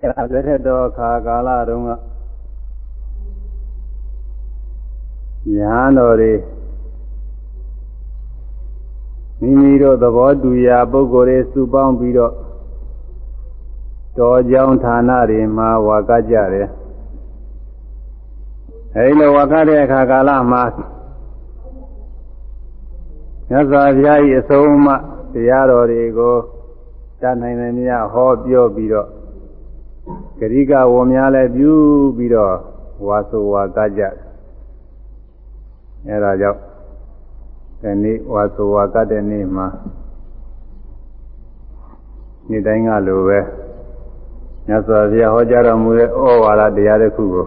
လက်ထက်တော်ခါကာလတုန်းကညာတော်တွေမိမိတို့သဘောတူရာပုဂ္ဂိုလ်တွေစုပေါင်းပြီးတော့တော်ကြောင်းဌာနတွေမှာဝါကကြတယ်အဲဒီလိုဝါကတဲ့အခါကာလမှာမြတ်စွာဘုရား၏အဆုံးအမတရားတော်တွေကိုတတ်နိုင်တယ်များဟောပြောပြီးတော့ ဂရိကဝများလည်းပြုပြီးတော့ဝါဆိုဝါကကြတယ်အဲဒါကြောင့်ဒီနေ့ဝါဆိုဝါကတဲ့နေ့မှာနေ့တိုင်းကလိုပဲမြတ်စွာဘုရားဟောကြားတော်မူတဲ့ဩဝါဒတရားတစ်ခုကို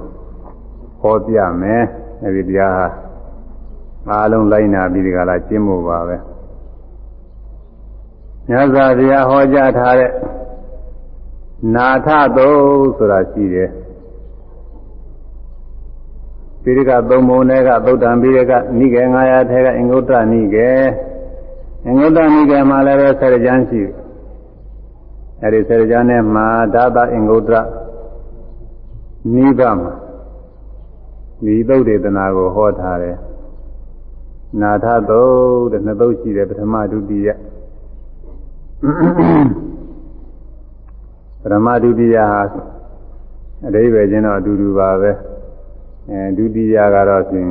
ဟောပြမယ်အဲဒီတရားဟာအားလုံးလိုက်နာပြီးဒီကလာကျင့်ဖို့ပါပဲမြတ်စွာဘုရားဟောကြားထားတဲ့ နာထသုဆိုတာရှိတယ်ပိရိကသုံးပုံနဲ့ကသုတ်တံပိရိကနိကေ900ထဲကအင်္ဂုတ္တနိကေအင်္ဂုတ္တနိကေမှာလည်းပဲဆရကြမ်းရှိအဲဒီဆရကြမ်းနဲ့မှာဒါသအင်္ဂုတ္တနိဗ္ဗာန်ဒီသုတ်ဒေသနာကိုဟောထားတယ်နာထသုတ်တဲ့နှစ်သုတ်ရှိတယ်ပထမဒုတိယ ပရမဒုတိယဟာအတိပဲချင်းတော့အတူတူပါပဲအဲဒုတိယကတော့ဖြင့်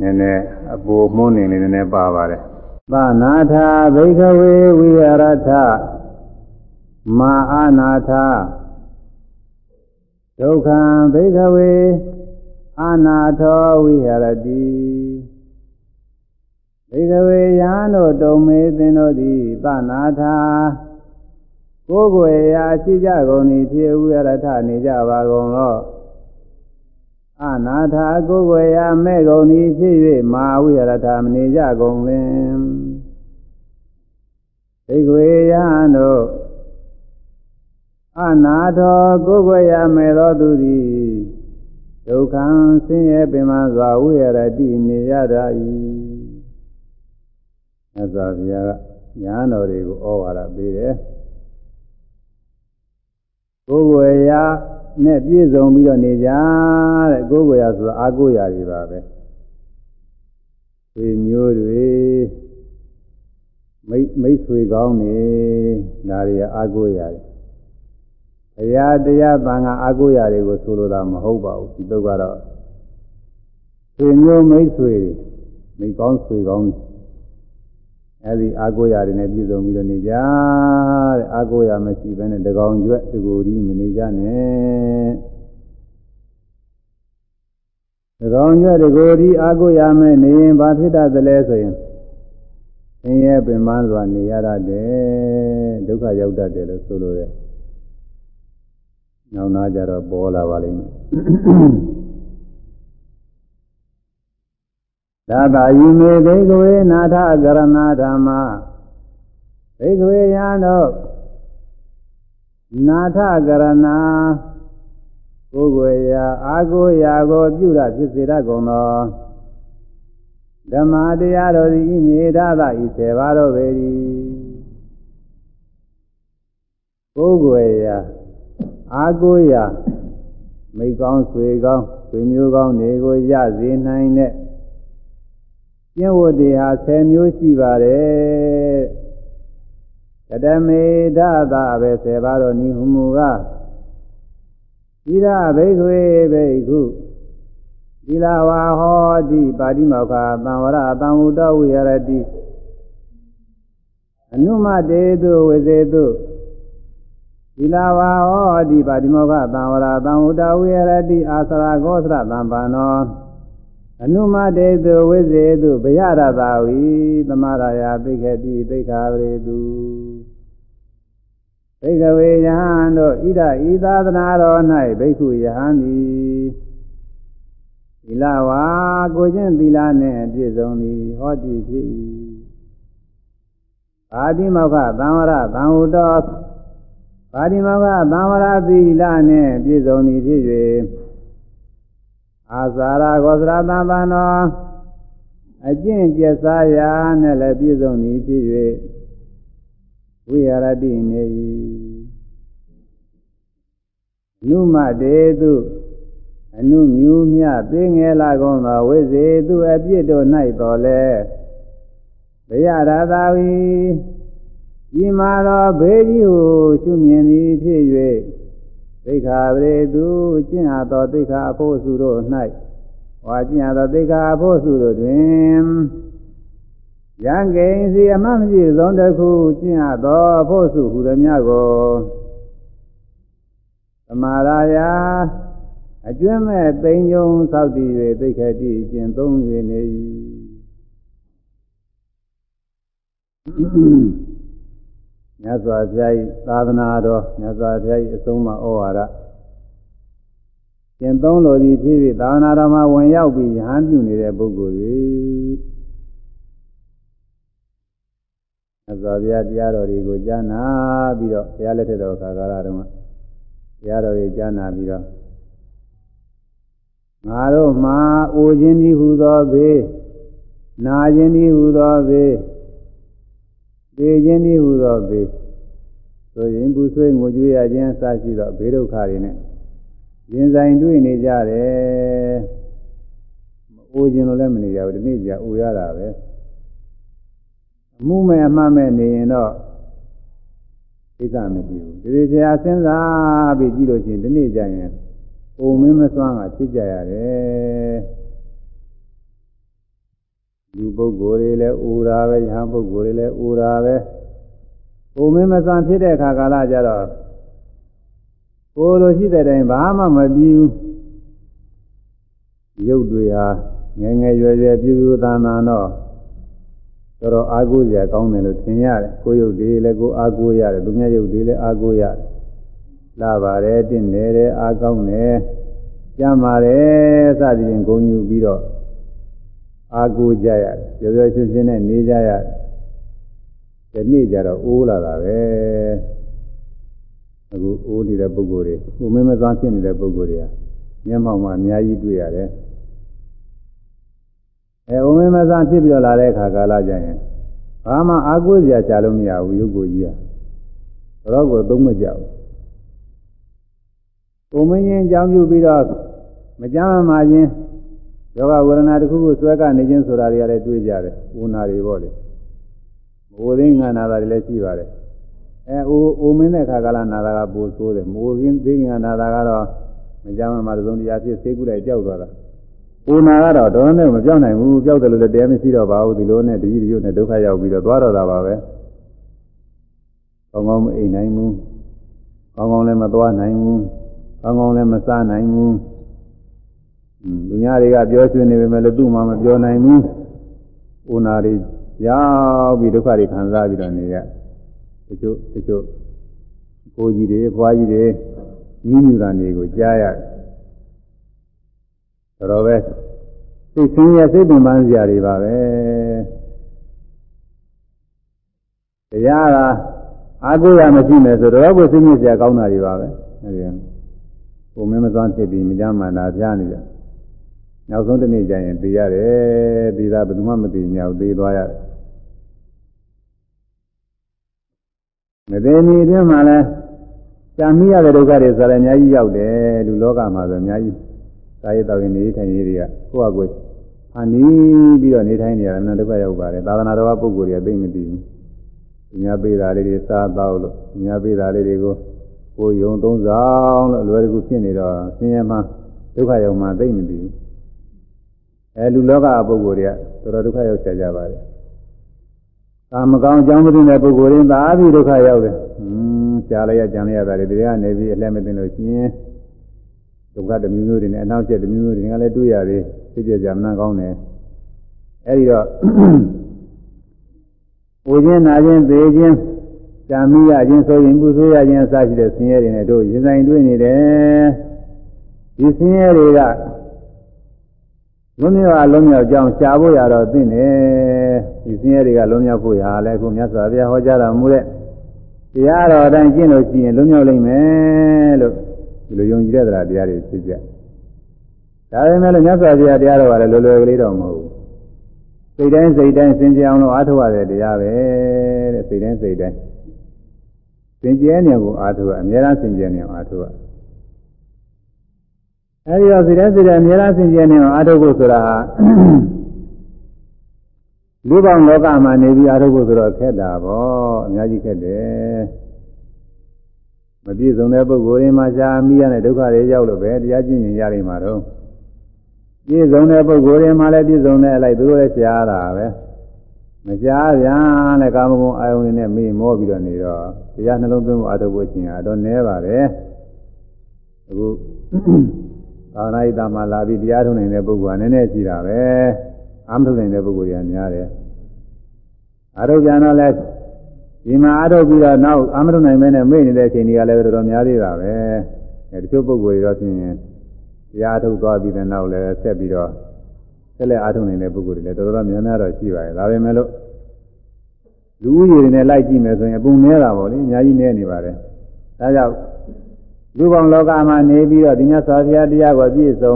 နည်းနည်းအပူမှုန်းနေလေးနည်းနည်းပါပါတယ်သနာထာဘိကဝေဝိရထမာအာနာထဒုက္ခံဘိကဝေအာနာထောဝိရတိဘိကဝေယံတို့တုံမေသင်တို့သည်သနာထာ ကိုယ်ကိုယ်ရာရှိကြကုန်သည်ဖြစ်ဥရထနေကြပါကုန်လောအနာထာကိုယ်ကိုယ်ရာမဲ့ကုန်သည်ဖြစ်၍မာဝိရထမနေကြကုန်လင်ဘိကဝေယံတို့အနာထောကိုယ်ကိုယ်ရာမဲ့သောသူသည်ဒုက္ခံဆင်းရဲပင်မစွာဝိရတိနေရတာ၏မြတ်စွာဘုရားကညာတော်တွေကိုဩဝါဒပေးတယ် ကိုယ်ဝေယနဲ့ပြည့်စုံပြီးတော့နေကြတဲ့ကိုယ်ဝေယဆိုတာအာကိုရာတွေပါပဲဆွေမျိုးတွေမိတ်မိတ်ဆွေကောင်းနေဒါတွေကအာကိုရာတွေဘုရားတရားသံဃာအာကိုရာတွေကိုဆိုလိုတာမဟုတ်ပါဘူးဒီတော့ကတော့ဆွေမျိုးမိတ်ဆွေတွေမိကောင်းဆွေကောင်း အဲဒီအာကိုရာတွေနဲ့ပြည့်စုံပြီးတော့နေကြတဲ့အာကိုရာမရှိဘဲနဲ့တကောင်ကျွတ်တကူဒီမနေကြနဲ့တကောင်ကျွတ်တကူဒီအာကိုရာမဲ့နေရင်ဘာဖြစ်တတ်သလဲဆိုရင်ဆင်းရဲပင်ပန်းစွာနေရတတ်တယ်ဒုက္ခရောက်တတ်တယ်လို့ဆိုလိုတယ်နောက်နာကြတော့ပေါ်လာပါလိမ့်မယ် သာသာယိမေဘိကဝေနာထကရဏဓမ္မဘိကဝေယံတို့နာထကရဏကိုယ်ွယ်ရာအာကိုရာကိုပြုတာဖြစ်စေတတ်ကုန်သောဓမ္မတရားတော်သည်ဤမေဒသဤဆေပါတော်ပေ၏ကိုယ်ွယ်ရာအာကိုရာမိကောင်းဆွေကောင်းဆွေမျိုးကောင်းတွေကိုရစေနိုင်တဲ့ ကျင့်ဝတ်တွေဟာ10မျိုးရှိပါတယ်ကတမေဒတာပဲ10ပါးတော့နိဟုမူကသီရဘိခွေဘိခုသီလဝါဟောတိပါတိမောခသံဝရသံဝုတဝိရတိအနုမတေတုဝေစေတုသီလဝါဟောတိပါတိမောခသံဝရသံဝုတဝိရတိအာသရာဂောသရသံပါနော အနုမတေတုဝိဇေတုဗယရတာဝီသမရယာသိခတိသိခာဝရေတုသိကဝေယဟန်တို့ဣဒဤသာသနာတော်၌ဘိက္ခုယဟန်သည်သီလဝါကိုချင်းသီလနှင့်ပြည့်စုံသည်ဟောတိဖြစ်၏ပါတိမောခသံဝရသံဟုတောပါတိမောခသံဝရသီလနှင့်ပြည့်စုံသည်ဖြစ်၍ အာသာရကောသရသံပန္နောအကျင့်ကျက်စားရာနဲ့လည်းပြည့်စုံသည်ဖြစ်၍ဝိဟာရတိနေ၏နုမတေတုအနုမြူမြသိငယ်လာကုန်သောဝိဇေသူအပြစ်တို့၌တော်လဲဘယရာသာဝီဤမှာသောဘေးကြီးဟုရှုမြင်သည်ဖြစ်၍ သိခာပရေသူကျင့်အပ်သောသိခာအဖို့စုတို့၌ဝါကျင့်အပ်သောသိခာအဖို့စုတို့တွင်ယံကိဉ္စီအမှန်မရှိသောတခုကျင့်အပ်သောအဖို့စုဟူသည်များကိုသမာရာယာအကျွမ်းမဲ့သိဉ္ယုံသောက်တည်၍သိခတိကျင့်သုံး၍နေ၏ မြတ်စွာဘုရား၏သာသနာတော်မြတ်စွာဘုရား၏အဆုံးအမဩဝါဒကျင့်သုံးလိုသည်ဖြစ်ပြီးသာသနာတော်မှာဝင်ရောက်ပြီးယဟန်ပြုနေတဲ့ပုဂ္ဂိုလ်တွေမြတ်စွာဘုရားတရားတော်တွေကိုကြားနာပြီးတော့ဘုရားလက်ထက်တော်ခါကာလတုန်းကတရားတော်တွေကြားနာပြီးတော့ငါတို့မှာအိုခြင်းဤဟူသောဘေးနာခြင်းဤဟူသောဘေး သေခြင်းဤဟူသောဘေးဆိုရင်ဘူးဆွေးငိုကြွေးရခြင်းအစရှိသောဘေးဒုက္ခတွေနဲ့ရင်ဆိုင်တွေ့နေကြတယ်မအိုခြင်းလို့လည်းမနေရဘူးဒီနေ့ကြာအိုရတာပဲအမှုမဲ့အမှတ်မဲ့နေရင်တော့သိတာမရှိဘူးဒီလိုဆရာစဉ်းစားပြီးကြည့်လို့ရှိရင်ဒီနေ့ကြာရင်ပုံမင်းမစွမ်းကဖြစ်ကြရတယ် လူပုဂ္ဂိုလ်တွေလည်းအိုတာပဲယဟန်ပုဂ္ဂိုလ်တွေလည်းအိုတာပဲပုံမင်းမစွမ်းဖြစ်တဲ့အခါကာလကြတော့ကိုယ်လိုရှိတဲ့တိုင်ဘာမှမပြီးဘူးရုပ်တွေဟာငယ်ငယ်ရွယ်ရွယ်ပြူပြူသားသားတော့တော်တော်အားကိုးစရာကောင်းတယ်လို့ထင်ရတယ်ကိုယ်ရုပ်တွေလည်းကိုယ်အားကိုးရတယ်သူများရုပ်တွေလည်းအားကိုးရတယ်လာပါတယ်တင့်တယ်တဲ့အားကောင်းတယ်ကြမ်းပါတယ်စသည်ဖြင့်ဂုဏ်ယူပြီးတော့ အားကိုးကြရတယ်ပျော်ပျော်ရွှင်ရွှင်နဲ့နေကြရတယ်ဒီနေ့ကျတော့အိုးလာတာပဲအခုအိုးနေတဲ့ပုဂ္ဂိုလ်တွေဥမင်းမသွားဖြစ်နေတဲ့ပုဂ္ဂိုလ်တွေကမျက်မှောက်မှာအများကြီးတွေ့ရတယ်အဲဥမင်းမသားဖြစ်ပြီးတော့လာတဲ့အခါကာလကျရင်ဘာမှအားကိုးစရာချလို့မရဘူးရုပ်ကိုကြီးကတော့ကိုသုံးမကြဘူးကိုမင်းချင်းအကြောင်းပြုပြီးတော့မကြမ်းမှချင်း ယောဂဝေဒနာတစ်ခုခုဆွဲကနေခြင်းဆိုတာတွေကလည်းတွေ့ကြတယ်။ဦးနာတွေပေါ့လေ။မိုးသိငါနာတာတွေလည်းရှိပါတယ်။အဲအိုအိုမင်းတဲ့ခါကလာနာတာကပိုဆိုးတယ်။မိုးကင်းသိငါနာတာကတော့မကြမ်းမှတစုံတရားဖြစ်စိတ်ကူးလိုက်ကြောက်သွားတာ။ဦးနာကတော့တော်တော်နဲ့မပြောင်းနိုင်ဘူး။ကြောက်တယ်လို့လည်းတရားမရှိတော့ပါဘူး။ဒီလိုနဲ့တကြီးတကြီးနဲ့ဒုက္ခရောက်ပြီးတော့သွားတော့တာပါပဲ။ကောင်းကောင်းမအိမ်နိုင်ဘူး။ကောင်းကောင်းလည်းမသွားနိုင်ဘူး။ကောင်းကောင်းလည်းမစားနိုင်ဘူး။ လူများတွေကပြောချင်နေပေမဲ့လည်းသူ့မှမပြောနိုင်ဘူး။ဥနာတွေရောက်ပြီးဒုက္ခတွေခံစားပြီးတော့နေရ။တချို့တချို့ကိုကြီးတွေဖွားကြီးတွေကြီးညူတာနေကိုကြားရတယ်။ဒါတော့ပဲစိတ်ဆင်းရဲစိတ်ပင်ပန်းစရာတွေပါပဲ။တရားကအာကိုရမရှိမယ်ဆိုတော့ကိုစိတ်ညစ်စရာကောင်းတာတွေပါပဲ။အဲဒီကိုမင်းမစွမ်းဖြစ်ပြီးမကြမ်းမှန်တာပြားနေကြ နောက်ဆုံးတစ်နေ့ကျရင်သိရတယ်သိတာဘယ်သူမှမသိညာဘူးသိသွားရတယ်မသိမီအတွင်းမှာလဲရှာမိရတဲ့ဒုက္ခတွေဆိုလည်းအများကြီးရောက်တယ်လူလောကမှာဆိုအများကြီးသာယတောင်နေထိုင်ရေးတွေကကိုယ့်အကိုအနီးပြီးတော့နေထိုင်နေရတယ်ဒုက္ခရောက်ပါတယ်သာသနာတော်ပုဂ္ဂိုလ်တွေသိမသိဘူး။ညာပေးတာလေးတွေစားတော့လို့ညာပေးတာလေးတွေကိုကိုယုံသုံးဆောင်လို့လွယ်ကူဖြစ်နေတော့ဆင်းရဲမှဒုက္ခရောက်မှသိမ့်မပြီး အဲလူလောကပုဂ္ဂိုလ်တွေကတော်တော်ဒုက္ခရောက်ကြကြပါတယ်ကာမကောင်းအကြောင်းမသိတဲ့ပုဂ္ဂိုလ်တွေသာပြီးဒုက္ခရောက်တယ်ဟွန်းကြားလိုက်ရကြံလိုက်ရတာတွေတွေကနေပြီးအလှမ်းမသိလို့ရှိရင်ဒုက္ခတစ်မျိုးမျိုးတွေနဲ့အနောက်ကျတစ်မျိုးမျိုးတွေကလည်းတွေ့ရသေးဖြစ်ကြကြမနှံကောင်းတယ်အဲဒီတော့။ကိုခြင်းနာခြင်းသေခြင်းကြာမိရခြင်းဆိုရင်ပူဆိုးရခြင်းအစရှိတဲ့ဆင်းရဲတွေနဲ့တို့ရင်ဆိုင်တွေ့နေတယ်ဒီဆင်းရဲတွေက လုံးမြောက်လုံးမြောက်ကြောင်းရှားဖို့ရတော့သိနေဒီဆင်းရဲတွေကလုံးမြောက်ဖို့ရလည်းအခုမြတ်စွာဘုရားဟောကြားတော်မူတဲ့တရားတော်အတိုင်းကျင့်လို့ရှိရင်လုံးမြောက်လိမ့်မယ်လို့ဒီလိုယုံကြည်တဲ့တရားတွေဖြစ်ကြဒါပေမဲ့လည်းမြတ်စွာဘုရားတရားတော်ကလည်းလွယ်လွယ်ကလေးတော့မဟုတ်ဘူးစိတ်တိုင်းစိတ်တိုင်းစင်ကြအောင်လို့အားထုတ်ရတဲ့တရားပဲတဲ့စိတ်တိုင်းစိတ်တိုင်းစင်ကြဲနေကိုအားထုတ်ရအများအားစင်ကြဲနေအောင်အားထုတ်ရ အဲဒီတော့စိတ်ထဲစိတ်ထဲအများအားဆင်ကျဲနေအောင်အာထုတ်ဖို့ဆိုတာဟာလူပေါင်းလောကမှာနေပြီးအာထုတ်ဖို့ဆိုတော့ခက်တာပေါ့အများကြီးခက်တယ်မပြည့်စုံတဲ့ပုဂ္ဂိုလ်တွေမှာရှားမိရတဲ့ဒုက္ခတွေရောက်လို့ပဲတရားကျင့်ရင်ရနိုင်မှာတော့ပြည့်စုံတဲ့ပုဂ္ဂိုလ်တွေမှာလည်းပြည့်စုံတဲ့အလိုက်သူတို့လည်းရှားတာပဲမရှားဗျာနဲ့ကာမဂုဏ်အာယုန်နဲ့မေ့မောပြီးတော့နေတော့တရားနှလုံးသွင်းဖို့အာထုတ်ဖို့ခြင်းအတော့နည်းပါတယ်အခု သာနာဣတမှာလာပြီးတရားထုံးနေတဲ့ပုဂ္ဂိုလ်ကနည်းနည်းရှိတာပဲအာမထုံနေတဲ့ပုဂ္ဂိုလ်တွေကများတယ်အာထုတ်ပြန်တော့လဲဒီမှာအာထုတ်ပြီးတော့နောက်အာမထုံနိုင်မဲနဲ့မေ့နေတဲ့အချိန်တွေကလည်းတော်တော်များသေးတာပဲအဲတချို့ပုဂ္ဂိုလ်တွေတော့ဖြင့်တရားထုတ်သွားပြီးတဲ့နောက်လည်းဆက်ပြီးတော့ဆက်လက်အာထုံနေတဲ့ပုဂ္ဂိုလ်တွေလည်းတော်တော်များများတော့ရှိပါတယ်ဒါပေမဲ့လို့လူဦးရေတွေနဲ့လိုက်ကြည့်မယ်ဆိုရင်အပုံနဲတာပေါ့လေအများကြီးနဲနေပါတယ်ဒါကြောင့် လူပေါင်းလောကမှာနေပြီးတော့ဒီမြတ်စွာဘုရားတရားကိုပြည့်စုံ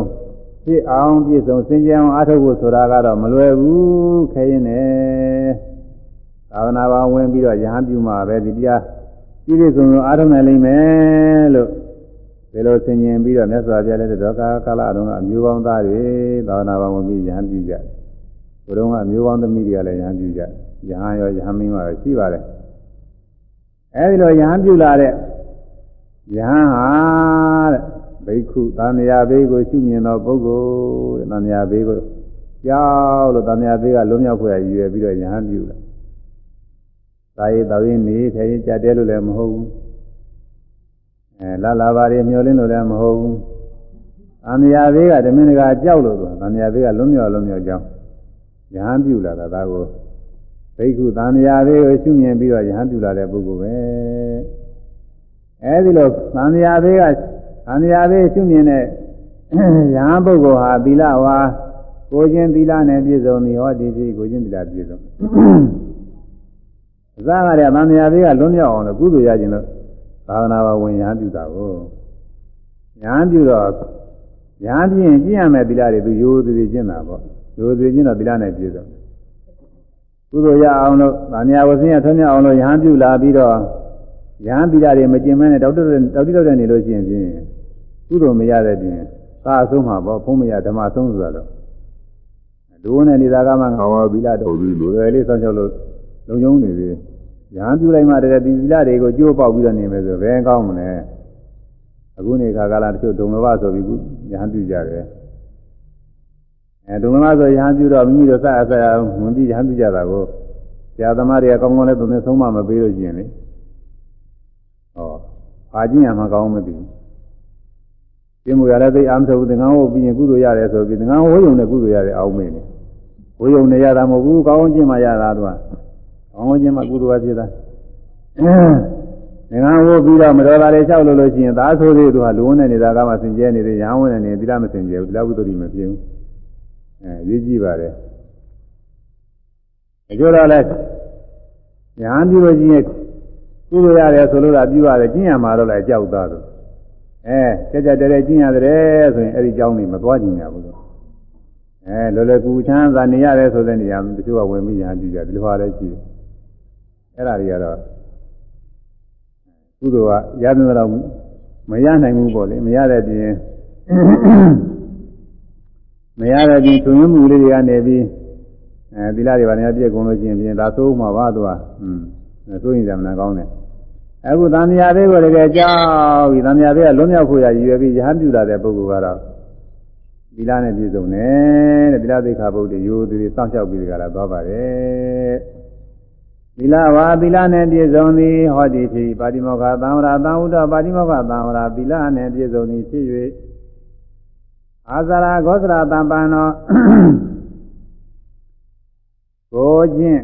ပြည့်အောင်ပြည့်စုံစင်ကြယ်အောင်အားထုတ်ဖို့ဆိုတာကတော့မလွယ်ဘူးခဲရင်နဲ့သာသနာ့ဘာဝင်ပြီးတော့ယဟန်ပြုမှာပဲဒီတရားပြည့်ပြည့်စုံစုံအားထုတ်နိုင်လိမ့်မယ်လို့ဒီလိုဆင်ញင်ပြီးတော့မြတ်စွာဘုရားလည်းတော့ကာကာလအတုန်းကအမျိုးကောင်းသားတွေသာသနာ့ဘာဝင်ပြီးယဟန်ပြုကြတယ်ဘုရုံးကအမျိုးကောင်းသမီးတွေကလည်းယဟန်ပြုကြတယ်ယဟန်ရောယဟန်မင်းရောရှိပါတယ်အဲဒီလိုယဟန်ပြုလာတဲ့ ယဟန်ဟာတဲ့ဘိက္ခုသံဃာဘေးကိုရှုမြင်သောပုဂ္ဂိုလ်တဲ့သံဃာဘေးကိုကြောက်လို့သံဃာဘေးကလွံ့မြောက်ဖွယ်ရည်ရွယ်ပြီးတော့ယဟန်ပြုလာသာယေတော်ရင်နေထိုင်ကြတဲ့လို့လည်းမဟုတ်ဘူးအဲလာလာပါရီမျောလင်းလို့လည်းမဟုတ်ဘူးသံဃာဘေးကဓမင်းတကာကြောက်လို့ဆိုသံဃာဘေးကလွံ့မြောက်လွံ့မြောက်ကြောင်းယဟန်ပြုလာတာဒါကိုဘိက္ခုသံဃာဘေးကိုရှုမြင်ပြီးတော့ယဟန်ပြုလာတဲ့ပုဂ္ဂိုလ်ပဲ အဲဒီလိုသံဃာဘေးကသံဃာဘေးရှုမြင်တဲ့ယဟန်ပုဂ္ဂိုလ်ဟာသီလဝါကိုချင်းသီလနဲ့ပြည့်စုံပြီဟောဒီဒီကိုချင်းသီလပြည့်စုံအစကားရသံဃာဘေးကလွတ်မြောက်အောင်လို့ကုသိုလ်ရခြင်းလို့သာသနာ့ဘဝင်ယဟန်ပြုတာကိုယဟန်ပြုတော့ယဟန်ပြရင်ကျင့်ရမယ်သီလတွေသူရိုးသေးကျင့်တာပေါ့ရိုးသေးကျင့်တော့သီလနဲ့ပြည့်စုံကုသိုလ်ရအောင်လို့ဗာမယာဝဆင်းရထွံ့မြောက်အောင်လို့ယဟန်ပြုလာပြီးတော့ ယဟန်ပိတာတွေမကျင်မဲနဲ့တောက်တောက်တောက်တိတောက်တဲ့နေလို့ရှိရင်ဖြင့်ကုသိုလ်မရတဲ့ပြင်သာအဆုံးမှာပေါ့ဖုံးမရဓမ္မအဆုံးဆိုတော့လူဝင်တဲ့နေတာကမှငါဝါပိလာတော်ပြီးလိုတယ်လေးဆောင်းချောက်လို့လုံုံနေပြီယဟန်ပြုလိုက်မှတည်းဒီပိလာတွေကိုကြိုးပေါက်ပြီးတော့နေမယ်ဆိုဘယ်ကောင်းမလဲအခုနေခါကာလတချို့ဒုံလဘဆိုပြီးယဟန်ပြုကြတယ်အဲဒုံလဘဆိုယဟန်ပြုတော့မိမိတို့စအဆက်အောင်ဝင်ပြီးယဟန်ပြုကြတာကိုဆရာသမားတွေကကောင်းကောင်းလေးသုံးနေဆုံးမမပေးလို့ရှိရင်လေဟော အာကျင့်ရမှာကောင်းမသိဘူးကျင့်မှုရလည်းသိအားမထုတ်ဘူးသင်္ကန်းဟုတ်ပြီးရင်ကုသိုလ်ရတယ်ဆိုပြီးသင်္ကန်းဝိုးယုံနဲ့ကုသိုလ်ရတယ်အောင်းမေးနေဝိုးယုံနဲ့ရတာမဟုတ်ဘူးကောင်းကျင့်မှရတာသူကကောင်းကျင့်မှကုသိုလ်ရဖြစ်တာသင်္ကန်းဝိုးပြီးတော့မတော်တာလေးလျှောက်လို့လို့ရှိရင်သာဆိုသေးသူကလူဝင်နေတာကမှစင်ကြဲနေတယ်ရဟန်းဝင်နေသီလမစင်ကြဲဘူးသီလဝိတ္တိမပြင်းဘူးအဲရေးကြည့်ပါတယ်အကျိုးတော့လဲရဟန်းပြုလို့ရှိရင် ပြုလို့ရတယ်ဆိုလို့လားပြုရတယ်ကျင့်ရမှာတော့လည်းကြောက်သားလို့အဲကြကြတဲတဲကျင့်ရတယ်ဆိုရင်အဲ့ဒီကြောင်းနေမသွားကျင်ရဘူးလို့အဲလောလောကူချမ်းသာနေရတယ်ဆိုတဲ့နေရာတချို့ကဝင်ပြီးညာပြုကြဒီလိုဟာလည်းရှိတယ်အဲ့ဒါတွေကတော့ကုသိုလ်ကရသင့်တော့မရနိုင်ဘူးပေါ့လေမရတဲ့ပြင်မရတဲ့ပြင်သူမျိုးမှုလေးတွေကနေပြီးအဲသီလတွေပါနေပြည့်ကုန်လို့ရှိရင်ပြင်ဒါဆိုမှပါသူကอืมဆိုရင်ဇာမနာကောင်းတယ် အခုသံဃာသေးကိုတကယ်ကြောက်ပြီးသံဃာသေးကလွတ်မြောက်ဖို့ရည်ရွယ်ပြီးရဟန်းပြုလာတဲ့ပုဂ္ဂိုလ်ကတော့သီလနဲ့ပြည့်စုံတယ်တဲ့သီလသိက္ခာပုဒ်တွေရိုးသေးသေးစောင့်ရှောက်ပြီးကြတာသွားပါတယ်သီလဝါသီလနဲ့ပြည့်စုံသည်ဟောဒီဖြစ်ပါတိမောခသံဝရသံဝုဒ္ဓပါတိမောခသံဝရသီလနဲ့ပြည့်စုံသည်ဖြစ်၍အာဇရာဂောသရာတံပံသောကိုချင်း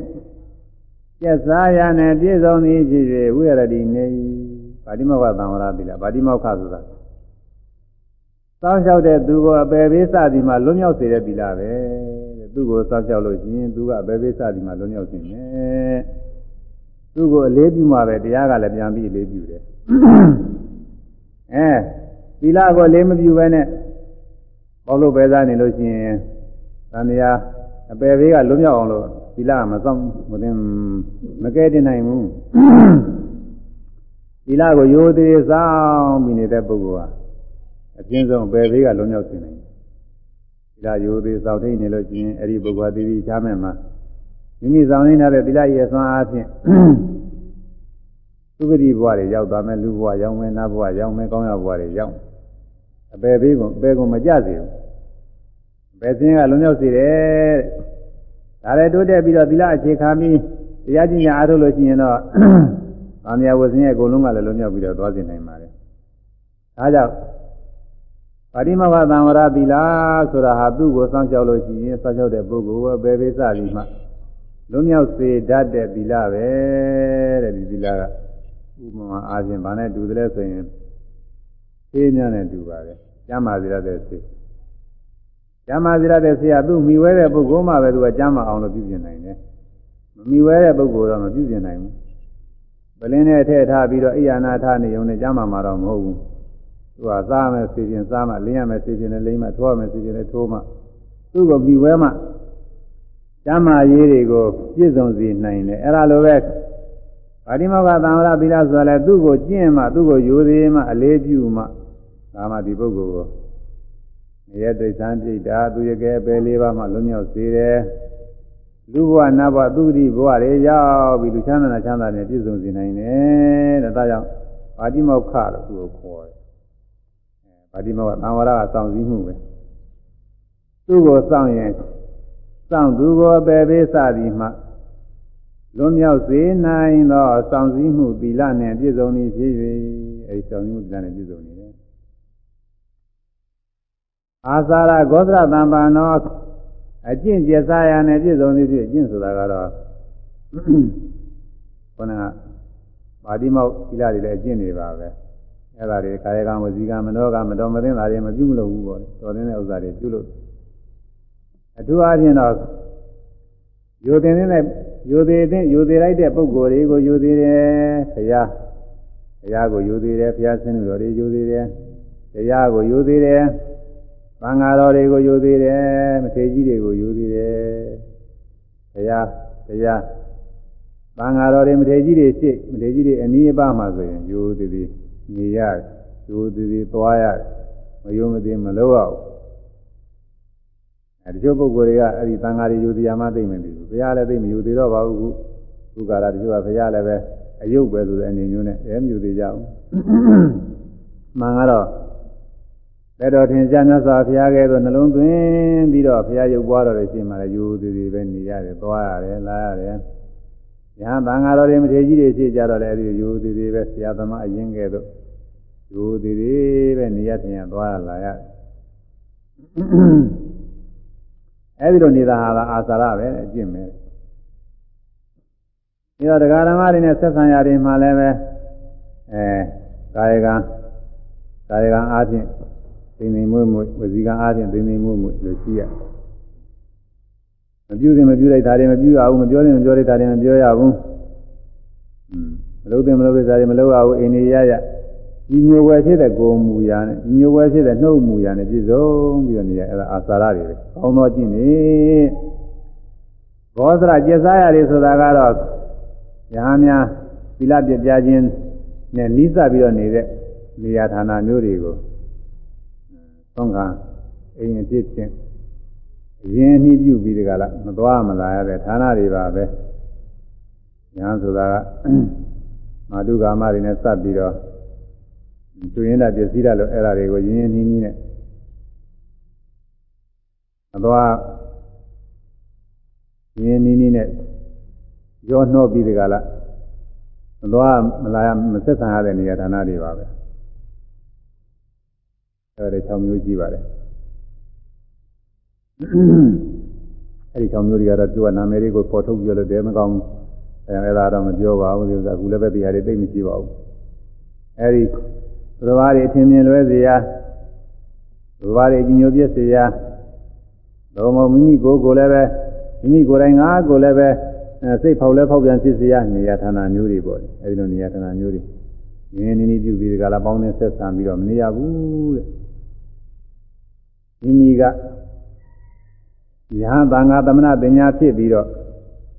ကျက်စားရနဲ့ပြည့်စုံသည်ဖြစ်၍ဝိရတိနေပါတိမောခသံဝရသီလပါတိမောခဆိုတာစောင့်ရှောက်တဲ့သူကိုအပယ်ပေးစသည်မှာလွတ်မြောက်စေတဲ့သီလပဲတဲ့သူကိုစောင့်ရှောက်လို့ရှိရင်သူကအပယ်ပေးစသည်မှာလွတ်မြောက်စေမယ်သူကိုအလေးပြုမှပဲတရားကလည်းပြန်ပြီးအလေးပြုတယ်အဲသီလကိုလေးမပြုဘဲနဲ့ဘောလို့ပဲသားနေလို့ရှိရင်သံဃာအပယ်ဘေးကလွတ်မြောက်အောင်လို့ သီလမဆောင်မတင်မကဲတင်နိုင်ဘူးသီလကိုရိုသေစောင်းပြီးနေတဲ့ပုဂ္ဂိုလ်ဟာအပြင်းဆုံးပဲသေးကလုံးရောက်နေတယ်သီလရိုသေစောင့်ထိန်နေလို့ရှိရင်အဲ့ဒီပုဂ္ဂိုလ်သီတိချမ်းမဲ့မှာမိမိဆောင်နေတဲ့သီလရဲ့ဆွမ်းအားဖြင့်သုဂတိဘဝတွေရောက်သွားမယ်လူဘဝရောက်မယ်နတ်ဘဝရောက်မယ်ကောင်းရဘဝတွေရောက်အပေသေးကုန်အပေကုန်မကြစေဘူးအပေစင်းကလုံးရောက်စေတယ် ဒါလည်းတိုးတက်ပြီးတော့သီလအခြေခံပြီးတရားကျင့်ရအားထုတ်လို့ရှိရင်တော့။အာမြဝဇင်းရဲ့အကုန်လုံးကလည်းလုံးမြောက်ပြီးတော့သွားစေနိုင်ပါတယ်။ဒါကြောင့်ပါတိမောဟသံဝရသီလဆိုတာဟာသူ့ကိုစောင့်ရှောက်လို့ရှိရင်စောင့်ရှောက်တဲ့ပုဂ္ဂိုလ်ပဲဘယ်ပိစသည်မှလုံးမြောက်စေတတ်တဲ့သီလပဲတဲ့ဒီသီလကဥပမာအားဖြင့်ဗာနဲ့တူတယ်ဆိုရင်သိဉာဏ်နဲ့တူပါတယ်။ကျမ်းမာစေရတဲ့စိတ် ကျမ်းမာစေရတဲ့စိတ်ကသူ့မိဝဲတဲ့ပုဂ္ဂိုလ်မှပဲသူကကျမ်းမာအောင်လို့ပြုပြင်နိုင်တယ်။မမိဝဲတဲ့ပုဂ္ဂိုလ်တော့မပြုပြင်နိုင်ဘူး။ပလင်းနဲ့ထည့်ထားပြီးတော့အိယာနာထားနေုံနဲ့ကျမ်းမာမှာတော့မဟုတ်ဘူး။သူကစားမယ်စီပြင်စားမှလင်းရမယ်စီပြင်နဲ့လိမ့်မှထိုးရမယ်စီပြင်နဲ့ထိုးမှသူ့ကိုမိဝဲမှကျမ်းမာရေးတွေကိုပြည့်စုံစေနိုင်တယ်။အဲ့ဒါလိုပဲပါတိမောကသံဝရသီလဆိုလည်းသူ့ကိုကျင့်မှသူ့ကိုယူသေးမှအလေးပြုမှဒါမှဒီပုဂ္ဂိုလ်ကိုနေ ရတိတ်ဆန်းပြိတာသူရကဲပဲလေးပါးမှလွတ်မြောက်စေတယ်လူဘဝနတ်ဘဝသူတိဘဝတွေရောက်ပြီးလူချမ်းသာချမ်းသာနဲ့ပြည့်စုံစေနိုင်တယ်တဲ့ဒါကြောင့်ပါတိမောက္ခလို့သူ့ကိုခေါ်တယ်အဲပါတိမောက္ခသံဝရကစောင့်စည်းမှုပဲသူ့ကိုစောင့်ရင်စောင့်သူကိုပဲပေးစသည်မှလွန်မြောက်စေနိုင်သောစောင့်စည်းမှုသီလနှင့်ပြည့်စုံသည်ဖြစ်၍အဲဒီစောင့်စည်းမှုသီလနှင့်ပြည့်စုံနေတယ် အာသာရဂောသရတံပါနောအကျင့်ကျစားရနဲ့ပြည့်စုံသည်ဖြစ်အကျင့်ဆိုတာကတော့ခန္ဓာပါတိမောက်သီလတွေလည်းအကျင့်တွေပါပဲအဲ့ဒါတွေကာယကံဝစီကံမနောကံမတော်မသိတာတွေမပြုမလို့ဘူးပေါ့တော်တဲ့ဥစ္စာတွေပြုလို့အထူးအားဖြင့်တော့ယူတင်တဲ့ယူသေးတဲ့ယူသေးလိုက်တဲ့ပုံကိုယ်တွေကိုယူသေးတယ်ဘုရားဘုရားကိုယူသေးတယ်ဘုရားဆင်းလို့တွေယူသေးတယ်တရားကိုယူသေးတယ် သံဃာတော်တွေကိုယူသေးတယ်မထေကြီးတွေကိုယူသေးတယ်ဘုရားတရားသံဃာတော်တွေမထေကြီးတွေရှိမထေကြီးတွေအနည်းအပါးမှဆိုရင်ယူသေးသေးနေရယူသေးသေးသွားရမယုံမသိမလို့ရဘူးအဲဒီလိုပုဂ္ဂိုလ်တွေကအဲ့ဒီသံဃာတွေယူတရားမှသိမ့်မယ်ပြီဘုရားလည်းသိမယူသေးတော့ပါဘူးခုခုကာလတချို့ကဘုရားလည်းပဲအယုတ်ပဲဆိုတဲ့အနေမျိုးနဲ့အဲမယူသေးကြဘူးမှန်ကတော့ လက်တော်ထင်ရှားမြတ်စွာဘုရားကဲဆိုနှလုံးသွင်းပြီးတော့ဘုရားရုပ်ပွားတော်တွေရှိမှလည်းယူသေးသေးပဲနေရတယ်သွားရတယ်လာရတယ်ယဟန်သံဃာတော်တွေမထေကြီးတွေရှိကြတော့လည်းအဲဒီယူသေးသေးပဲဆရာသမားအရင်ကဲတော့ယူသေးသေးပဲနေရထင်ရသွားလာရတယ်အဲဒီလိုနေတာဟာအာသာရပဲအကျင့်ပဲဒီတော့တရားဓမ္မတွေနဲ့ဆက်ဆံရတွေမှာလည်းပဲအဲကာယကံကာယကံအားဖြင့် သိနေမှုမှုဝစီကံအားဖြင့်သိနေမှုမှုလို့ရှိရမပြုရင်မပြုလိုက်တာတွေမပြုရဘူးမပြောရင်မပြောလိုက်တာတွေမပြောရဘူးမလုပ်တယ်မလုပ်တဲ့စားတွေမလုပ်ရဘူးအိန္ဒိယရဒီညိုဝယ်ဖြစ်တဲ့ကိုယ်မူရာနဲ့ဒီညိုဝယ်ဖြစ်တဲ့နှုတ်မူရာနဲ့ပြည့်စုံပြီးတော့နေရအဲ့ဒါအာသာရတွေပဲကောင်းသောကျင့်နေဘောဇရကျက်စားရတွေဆိုတာကတော့ယဟန်များသီလပြပြခြင်းနဲ့နီးစပ်ပြီးတော့နေတဲ့နေရာဌာနမျိုးတွေကို သုံးခါအိမ်အဖြစ်ချင်းအရင်နှီးပြုပြီးဒီကလာမသွားမလာရတဲ့ဌာနတွေပါပဲညာဆိုတာကမာတုကာမတွေနဲ့စပ်ပြီးတော့သူရင်းတာပစ္စည်းတာလို့အဲ့ဒါတွေကိုရင်းရင်းနှီးနှီးနဲ့အသွားရင်းနှီးနှီးနဲ့ရောနှောပြီးဒီကလာမသွားမလာမဆက်ဆံရတဲ့နေရာဌာနတွေပါပဲ အဲ့ဒါ6မျိုးကြီးပါတယ်အဲ့ဒီ6မျိုးတွေကတော့သူကနာမည်တွေကိုပေါ်ထုတ်ပြောလို့တဲမကောင်းအဲအဲ့ဒါတော့မပြောပါဘူးဒီဥစ္စာအခုလည်းပဲတရားတွေသိမရှိပါဘူးအဲ့ဒီဘုရားတွေအထင်မြင်လွဲစေရဘုရားတွေကြီးညိုပြည့်စေရတော့မမိမိကိုယ်ကိုလည်းပဲမိမိကိုယ်တိုင်ငါကိုယ်လည်းပဲစိတ်ဖောက်လဲဖောက်ပြန်ဖြစ်စေရနေရဌာနမျိုးတွေပေါ့အဲဒီလိုနေရဌာနမျိုးတွေငင်းနေနေပြုပြီးဒီကလာပေါင်းနေဆက်ဆံပြီးတော့မနေရဘူးတဲ့ မိမိကယဟန်သံဃာသမဏပညာဖြစ်ပြီးတော့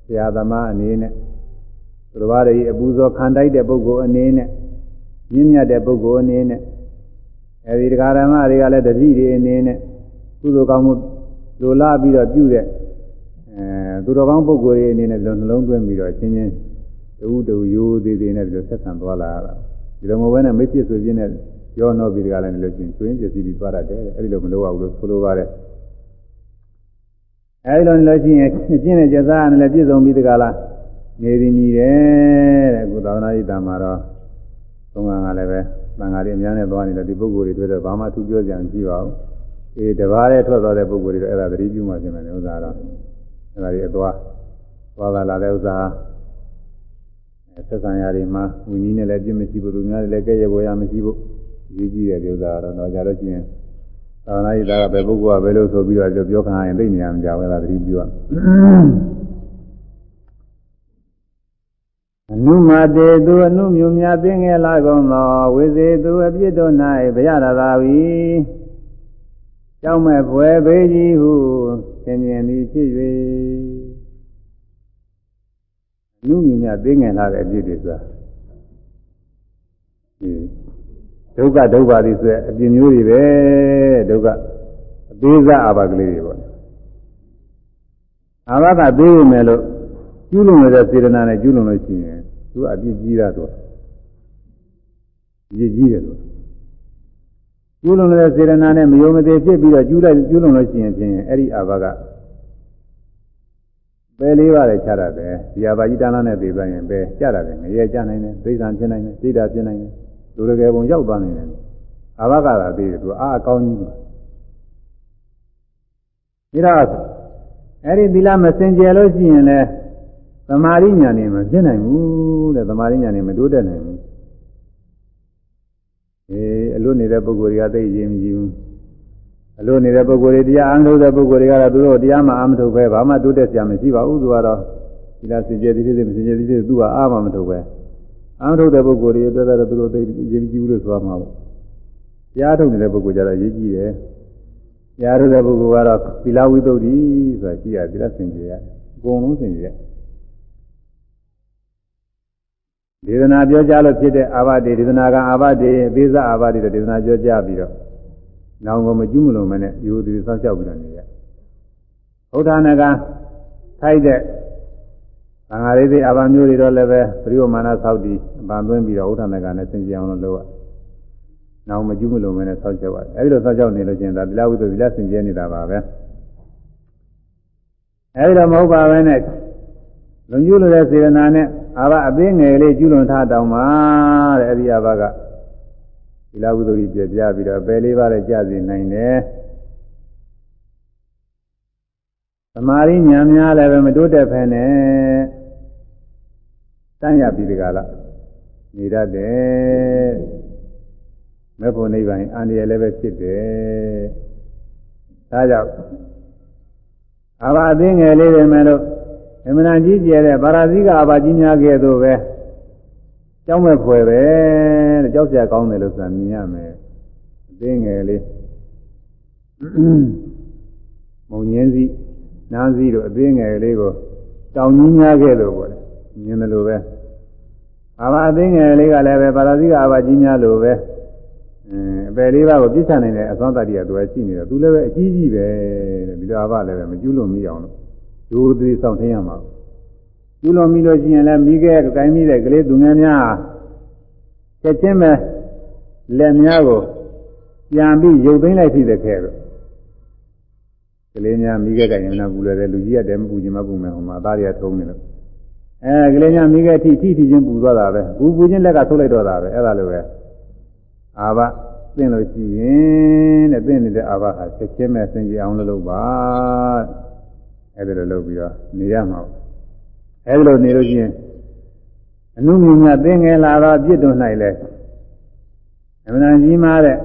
ဆရာသမားအနေနဲ့သူတော်ဘာတွေအပူဇော်ခံတိုက်တဲ့ပုဂ္ဂိုလ်အနေနဲ့မြင့်မြတ်တဲ့ပုဂ္ဂိုလ်အနေနဲ့အဲဒီတရားဓမ္မတွေကလည်းတတိတွေအနေနဲ့ကုသိုလ်ကောင်းမှုလိုလားပြီးတော့ပြုတဲ့အဲသူတော်ကောင်းပုဂ္ဂိုလ်တွေအနေနဲ့ဒီလိုနှလုံးသွင်းပြီးတော့ချင်းချင်းတူတူရိုးသေးသေးနဲ့ဒီလိုဆက်ဆံသွားလာရတာဒီလိုမဟုတ်ဘဲနဲ့မိတ်ဖြစ်ဆိုခြင်းနဲ့ ရောနှောပြီးတကလည်းလည်းချင်းကျွင်းပစ္စည်းပြီးသွားတတ်တယ်အဲဒီလိုမလိုရဘူးလို့ဆိုလိုပါတယ်အဲဒီလိုလို့ရှိရင်အကျင့်နဲ့ကျက်စားနဲ့လည်းပြည့်စုံပြီးတကလားနေရင်းကြီးတယ်တဲ့အခုသာသနာ့ဤတံမှာတော့သုံးကလည်းပဲသံဃာတွေအများနဲ့သွားနေတယ်ဒီပုဂ္ဂိုလ်တွေတွေ့တော့ဘာမှသူပြောကြံကြည့်ပါဘူးအေးတပါးနဲ့ထွက်သွားတဲ့ပုဂ္ဂိုလ်တွေတော့အဲ့ဒါသတိပြုမှပြင်မယ်ဥစ္စာတော့အဲ့ဒါတွေအသွားသွားကလာတဲ့ဥစ္စာဆက်ဆံရာတွေမှာဝိနည်းနဲ့လည်းပြည့်မရှိဘူးလူများတွေလည်းကဲ့ရဲ့ပေါ်ရမရှိဘူး ရေးကြည့်တဲ့ဥစ္စာတော့တော့ကြတော့ချင်းသာသနာ့ဤသားကဘယ်ပုဂ္ဂိုလ်ကဘယ်လိုဆိုပြီးတော့ပြောခံရရင်သိနေရမှာကြောက်အဲ့ဒါသတိပြုရအနုမတေသူအနုမြူများသိငယ်လာကုန်သောဝိသေသူအပြစ်တို့၌ဗျာဒသာဝီကြောက်မဲ့ဖွယ်ပေကြီးဟုသင်မြင်သည်ဖြစ်၍အနုမြူများသိငယ်လာတဲ့အပြစ်တွေဆိုတာ ဒီဒုက္ခဒုက္ခသည်ဆိုအပြစ်မျိုးတွေပဲဒုက္ခအသေးစားအာဘကလေးတွေပေါ့အာဘကသေးရမယ်လို့ကျူးလွန်နေတဲ့စေတနာနဲ့ကျူးလွန်လို့ရှိရင်သူကအပြစ်ကြီးတာတော့ကြီးကြီးတယ်လို့ကျူးလွန်နေတဲ့စေတနာနဲ့မယုံမသေးဖြစ်ပြီးတော့ကျူးလိုက်ကျူးလွန်လို့ရှိရင်ဖြင့်အဲ့ဒီအာဘကပဲလေးပါးလည်းခြားရတယ်ဒီအာဘကြီးတန်းလားနဲ့ပြေးသွားရင်ပဲကြရတယ်ငရဲကြနိုင်တယ်သိက္ခာဖြစ်နိုင်တယ်သိတာဖြစ်နိုင်တယ် လူတကယ်ပုံရောက်သွားနိုင်တယ်အာဘကသာသေးတယ်သူအားအကောင်းကြီးတယ်ဒါအဲ့ဒီသီလမစင်ကြယ်လို့ရှိရင်လည်းသမာဓိညာနေမဖြစ်နိုင်ဘူးတဲ့သမာဓိညာနေမတိုးတက်နိုင်ဘူးအေးအလို့နေတဲ့ပုဂ္ဂိုလ်တွေကသိရင်မကြည့်ဘူးအလို့နေတဲ့ပုဂ္ဂိုလ်တွေတရားအားထုတ်တဲ့ပုဂ္ဂိုလ်တွေကတော့သူတို့တရားမှအာမထုတ်ပဲဘာမှတိုးတက်စရာမရှိပါဘူးသူကတော့ဒီလားစင်ကြယ်သည်ဖြစ်စေမစင်ကြယ်သည်ဖြစ်စေသူကအာမမထုတ်ပဲ အာမထုတ်တဲ့ပုဂ္ဂိုလ်တွေအတွက်ကတော့သူတို့သိရင်မကြည့်ဘူးလို့ဆိုရမှာပေါ့တရားထုတ်နေတဲ့ပုဂ္ဂိုလ်ကြတော့ရေးကြည့်တယ်တရားထုတ်တဲ့ပုဂ္ဂိုလ်ကတော့သီလဝိသုဒ္ဓိဆိုတာရှိရသီလစင်ကြယ်ရအကုန်လုံးစင်ကြယ်ဒေသနာပြောကြားလို့ဖြစ်တဲ့အာဘတိဒေသနာကအာဘတိအသေးစားအာဘတိတဲ့ဒေသနာပြောကြားပြီးတော့နောင်ကိုမကျူးမလို့မနဲ့ယူသည်ဆောက်ရှောက်ပြီးတော့နေရဘုရားနကထိုက်တဲ့ သံဃာရိသိအာဘမျိုးတွေတော့လည်းပဲပရိယမာနဆောက်တည်အပန်သွင်းပြီးတော့ဥဒ္ဒနကနဲ့သင်ကြအောင်လို့လုပ်ရနောင်မကျူးမလို့မနဲ့ဆောက်ရှောက်ရတယ်အဲဒီလိုဆောက်ရှောက်နေလို့ချင်းဒါသီလဝိသုသီလစင်ကြဲနေတာပါပဲအဲဒီတော့မဟုတ်ပါပဲနဲ့လွန်ကျူးလို့တဲ့စေတနာနဲ့အာဘအသေးငယ်လေးကျူးလွန်ထားတောင်းပါတဲ့အဲဒီအာဘကဒီလာဝိသုရိပြပြပြီးတော့ပယ်လေးပါးနဲ့ကြာစီနိုင်တယ် သမာဓိဉာဏ်များလည်းပဲမတိုးတက်ဖ ೇನೆ တန်းရပြီးဒီကလာနေတတ်တယ်မေဖို့နိဗ္ဗာန်အန္တရာယ်လည်းပဲဖြစ်တယ်ဒါကြောင့်အာဘအသေးငယ်လေးတွေမဲ့လို့အမှန်တန်ကြီးကျယ်တဲ့ဗာရာဇိကအဘာကြီးများခဲ့တော့ပဲကြောက်မဲ့ဖွယ်ပဲတဲ့ကြောက်စရာကောင်းတယ်လို့ဆိုတာမြင်ရမယ်အသိငယ်လေးမုံငင်းစီ နားစီတို့အသိငယ်လေးကိုတောင်ကြီးများခဲ့လို့ပေါ့လေမြင်တယ်လို့ပဲအာဘာအသိငယ်လေးကလည်းပဲဗာရာဇိကအဘာကြီးများလို့ပဲအပယ်လေးပါးကိုပြစ်ချနိုင်တဲ့အသောတတ္တိကသူကရှိနေတယ်သူလည်းပဲအကြီးကြီးပဲတဲ့ဒီလိုအဘလည်းပဲမကျူးလို့မရအောင်လို့ဒိုးသေးဆောင်ထင်းရမှာကျူးလွန်ပြီးလို့ရှိရင်လည်းမိခဲ့ကိုင်းမိတဲ့ကလေးသူငယ်များချက်ချင်းပဲလက်များကိုပြန်ပြီးရုပ်သိမ်းလိုက်ဖြစ်တဲ့ခဲတော့ ကလေးများမိခဲ့ကိုင်းရင်လည်းပူလွယ်တယ်လူကြီးရတယ်မပူခြင်းမပူမယ်ဟိုမှာသားတွေကထုံးနေလို့အဲကလေးများမိခဲ့ထိထိထိချင်းပူသွားတာပဲပူပူချင်းလက်ကဆုပ်လိုက်တော့တာပဲအဲ့ဒါလိုပဲအာဘသင်လို့ရှိရင်တဲ့သင်နေတဲ့အာဘဟာချက်ချင်းပဲစင်ကြအောင်လုပ်ပါအဲ့ဒါလိုလုပ်ပြီးတော့နေရမှာအဲ့ဒါလိုနေလို့ရှိရင်အနုမြညာသင်ငယ်လာတော့ပြစ်တွန်းနိုင်လဲအမှန်တန်ကြီးမားတဲ့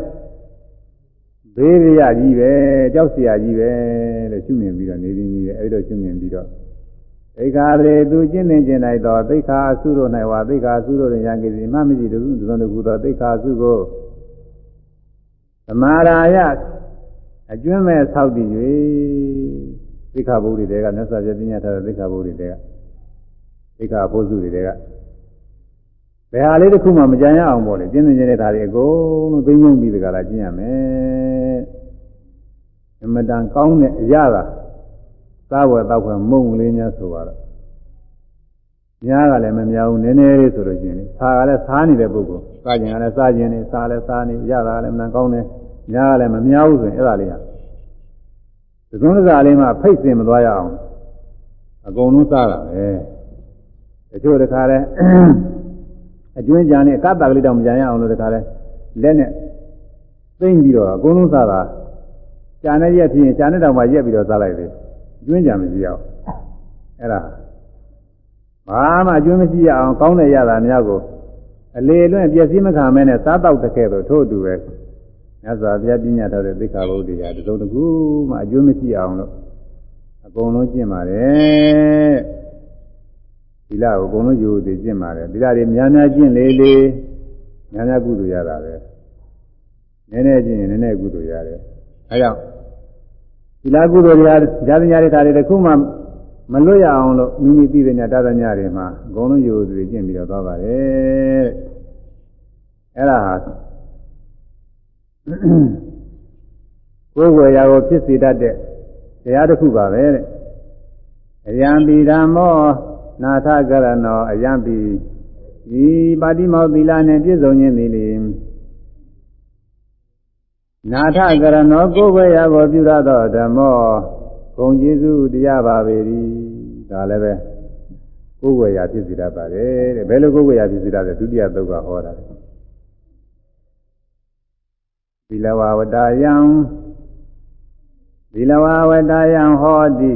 ဘေးရရကြီးပဲကြောက်เสียကြီးပဲလို့ရှုမြင်ပြီးတော့နေပြီးနေတယ်အဲ့လိုရှုမြင်ပြီးတော့သိခာရေသူကျင့်နေကျင်လိုက်တော့သိခာအစုတို့၌ဝါသိခာအစုတို့ရံကိစီမမရှိတူသုံးတကူသောသိခာအစုကိုသမာရာယအကျွမ်းမဲ့ဆောက်တည်၍သိက္ခာပုဒ်တွေကမြတ်စွာဘုရားပြညာထားတဲ့သိက္ခာပုဒ်တွေကသိက္ခာပုစုတွေက ဘယ်ဟာလေးတစ်ခုမှမကြံရအောင်ပေါ့လေကျင့်နေကြတဲ့ဓာတ်တွေအကုန်လုံးသိမ့်ငုံပြီးတကလားကျင့်ရမယ်အမတန်ကောင်းတဲ့အရာသာစားဝယ်တော့ခွင့်မုံလေးများဆိုတော့များကလည်းမများဘူးနည်းနည်းလေးဆိုလို့ရှိရင်စားကလည်းစားနေတဲ့ပုဂ္ဂိုလ်စားကျင်ကလည်းစားကျင်နေစားလည်းစားနေရတာလည်းမတန်ကောင်းတယ်များကလည်းမများဘူးဆိုရင်အဲ့ဒါလေးဟာသကုံးစကားလေးမှဖိတ်စင်မသွားရအောင်အကုန်လုံးစားတာပဲတချို့တခါလဲ အကျွင်းကြံနဲ့ကပ်တာကလေးတောင်မကြံရအောင်လို့တခါလဲလက်နဲ့သိမ့်ပြီးတော့အကုန်လုံးစားတာကြံနဲ့ရက်ဖြစ်ရင်ကြံနဲ့တောင်မှရက်ပြီးတော့စားလိုက်တယ်ကျွင်းကြံမရှိအောင်အဲ့ဒါဘာမှအကျွင်းမရှိရအောင်ကောင်းတဲ့ရတာများကိုအလေလွင့်ပျက်စီးမခံမဲနဲ့စားတော့တကယ်တော့ထို့အတူပဲမြတ်စွာဘုရားပြညာတော်တဲ့သိက္ခာပုဒ်တရားတစ်စုံတစ်ခုမှအကျွမ်းမရှိအောင်လို့အကုန်လုံးကျင့်ပါတယ် သီလကိုအကုန်လုံးယူသည်ကျင့်ပါတယ်သီလတွေများများကျင့်လေလေများများကုသိုလ်ရတာပဲနည်းနည်းကျင့်ရင်နည်းနည်းကုသိုလ်ရတယ်အဲကြောင့်သီလကုသိုလ်တွေဂျာသညာတွေဒါတွေတစ်ခုမှမလွတ်ရအောင်လို့မိမိသိတဲ့ညတာသညာတွေမှာအကုန်လုံးယူသည်ကျင့်ပြီးတော့သွားပါတယ်အဲ့ဒါဟာကိုယ်ွယ်ရာကိုဖြစ်စေတတ်တဲ့တရားတစ်ခုပါပဲတဲ့အယံပိဓမ္မော နာထကရဏောအယံပိဒီပါတိမောသီလနဲ့ပြည့်စုံခြင်းသည်လေနာထကရဏောကိုယ်ွယ်ရာကိုပြုရသောဓမ္မောဂုံကျေးဇူးတရားပါပေ၏ဒါလည်းပဲကိုယ်ွယ်ရာဖြစ်စေတတ်ပါတယ်တဲ့ဘယ်လိုကိုယ်ွယ်ရာဖြစ်စေတတ်လဲဒုတိယသုတ်ကဟောတာသီလဝဝတယံသီလဝဝတယံဟောတိ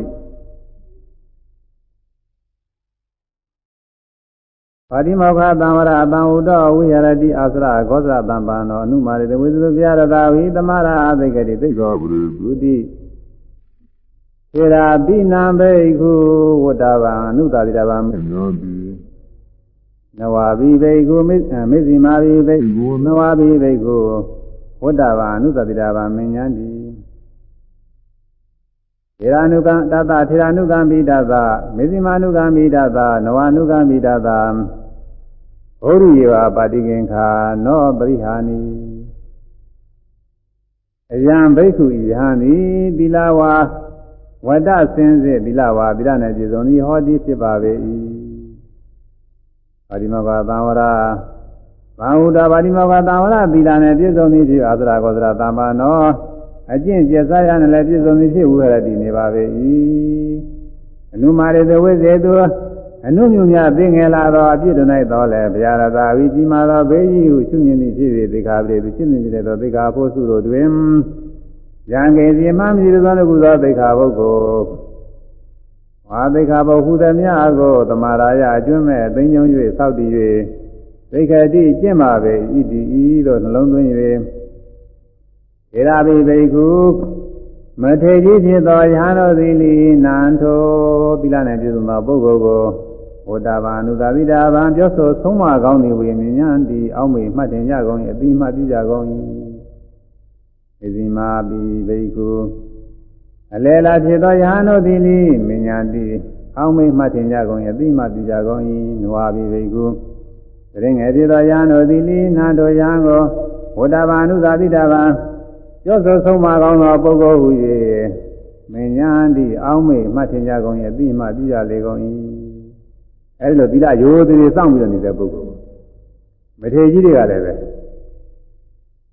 ပါတိမောခသံဝရအတံဥတော်ဝိရတိအာစရခောစရတံပံတော်အနုမာရိတဝိသုပြရတာဝိသမရာသိကတိသိကောဘုရုဒုတိသေရာပိနံဘေခုဝတ္တဗံအနုတာတိတဗံမေနောတိနဝဘိဘေခုမိမေဇိမာဘိဘေခုနဝဘိဘေခုဝတ္တဗံအနုတာတိတဗံမဉ္ဇန္တိေရာနုကံတတထေရာနုကံမိဒသမေဇိမာနုကံမိဒသနဝနုကံမိဒသ ဘုရိယေဝပါတိကင်္ခာနောပရိဟာနိအယံဘိက္ခုယဟန်သည်သီလဝါဝတ္တစင်စစ်သီလဝါဗိရနဲ့ပြည်စုံသည်ဟောသည်ဖြစ်ပါပေ၏ပါတိမဘာသံဝရာဘာဟုတာပါတိမောကတာဝရသီလနဲ့ပြည့်စုံသည်ဖြစ်အာသရာကောသရာတမ္ပါနောအကျင့်ကျက်စားရနဲ့လည်းပြည့်စုံသည်ဖြစ်ဝိရတိနေပါပေ၏အနုမာရတဝိဇေတု အနုမြမြသိငယ်လာသောအပြည့်တို့၌တော်လဲဗျာရတာဝိကြီးမာသောဘေးကြီးဟုရှုမြင်သည်ဖြစ်၍သိခါပြေသူရှင်းမြင်တဲ့သောသိခါဖို့စုတို့တွင်ယံကေစီမမြည်သောတကုသောသိခါဘုတ်ကိုဝါသိခါဘုတ်ဟုသည်များကိုသမာရာယအကျွမ်းမဲ့သိဉ္ဇုံ၍သောက်တည်၍သိခတိကျင့်ပါပဲဣတိဤသို့နှလုံးသွင်း၍ဧရာဘိဘိက္ခုမထေကြီးဖြစ်သောယဟန်တော်သည်လီနံထိုသီလနဲ့ပြည့်စုံသောပုဂ္ဂိုလ်ကို ဝတ္တဘာနုသာဝိတာဗံပြောဆိုဆုံးမကောင်းသည်ဝိမြညာတိအောက်မေမှတ်တင်ကြကုန်၏အတိမှပြုကြကုန်၏ဣဇိမာပိဘိက္ခုအလေလာဖြစ်သောယဟန်တော်သည်လီမြညာတိအောက်မေမှတ်တင်ကြကုန်၏အတိမှပြုကြကုန်၏နဝပိဘိက္ခုတရင်ငယ်ဖြစ်သောယဟန်တို့သည်လိနာတို့ယဟန်ကိုဝတ္တဘာနုသာတိတဗံကျောဆိုဆုံးမကောင်းသောပုဂ္ဂိုလ်ဟူ၍မဉ္ဇန်တိအောင်းမေမှတ်ထင်ကြကုန်၏အပြီးမှပြရလေကုန်၏ အဲဒီလိုသီလရိုးသေးစောင့်ပြီးတော့နေတဲ့ပုဂ္ဂိုလ်မထေကြီးတွေကလည်းပဲ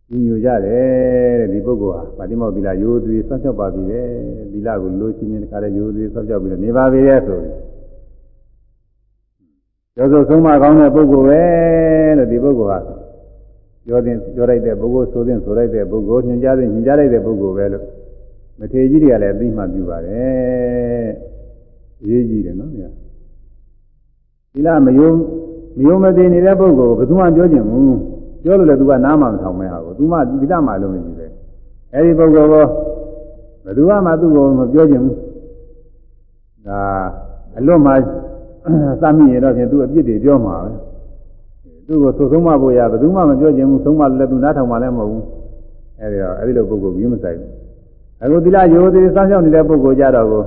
ညီညွတ်ကြတယ်တဲ့ဒီပုဂ္ဂိုလ်ဟာပါတိမောသီလရိုးသေးစောင့်ရှောက်ပါပြီတဲ့သီလကိုလိုချင်ရင်တခါတည်းရိုးသေးစောင့်ရှောက်ပြီးတော့နေပါပြီရဲ့ဆိုရင်ကျောဆိုဆုံးမကောင်းတဲ့ပုဂ္ဂိုလ်ပဲလို့ဒီပုဂ္ဂိုလ်ဟာပြောတဲ့ပြောလိုက်တဲ့ပုဂ္ဂိုလ်ဆိုတဲ့ဆိုလိုက်တဲ့ပုဂ္ဂိုလ်ညွှန်ကြားတဲ့ညွှန်ကြားလိုက်တဲ့ပုဂ္ဂိုလ်ပဲလို့မထေကြီးတွေကလည်းအသိမှပြုပါတယ်အရေးကြီးတယ်နော်ဗျာ ဒီလားမယုံမယုံမသိနေတဲ့ပုဂ္ဂိုလ်ဘယ်သူမှပြောကျင်ဘူးပြောလို့လည်းသူကနားမှမထောင်မဲဟာကိုသူမှဒီလားမှလုံးမရှိပဲအဲဒီပုဂ္ဂိုလ်ကိုဘယ်သူမှသူ့ကိုမပြောကျင်ဘူးဒါအလွတ်မှသတ်မိရင်တော့ဖြင့်သူအပြစ်တွေပြောမှာပဲသူ့ကိုသုဆုံးမဖို့ရဘယ်သူမှမပြောချင်ဘူးသုံးမလည်းသူနားထောင်မှလည်းမဟုတ်ဘူးအဲဒီတော့အဲဒီလိုပုဂ္ဂိုလ်ကြီးမဆိုင်ဘူးအခုသီလရိုးသေးစောင့်ရှောက်နေတဲ့ပုဂ္ဂိုလ်ကြတော့ကို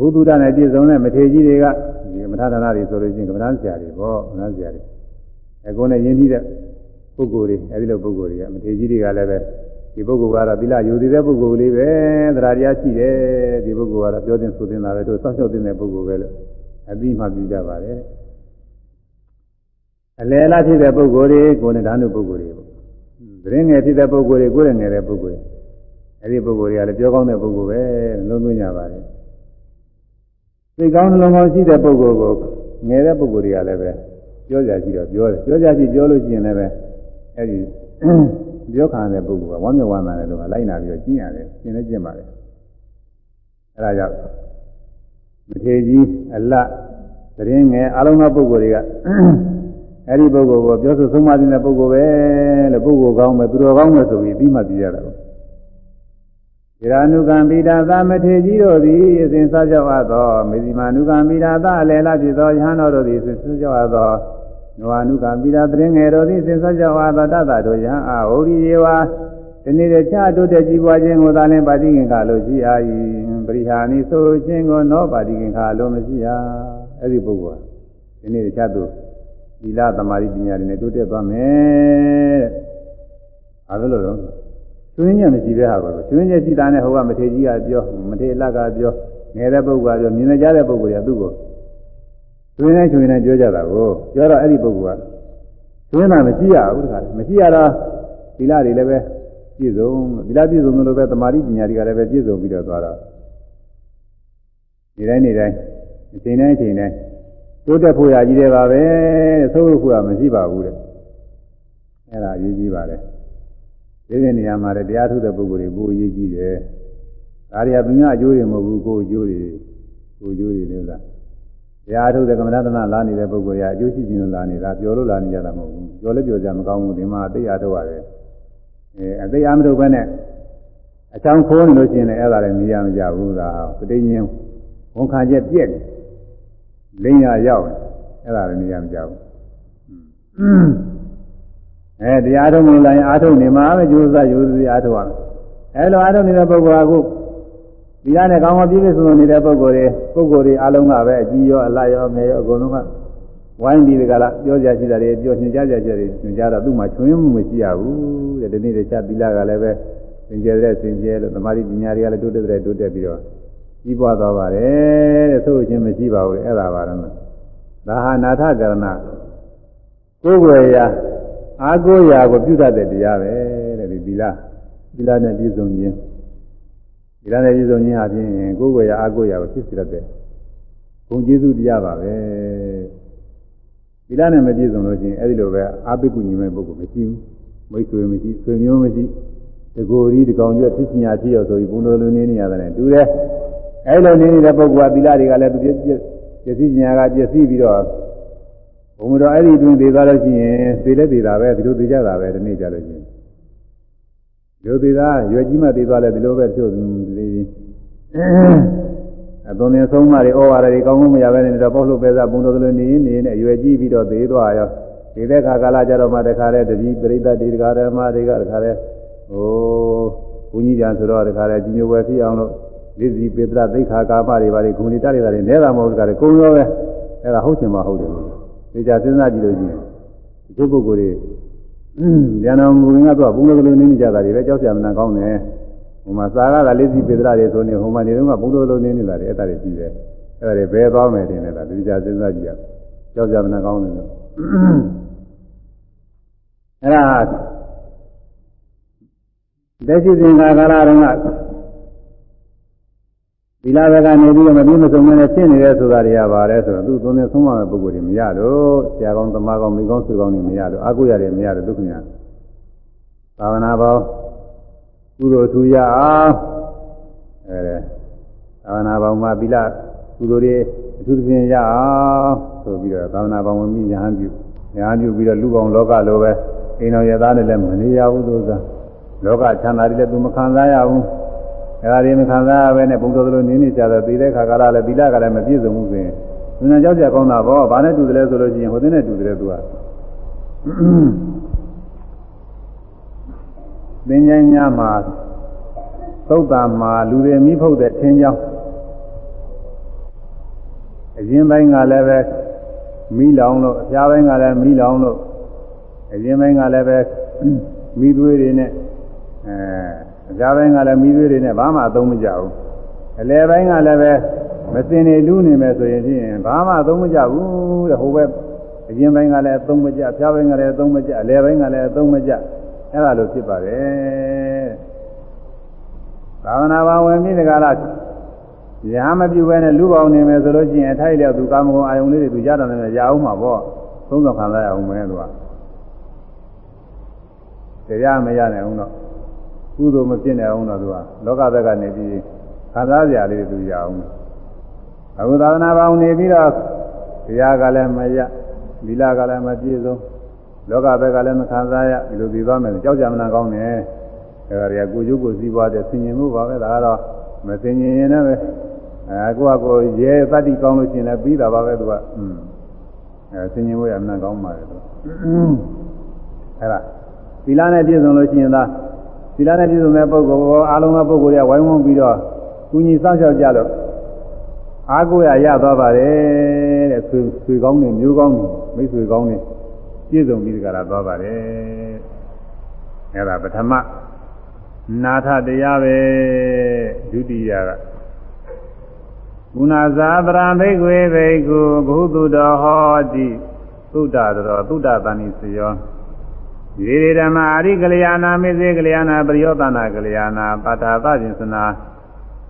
ဘုသူဒ္ဒနဲ့ပြည့်စုံတဲ့မထေကြီးတွေကဒီကမ္မထာဌာနတွေဆိုလို့ချင်းကမ္မထာဆရာတွေပေါ့ကမ္မထာဆရာတွေအကုန်နဲ့ယဉ်ပြီးတဲ့ပုဂ္ဂိုလ်တွေအဲဒီလိုပုဂ္ဂိုလ်တွေကမထေကြီးတွေကလည်းပဲဒီပုဂ္ဂိုလ်ကတော့သီလယူသေးတဲ့ပုဂ္ဂိုလ်လေးပဲတရားတရားရှိတယ်ဒီပုဂ္ဂိုလ်ကတော့ပြောတင်ဆိုတင်တာပဲတို့စောင့်ရှောက်တင်တဲ့ပုဂ္ဂိုလ်ပဲလို့အပြီးမှပြကြပါတယ်အလယ်လားဖြစ်တဲ့ပုဂ္ဂိုလ်တွေကိုယ်နဲ့ဓာတ်နုပုဂ္ဂိုလ်တွေပေါ့သတင်းငယ်ဖြစ်တဲ့ပုဂ္ဂိုလ်တွေကိုယ်နဲ့ငယ်တဲ့ပုဂ္ဂိုလ်တွေအဲဒီပုဂ္ဂိုလ်တွေကလည်းပြောကောင်းတဲ့ပုဂ္ဂိုလ်ပဲလုံးသွင်းကြပါတယ် သိကောင်းနှလုံးကောင်းရှိတဲ့ပုဂ္ဂိုလ်ကိုငယ်တဲ့ပုဂ္ဂိုလ်တွေကလည်းပဲပြောကြရှိတော့ပြောတယ်ပြောကြရှိပြောလို့ရှိရင်လည်းပဲအဲဒီပြောခံတဲ့ပုဂ္ဂိုလ်ကဝမ်းမြောက်ဝမ်းသာတဲ့လူကလိုက်နာပြီးတော့ကျင့်ရတယ်ကျင့်လည်းကျင့်ပါတယ်အဲဒါကြောင့်မထေကြီးအလတ်သတင်းငယ်အလုံးသောပုဂ္ဂိုလ်တွေကအဲဒီပုဂ္ဂိုလ်ကိုပြောဆိုဆုံးမတဲ့ပုဂ္ဂိုလ်ပဲလို့ပုဂ္ဂိုလ်ကောင်းပဲသူတော်ကောင်းပဲဆိုပြီးပြီးမှပြရတာပေါ့ေ ရာနုကံပိတာသမထေကြီးတို့သည်အစဉ်စားကြောက်အပ်သောမေဇိမာနုကံပိတာသအလယ်လာဖြစ်သောယဟန်တော်တို့သည်အစဉ်စားကြောက်အပ်သောနဝနုကံပိတာတရင်ငယ်တို့သည်အစဉ်စားကြောက်အပ်သောတတတို့ယဟန်အာဟောရိယေဝဒီနေ့တခြားတို့တဲ့ကြီးပွားခြင်းကိုသာလင်ပါတိခင်ခါလို့ရှိအာ၏ပရိဟာနိဆိုခြင်းကိုနောပါတိခင်ခါလို့မရှိရအဲ့ဒီပုဂ္ဂိုလ်ဒီနေ့တခြားတို့သီလသမာဓိပညာတွေနဲ့တိုးတက်သွားမယ်တဲ့အဲလိုလို့ ကျွင်းညက်မရှိတဲ့ဟာကိုကျွင်းညက်ရှိတာနဲ့ဟိုကမထေကြီးကပြောမထေလကပြောငယ်တဲ့ပုဂ္ဂိုလ်ကပြောမြင်နေကြတဲ့ပုဂ္ဂိုလ်ကသူ့ကိုကျွင်းနေကျွင်းနေပြောကြတာကိုပြောတော့အဲ့ဒီပုဂ္ဂိုလ်ကကျွင်းတာမရှိရဘူးတခါမရှိရတော့သီလတွေလည်းပဲပြည့်စုံသီလပြည့်စုံလို့ပဲသမာဓိပညာတွေကလည်းပဲပြည့်စုံပြီးတော့သွားတော့ဒီတိုင်းနေတိုင်းအချိန်တိုင်းအချိန်တိုင်းတိုးတက်ဖို့ရကြီးတယ်ပါပဲသို့လို့ဖို့ရမရှိပါဘူးတဲ့အဲ့ဒါအရေးကြီးပါတယ် ဒီဒီနေရာမှာတရားထုတဲ့ပုဂ္ဂိုလ်တွေဘိုးအရေးကြီးတယ်ဒါတွေကသူများအကျိုးတွေမဟုတ်ဘူးကိုယ်အကျိုးတွေကိုယ်အကျိုးတွေလို့လားတရားထုတဲ့ကမ္မဋ္ဌာန်းလာနေတဲ့ပုဂ္ဂိုလ်ကအကျိုးရှိခြင်းလို့လာနေတာပြောလို့လာနေကြတာမဟုတ်ဘူးပြောလည်းပြောကြမကောင်းဘူးဒီမှာအသိအားထုတ်ရတယ်အဲအသိအားမထုတ်ဘဲနဲ့အချောင်းခိုးနေလို့ရှိရင်လည်းအဲ့ဒါလည်းနေရမကြဘူးဒါပဋိညာဉ်ဝန်ခံချက်ပြက်တယ်လိမ့်ရရောက်အဲ့ဒါလည်းနေရမကြဘူးအဲ တရားထုံးလို့လာရင်အာထုံနေမှာပဲကြိုးစားယူစီအာထုရမယ်အဲလိုအာထုနေတဲ့ပုဂ္ဂိုလ်ကခုဒီရနဲ့ကောင်းကောင်းပြည့်ပြည့်စုံစုံနေတဲ့ပုဂ္ဂိုလ်တွေပုဂ္ဂိုလ်တွေအလုံးကပဲအကြီးရောအလတ်ရောအငယ်ရောအကုန်လုံးကဝိုင်းပြီးဒီကလာပြောကြရှိတာတွေပြောညွှန်ကြားကြကြတွေညွှန်ကြားတော့သူ့မှာချွင်းမှုမရှိရဘူးတဲ့ဒီနေ့တခြားသီလကလည်းပဲသင်ကျဲတဲ့သင်ကျဲလို့သမာဓိပညာတွေကလည်းတိုးတက်တဲ့တိုးတက်ပြီးတော့ကြီးပွားသွားပါတယ်တဲ့ဆိုချင်းမရှိပါဘူးအဲ့ဒါပါတော့ဒါဟာနာထကရဏကိုယ်ွယ်ရာ အာကိုရာကိုပြုတတ်တဲ့တရားပဲတဲ့ဒီသီလသီလနဲ့ပြည့်စုံခြင်းသီလနဲ့ပြည့်စုံခြင်းအပြင်ကိုယ်ွယ်ရာအာကိုရာကိုဖြစ်စေတတ်တဲ့ဘုံကျေးဇူးတရားပါပဲသီလနဲ့မပြည့်စုံလို့ချင်းအဲ့ဒီလိုပဲအာပိကုညီမဲ့ပုဂ္ဂိုလ်မရှိဘူးမိတ်ဆွေမရှိဆွေမျိုးမရှိတကိုယ်ကြီးတကောင်ကျွတ်ဖြစ်ညာဖြစ်ရဆိုပြီးဘုံတော်လူနေနေရတယ်နဲ့တူတယ်အဲ့လိုနေနေတဲ့ပုဂ္ဂိုလ်ကသီလတွေကလည်းသူပြည့်ပြည့်စည်ညာကပြည့်စည်ပြီးတော့ ဘုံတော်အဲ့ဒီအတွင်းသေးသွားလို့ရှိရင်သေလည်းသေတာပဲဒီလိုသေကြတာပဲဒီနေ့ကြလို့ရှိရင်ဒီလိုသေတာရွယ်ကြီးမှသေသွားလဲဒီလိုပဲတချို့ဒီအသွင်နဲ့ဆုံးမတွေဩဝါဒတွေကောင်းကောင်းမရပဲနေတော့ပုတ်လို့ပဲစားဘုံတော်ကလေးနေနေနဲ့ရွယ်ကြီးပြီးတော့သေသွားရောဒီတဲ့ခါကာလကြတော့မှတခါတည်းတတိပရိသတ်ဒီတခါတည်းမှတွေကတခါတည်းဟိုဘုန်းကြီးကြံဆိုတော့တခါတည်းကြီးညိုပဲဖြစ်အောင်လို့လိစီပေတရသိခါကာမတွေပါလေဂုဏ်တွေတတ်တွေပါတယ်နဲတာမဟုတ်တခါတည်းကုံရောပဲအဲ့ဒါဟုတ်ချင်မှဟုတ်တယ် ဒီကြစဉ်းစားကြည့်လို့ရှိရင်ဒီပုဂ္ဂိုလ်တွေဉာဏ်တော်မူရင်ကတော့ဘုံတော်ကလေးနေနေကြတာတွေပဲကြောက်ကြမနာကောင်းတယ်ဟိုမှာသာရကလေးစီပေဒရာတွေဆိုနေဟိုမှာနေတော့ကဘုံတော်လုံးနေနေတာတွေအဲ့ဒါတွေကြည့်တယ်အဲ့ဒါတွေဘယ်သွားမယ်တင်နေတာဒီကြစဉ်းစားကြည့်ရကြောက်ကြမနာကောင်းတယ်လို့အဲ့ဒါလက်ရှိသင်္ခါကာလတုန်းကသီ လဘက်ကနေပြီးတော့မပြီးမစုံနဲ့ဖြစ်နေတယ်ဆိုတာတွေကပါလဲဆိုတော့သူသုံးနေဆုံးမတဲ့ပုဂ္ဂိုလ်တွေမရလို့ဆရာကောင်းသမားကောင်းမိကောင်းဆွေကောင်းတွေမရလို့အာကိုရတယ်မရလို့ဒုက္ခညာသာဝနာပေါင်းကုသိုလ်ထူရအောင်အဲသာဝနာပေါင်းမှာသီလကုသိုလ်တွေအထူးသဖြင့်ရအောင်ဆိုပြီးတော့သာဝနာပေါင်းဝင်ပြီးညာဟန်ပြုညာဟန်ပြုပြီးတော့လူပေါင်းလောကလိုပဲအိမ်တော်ရသားနဲ့လည်းမနေရဘူးသူကလောကချမ်းသာတွေလည်းသူမခံစားရဘူးအဲ ဒါတွေမခံစားရဘဲနဲ့ဘုံတော်တို့နင်းနေကြတယ်ပြီးတဲ့ခါကလည်းသီလကလည်းမပြည့်စုံဘူးဆိုရင်ဘုရားကြောက်ကြကောင်းတာဘောဘာနဲ့တူတယ်လဲဆိုလို့ရှိရင်ဟိုတဲ့နဲ့တူတယ်သူကသင်္ကြန်ညမှာသုတ်တံမှာလူတွေမိဖုတ်တဲ့ထင်းကြောင်းအရင်ပိုင်းကလည်းပဲမိလောင်လို့အပြားပိုင်းကလည်းမိလောင်လို့အရင်ပိုင်းကလည်းပဲမိသွေးတွေနဲ့အဲ အကြပိုင်းကလည်းမိသွေးတွေနဲ့ဘာမှအသုံးမကျဘူးအလယ်ပိုင်းကလည်းပဲမစင်နေလူးနေမယ်ဆိုရင်ဖြင့်ဘာမှအသုံးမကျဘူးတဲ့ဟိုဘက်အရင်ပိုင်းကလည်းအသုံးမကျဖြားပိုင်းကလည်းအသုံးမကျအလယ်ပိုင်းကလည်းအသုံးမကျအဲ့ဒါလိုဖြစ်ပါတယ်သာဝနာဘာဝင်ပြီးတကလားရာမပြုဘဲနဲ့လူပေါင်းနေမယ်ဆိုလို့ရှိရင်အထိုက်လျောက်သူကာမဂုဏ်အာယုန်လေးတွေသူရတာနဲ့ရအောင်မှာပေါ့သုံးဆောင်ခံရအောင်မယ်သူကတရားမရနိုင်အောင်တော့ ကုသိုလ်မဖြစ်နိုင်အောင်တော့သူကလောကဘက်ကနေပြီးခံစားကြရလေးသူရအောင်အခုသာသနာပေါင်းနေပြီးတော့တရားကလည်းမရလီလာကလည်းမပြည့်စုံလောကဘက်ကလည်းမခံစားရဒီလိုပြီးသွားမယ်ကြောက်ကြမနာကောင်းတယ်အဲဒါတွေကကိုကျုပ်ကိုစည်းပွားတဲ့ဆင်ញင်မှုပါပဲဒါကတော့မဆင်ញင်ရင်လည်းအဲကိုကကိုရဲတတ္တိကောင်းလို့ရှိရင်လည်းပြီးတာပါပဲသူကอืมအဲဆင်ញင်ဝေးအမှန်ကောင်းပါလေသူအဲဒါသီလနဲ့ပြည့်စုံလို့ရှိရင်သာ သီလနဲ့ပြည့်စုံတဲ့ပုဂ္ဂိုလ်အားလုံးသောပုဂ္ဂိုလ်တွေကဝိုင်းဝန်းပြီးတော့ကုညီစောင့်ရှောက်ကြလို့အားကိုးရရသွားပါတယ်တဲ့ဆွေဆွေကောင်းနေမျိုးကောင်းနေမိတ်ဆွေကောင်းနေပြည့်စုံပြီးကြတာသွားပါတယ်အဲဒါပထမနာထတရားပဲဒုတိယကကုဏဇာပရံဘိကွေဘိကုဘုသူတော်ဟောတိသုဒ္ဓတော်သုဒ္ဓတန်ဤစယော ယေရေဓမ္မာအရိကလျာဏမေစေကလျာဏပရိယောသနာကလျာဏပါတာသဖြင့်စနာ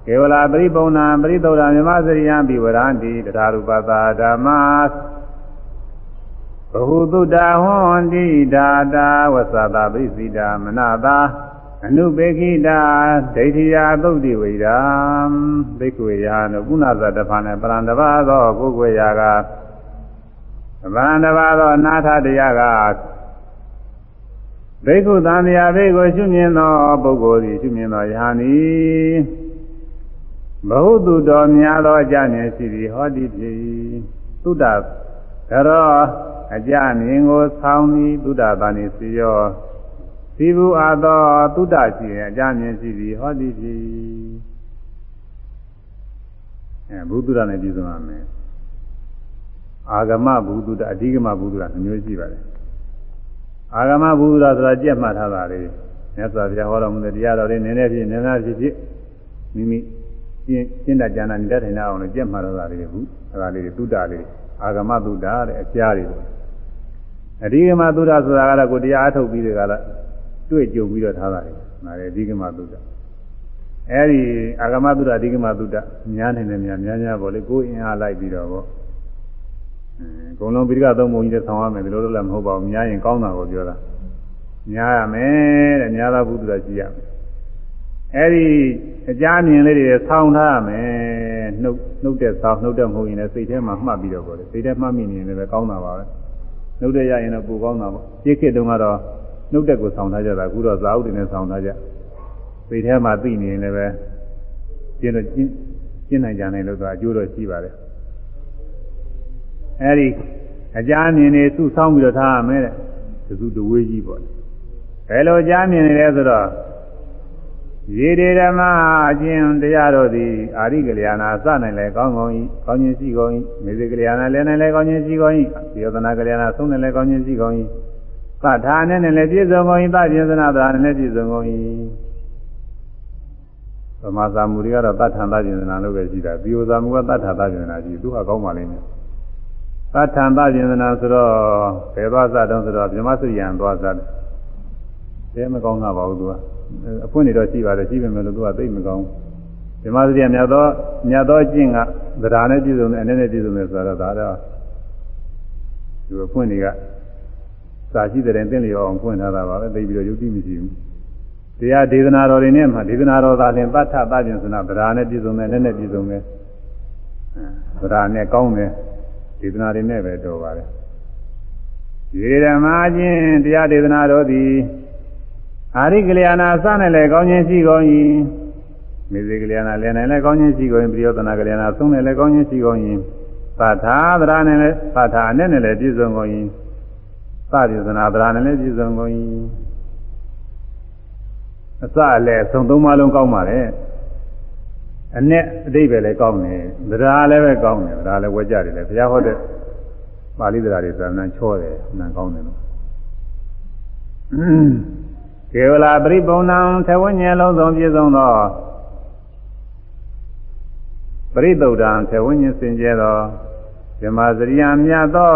ကေဝလာပရိပုံနာပရိသုဒ္ဓမြမစရိယံပိဝရန္တိတထာရူပသာဓမ္မာဘဟုတုတ္တဟွန်တိဒါတာဝသတာပရိစိတာမနတာအနုပေခိတာဒိဋ္ဌိယာသုတ်တိဝိရာဘိက္ခွေယာနုကုဏဇတဖာနဲ့ပရံတဘာသောကိုယ်ွယ်ရာကပရံတဘာသောအနာထတရားက ဘိက္ခုသံဃာဘိက္ခုရှုမြင်သောပုဂ္ဂိုလ်သည်ရှုမြင်သောယဟန်သည်ဘဟုတုတော်များသောအကြဉာဏ်ရှိသည်ဟောတိဖြစ်သုဒ္ဓကရောအကြမြင်ကိုဆောင်းသည်သုဒ္ဓသာနေစီရောစီဘူးအသောသုဒ္ဓရှိရင်အကြမြင်ရှိသည်ဟောတိဖြစ်အဲဘုဒ္ဓရနဲ့ပြည်စုံရမယ်အာဂမဘုဒ္ဓအဓိကမဘုဒ္ဓရမျိုးရှိပါတယ် အာဂမဘုရားဆိုတာကြက်မှတ်ထားတာလေမြတ်စွာဘုရားဟောတော်မူတဲ့တရားတော်လေးနည်းနည်းဖြစ်နည်းနည်းဖြစ်ဖြစ်မိမိရှင်းရှင်းတကြနာနေတဲ့ထိုင်အောင်လို့ကြက်မှတ်ထားတာလေးဘူးအဲဒါလေးသုတ္တလေးအာဂမသုတ္တတဲ့အကြားတွေအဓိကမသုတ္တဆိုတာကတော့ကိုတရားအထုတ်ပြီးတဲ့ကလာတွေ့ကြုံပြီးတော့ထားတာလေဒါလေအဓိကမသုတ္တအဲဒီအာဂမသုတ္တအဓိကမသုတ္တများနေတယ်များများများပေါ့လေကိုယ်အင်အားလိုက်ပြီးတော့ပေါ့ အကုန်လုံးပိဋကသုံးပုံကြီးနဲ့ဆောင်ရမယ်ဒီလိုလိုလည်းမဟုတ်ပါဘူးများရင်ကောင်းတာကိုပြောတာများရမယ်တဲ့များသောဘုဒ္ဓရှိရမယ်အဲဒီအကြမြင်လေးတွေဆောင်းထားရမယ်နှုတ်နှုတ်တဲ့ဆောင်းနှုတ်တဲ့မဟုတ်ရင်လည်းစိတ်ထဲမှာမှတ်ပြီးတော့ပေါ့လေစိတ်ထဲမှတ်မိနေရင်လည်းကောင်းတာပါပဲနှုတ်တဲ့ရရင်တော့ပိုကောင်းတာပေါ့ပြည့်ခေတ်တုန်းကတော့နှုတ်တဲ့ကိုဆောင်းထားကြတာအခုတော့ဇာဥတွေနဲ့ဆောင်းထားကြစိတ်ထဲမှာသိနေရင်လည်းပဲကျင်းတော့ကျင်းကျင်းနိုင်ကြနိုင်လို့တော့အကျိုးတော့ရှိပါတယ် အဲဒီအကြမြင်နေစုဆောင်းပြီးတော့ထားရမယ်တဲ့တစုတဝေးကြီးပေါ့ဘယ်လိုကြားမြင်နေလဲဆိုတော့ရေတေဓမ္မအကျင့်တရားတို့သည်အာရိကလျာဏစနိုင်လဲကောင်းကောင်းဤကောင်းခြင်းရှိကောင်းဤမေဇေကလျာဏလည်းနိုင်လဲကောင်းခြင်းရှိကောင်းဤသေယသနာကလျာဏဆုံးနိုင်လဲကောင်းခြင်းရှိကောင်းဤသတ္ထာနဲ့နဲ့လည်းပြည့်စုံကောင်းဤသပြင်းစနာသာနဲ့လည်းပြည့်စုံကောင်းဤသမာသာမူတွေကတော့တတ်ထံသပြင်းစနာလို့ပဲရှိတာပြီးဥသာမူကတတ်ထံသပြင်းစနာရှိသူကကောင်းပါလိမ့်မယ် သတ္ထံသပြင်းစနာဆိုတော့ဘယ်သွားစတုံးဆိုတော့မြမစုရံသွားစတယ်မကောင်းတာပါဘူးသူကအဖွင့်နေတော့ရှိပါတယ်ရှိပေမဲ့လို့သူကသိမကောင်းမြမစုရံမြတ်သောမြတ်သောကျင့်ကသဒ္ဓါနဲ့ပြည့်စုံတယ်အနေနဲ့ပြည့်စုံတယ်ဆိုတော့ဒါတော့သူအဖွင့်တွေကစာရှိတဲ့တင်လျောအောင်ဖွင့်ထားတာပါပဲသိပြီးတော့ယုတ်တိမရှိဘူးတရားဒေသနာတော်တွေနဲ့မှဒေသနာတော်သာလင်သတ္ထသပြင်းစနာသဒ္ဓါနဲ့ပြည့်စုံတယ်နဲ့နဲ့ပြည့်စုံတယ်သဒ္ဓါနဲ့ကောင်းတယ် ဒေသနာတွေနဲ့ပဲတော်ပါတယ်ရေဓမ္မချင်းတရားဒေသနာတော်သည်အာရိကလျာဏစနဲ့လည်းကောင်းခြင်းရှိကုန်၏မေဇေကလျာဏလည်းနဲ့လည်းကောင်းခြင်းရှိကုန်၏ပရိယောသနာကလျာဏသုံးနဲ့လည်းကောင်းခြင်းရှိကုန်၏သတ္ထာသရနဲ့လည်းသတ္ထာနဲ့နဲ့လည်းပြည့်စုံကုန်၏သတိသနာသရနဲ့လည်းပြည့်စုံကုန်၏အစလည်းသုံးသုံးပါလုံးကောင်းပါလေ အနဲ့အတိတ်ပဲလည်းကောင်းတယ်ဗဒာလည်းပဲကောင်းတယ်ဗဒာလည်းဝဲကြတယ်လေဘုရားဟောတဲ့ပါဠိတရားတွေသာနန်ချောတယ်နန်ကောင်းတယ်လို့ကေဝလာပရိပုံဏံသဝဉ္ဉေလုံးစုံပြည့်စုံသောပရိသုဒ္ဓံသဝဉ္ဉေစင်ကြဲသောဓမ္မစရိယမြတ်သော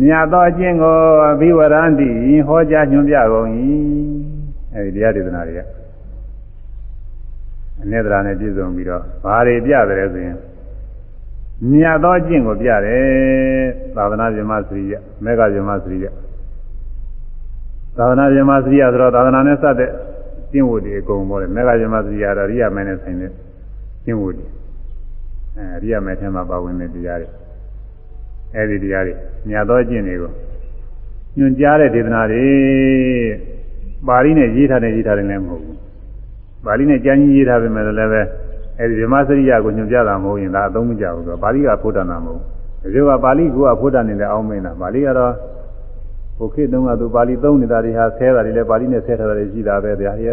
မြတ်သောအကျင့်ကိုအဘိဝရန္တိဟောကြားညွှန်ပြကုန်၏အဲဒီတရားဒေသနာတွေက အနည်းတရားနဲ့ပြည့်စုံပြီးတော့ဘာတွေပြတယ်ဆိုရင်မြတ်သောအကျင့်ကိုပြတယ်သာသနာ့ဓမ္မစရိယမေဃဓမ္မစရိယသာသနာ့ဓမ္မစရိယဆိုတော့သာသနာနဲ့စတဲ့ကျင့်ဝတ်တွေအကုန်ပေါ်တယ်မေဃဓမ္မစရိယတော့ရိယာမဲနဲ့ဆိုင်တဲ့ကျင့်ဝတ်တွေအဲရိယာမဲထဲမှာပါဝင်တဲ့တရားတွေအဲဒီတရားတွေမြတ်သောအကျင့်တွေကိုညွှန်ကြားတဲ့ဒေသနာတွေပါဠိနဲ့ရေးထားတဲ့ရေးထားတယ်လည်းမဟုတ်ဘူး ပါဠိနဲ့ကြမ်းကြီးရေးထားပေမဲ့လည်းပဲအဲဒီဓမ္မစရိယကိုညွှန်ပြတာမဟုတ်ရင်ဒါအသုံးမကျဘူးဆိုတော့ပါဠိကဖုဒ္ဒနာမဟုတ်ဘူးဒီလိုကပါဠိကဖုဒ္ဒနေတဲ့အောင်းမင်းတာပါဠိကတော့ဟိုခေတ်တုန်းကသူပါဠိသုံးနေတာတွေဟာဆဲတာတွေလည်းပါဠိနဲ့ဆဲထားတာတွေရှိတာပဲဗျာဒီ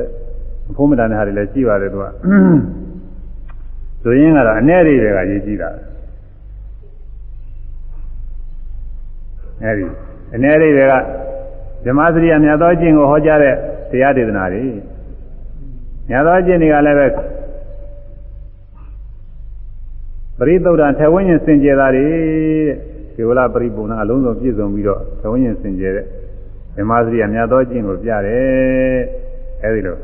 အဖို့မတန်တဲ့ဟာတွေလည်းရှိပါတယ်သူကဆိုရင်ကတော့အ ਨੇ တွေကရေးကြည့်တာအဲဒီအ ਨੇ တွေကဓမ္မစရိယမြတ်သောအကျင့်ကိုဟောကြားတဲ့တရားဒေသနာတွေ မြတ်သောအကျင့်တွေကလည်းပဲပရိသုဒ္ဓထေဝဉ္ဉ္စင်ကြယ်တာတွေတဲ့ကေဝလပရိပုံနာအလုံးစုံပြည့်စုံပြီးတော့ထေဝဉ္ဉ္စင်ကြယ်တဲ့ဓမ္မစရိယမြတ်သောအကျင့်ကိုပြတယ်အဲဒီလို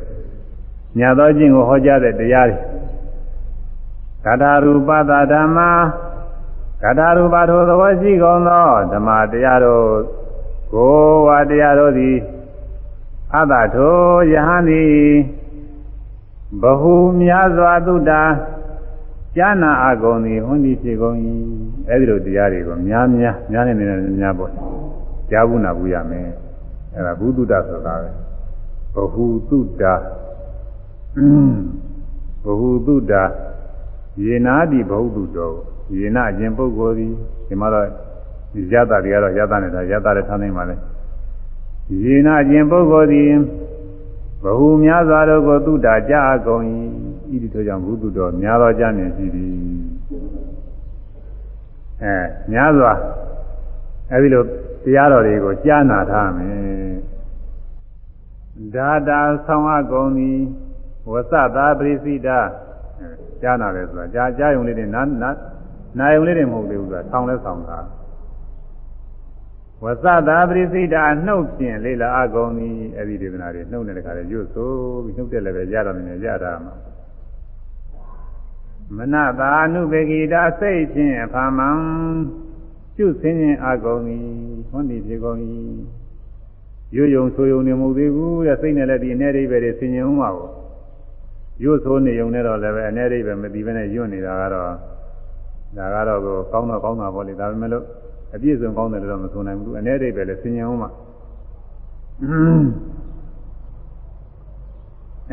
မြတ်သောအကျင့်ကိုဟောကြားတဲ့တရားတွေဂတရူပသဓမ္မာဂတရူပထိုသဘောရှိကုန်သောဓမ္မတရားတို့ကိုဝါတရားတို့သည်အတ္တထိုယဟန်သည် ဘဟုများစွာသုတ္တာကျမ်းနာအကုန်သည်ဟွန်းဒီဖြစ်ကုန်၏အဲဒီလိုတရားတွေကိုများများများနေနေများပေါ့ကြားဘူးနာဘူးရမယ်အဲဒါဘုဒ္ဓဆိုတာပဲဘဟုသုတ္တာဘဟုသုတ္တာယေနာတိဘဟုတုတော်ယေနာအခြင်းပုဂ္ဂိုလ်သည်ဒီမှာတော့ရတ္တတွေကတော့ရတ္တနဲ့ဒါရတ္တလည်းထားနိုင်ပါလေယေနာအခြင်းပုဂ္ဂိုလ်သည် ဘဟုများစွာတို့ကိုသုတ္တာကြအကုန်၏ဤဒီတို့ကြောင့်ဘုသူတော်များသောကြမြင်ရှိသည်အဲများစွာအဲဒီလိုတရားတော်တွေကိုကြားနာထားမယ်ဒါတာဆောင်းအကုန်သည်ဝသတာပရိစိတာကြားနာတယ်ဆိုတာကြားကြားယုံလေးတွေနာနာနာယုံလေးတွေမဟုတ်သေးဘူးဆိုတာဆောင်းလဲဆောင်းတာ ဝသတာပရိစိတာနှုတ်ဖြင့်လေလာအကုန်သည်အဲ့ဒီဒေသနာတွေနှုတ်နေတဲ့ခါလေရွတ်ဆိုပြီးနှုတ်တဲ့လည်းပဲရတာနေရတာမှာမနတာအနုဘေကိတာစိတ်ဖြင့်အဖာမံကျွဆင်းခြင်းအကုန်သည်ဟွန်းဒီဖြစ်ကုန်၏ရွယုံဆိုယုံနေမှုသေးဘူးတဲ့စိတ်နဲ့လည်းဒီအနေအိဗယ်တွေဆင်ញုံမှာပေါ့ရွတ်ဆိုးနေုံနဲ့တော့လည်းပဲအနေအိဗယ်မသိဘဲနဲ့ရွတ်နေတာကတော့ဒါကတော့ကိုကောင်းတော့ကောင်းတာပေါ့လေဒါပေမဲ့လို့ အပြည့်စုံကောင်းတယ်လို့တော့မဆိုနိုင်ဘူးအနေအိဗယ်လည်းဆင်ញုံမှာ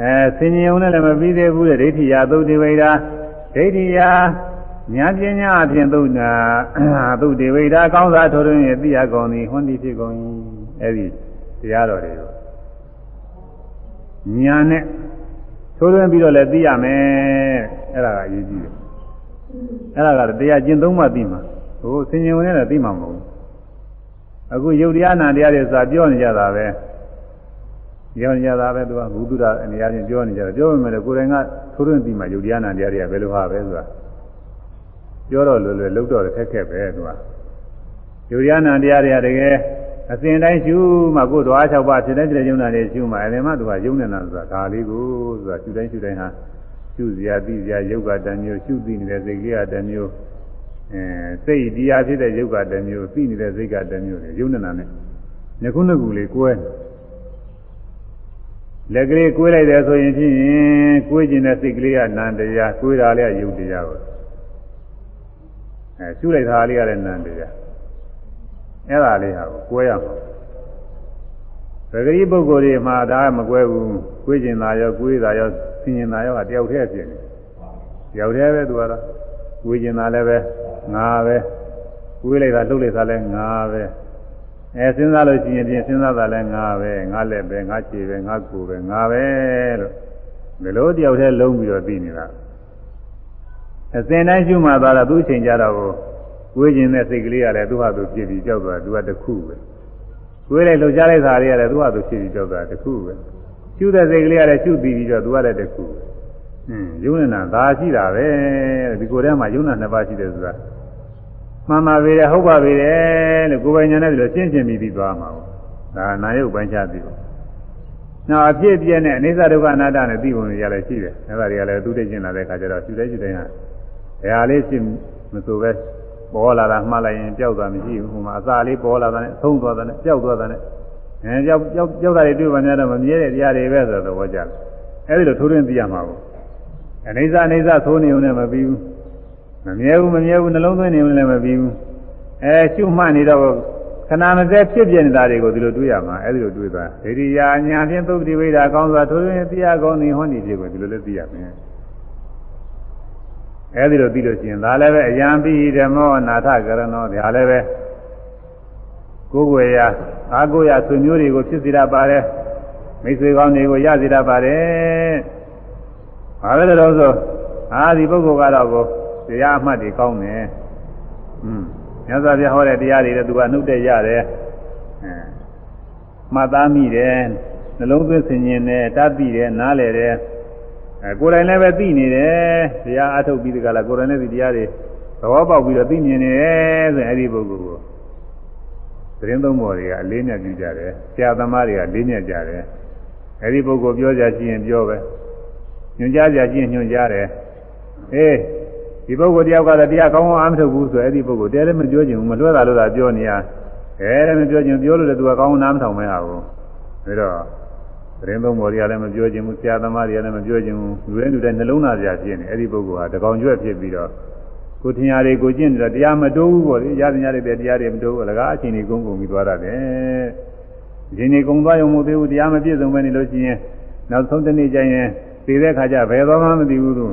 အဲဆင်ញုံနဲ့လည်းမပြီးသေးဘူးတဲ့ဒိဋ္ဌိယသုတ်တိဝိဒါဒိဋ္ဌိယဉာဏ်ပညာအဖြင့်သုတ်နာသုတ်တိဝိဒါကောင်းစားထိုးတွင်သိရကုန်သည်ဟွန်းဒီဖြစ်ကုန်၏အဲဒီတရားတော်တွေကိုဉာဏ်နဲ့ထိုးတွင်ပြီးတော့လည်းသိရမယ်အဲ့ဒါကအရေးကြီးတယ်အဲ့ဒါကတရားကျင့်သုံးမှသိမှာ ဟိုဆင်ញင်ဝင်နဲ့သိမှာမဟုတ်ဘူးအခုယုတ်တရားနာတရားတွေဆိုတာပြောနေကြတာပဲပြောနေကြတာပဲသူကဘုသူဒ္ဓအနေအချင်းပြောနေကြတယ်ပြောပေမဲ့ကိုယ်တိုင်ကထိုးတွင်သိမှယုတ်တရားနာတရားတွေကဘယ်လိုဟာပဲဆိုတာပြောတော့လွယ်လွယ်လုံးတော့ခက်ခက်ပဲသူကယုတ်တရားနာတရားတွေကတကယ်အစဉ်တိုင်းရှုမှကိုယ်တော်အား၆ပါးဖြစ်တဲ့တဲ့ယုံနာတွေရှုမှအဲဒီမှာသူကယုံနေတာဆိုတာဒါလေးကိုဆိုတာရှုတိုင်းရှုတိုင်းဟာရှုစရာသိစရာယုတ်ကတမျိုးရှုသိနေတဲ့စိတ်ကတမျိုး အဲစိတ်တရားဖြစ်တဲ့ယုတ်ကတမျိုးသိနေတဲ့စိတ်ကတမျိုးလေယုံနေတာနဲ့ငခုနှစ်ခုလေးကွဲလက်ကလေးကွေးလိုက်တယ်ဆိုရင်ဖြင့်ကွေးခြင်းတဲ့စိတ်ကလေးကနန္တရားကွေးတာလေးကယုတ်တရားပဲအဲရှုလိုက်တာလေးကလည်းနန္တရားအဲ့ဒါလေးဟာကိုကွဲရမှာပဂရိပုဂ္ဂိုလ်တွေမှာဒါမကွဲဘူးကွေးကျင်တာရောကွေးတာရောဆင်ကျင်တာရောတယောက်တည်းဖြစ်နေတယောက်တည်းပဲသူကတော့ကွေးကျင်တာလည်းပဲ ငါပဲကွေးလိုက်တာလှုပ်လိုက်တာလည်းငါပဲအဲစဉ်းစားလို့ရှိရင်ပြင်စဉ်းစားတာလည်းငါပဲငါလည်းပဲငါခြေပဲငါကိုယ်ပဲငါပဲလို့ဒီလိုတယောက်တည်းလုံးပြီးတော့သိနေတာအစဉ်တိုင်းရှုမှသွားတော့သူ့အချိန်ကြတော့ကိုဝေးခြင်းတဲ့စိတ်ကလေးကလည်းသူ့ဟာသူဖြစ်ပြီးကြောက်သွားသူကတခုပဲကိုယ်လည်းလှုပ်ရှားလိုက်တာတွေရတယ်သူကသူဖြစ်ပြီးကြောက်တာတခုပဲရှုတဲ့စိတ်ကလေးရတယ်ရှုပြီးပြီးတော့သူကလည်းတခုပဲဟင်းယုံနေတာဒါရှိတာပဲဒီကိုယ်ထဲမှာယုံနာနှစ်ပါးရှိတယ်ဆိုတာ မှန်ပါပေတယ်ဟုတ်ပါပေတယ်လို့ကိုယ်ပိုင်ညာနဲ့ပြီးတော့ရှင်းရှင်းပြီးပြီးသွားမှာပေါ့ဒါနာယုတ်ပိုင်းခြားပြီးတော့နောက်အပြည့်ပြည့်နဲ့အနိစ္စဒုက္ခအနတ္တနဲ့သိပုံတွေရလည်းရှိတယ်အဲဒါတွေကလည်းသူသိကျင်လာတဲ့အခါကျတော့ရှုတဲ့ရှုတဲ့ဟာဘယ်ဟာလေးရှင်းမဆိုပဲပေါ်လာတာမှတ်လိုက်ရင်ပျောက်သွားမရှိဘူးဟိုမှာအစာလေးပေါ်လာတာနဲ့သုံးသွားတာနဲ့ပျောက်သွားတာနဲ့အဲပျောက်ပျောက်ပျောက်တာတွေတွေ့ပါများတော့မမြဲတဲ့တရားတွေပဲဆိုတော့သဘောကျတယ်အဲဒီလိုထိုးထွင်းသိရမှာပေါ့အနိစ္စအနိစ္စသိုးနေုံနဲ့မပြီးဘူး မမြဲဘူးမမြဲဘူးနှလုံးသွင်းနေုံနဲ့မပြီးဘူးအဲရှုမှတ်နေတော့ခဏမစဲဖြစ်ပြနေတာတွေကိုဒီလိုတွေ့ရမှာအဲဒီလိုတွေ့သွားဒိဋ္ဌိယာညာဖြင့်သုတ်တိဝိဒါကောင်းစွာထိုးထွင်းသိရကောင်းနေဟောနေဖြစ်ကိုဒီလိုလည်းသိရမယ်အဲဒီလိုသိလို့ရှိရင်ဒါလည်းပဲအယံပိဓမ္မောနာထကရဏောဒါလည်းပဲကိုယ်ွယ်ရာအာကိုရဆွေမျိုးတွေကိုဖြစ်စေတတ်ပါတယ်မိတ်ဆွေကောင်းတွေကိုရစေတတ်ပါတယ်ဘာပဲလို့ဆိုအာဒီပုဂ္ဂိုလ်ကတော့ကို တရားအမှတ်တွေကောင်းတယ်อืมမြတ်စွာဘုရားဟောတဲ့တရားတွေလည်းသူကနှုတ်တဲ့ရတယ်အဲမှတ်သားမိတယ်နှလုံးသွင်းဆင်ခြင်တယ်တတ်သိတယ်နားလည်တယ်အဲကိုယ်တိုင်လည်းပဲသိနေတယ်တရားအထုတ်ပြီးဒီကလာကိုယ်တိုင်လည်းဒီတရားတွေသဘောပေါက်ပြီးတော့သိမြင်နေတယ်ဆိုရင်အဲ့ဒီပုဂ္ဂိုလ်ကိုသတင်းသုံးပေါ်တွေကအလေးမြတ်ကြည့်ကြတယ်ဆရာသမားတွေကလေးမြတ်ကြတယ်အဲ့ဒီပုဂ္ဂိုလ်ပြောကြရှိရင်ပြောပဲညွှန်ကြားကြရှိရင်ညွှန်ကြားတယ်အေး ဒီပုဂ္ဂိုလ်တယောက်ကလည်းတရားကောင်းကောင်းအားမထုတ်ဘူးဆိုအဲ့ဒီပုဂ္ဂိုလ်တရားလည်းမပြောချင်ဘူးမလွှဲတာလို့သာပြောနေရအဲလည်းမပြောချင်ပြောလို့လည်းသူကကောင်းကောင်းနားမထောင်မဲဟာဘူးဒါတော့သတင်းသုံးပေါ်တွေကလည်းမပြောချင်ဘူးဆရာသမားတွေကလည်းမပြောချင်ဘူးလူတိုင်းလူတိုင်းနှလုံးသားပြဖြစ်နေအဲ့ဒီပုဂ္ဂိုလ်ဟာတကောင်ကျွဲ့ဖြစ်ပြီးတော့ကိုထင်ရတွေကိုကျင့်တယ်တရားမတိုးဘူးပေါ့လေရသညာတွေတရားတွေမတိုးဘူးအလကားအချိန်ကြီးကုန်ကုန်ပြီးသွားရတယ်ဒီနေ့ကုန်သွားရုံမဟုတ်သေးဘူးတရားမပြည့်စုံပဲနေလို့ရှိရင်နောက်ဆုံးတစ်နေ့ကျရင်သိတဲ့ခါကျဘယ်သွားမှမသိဘူးသူ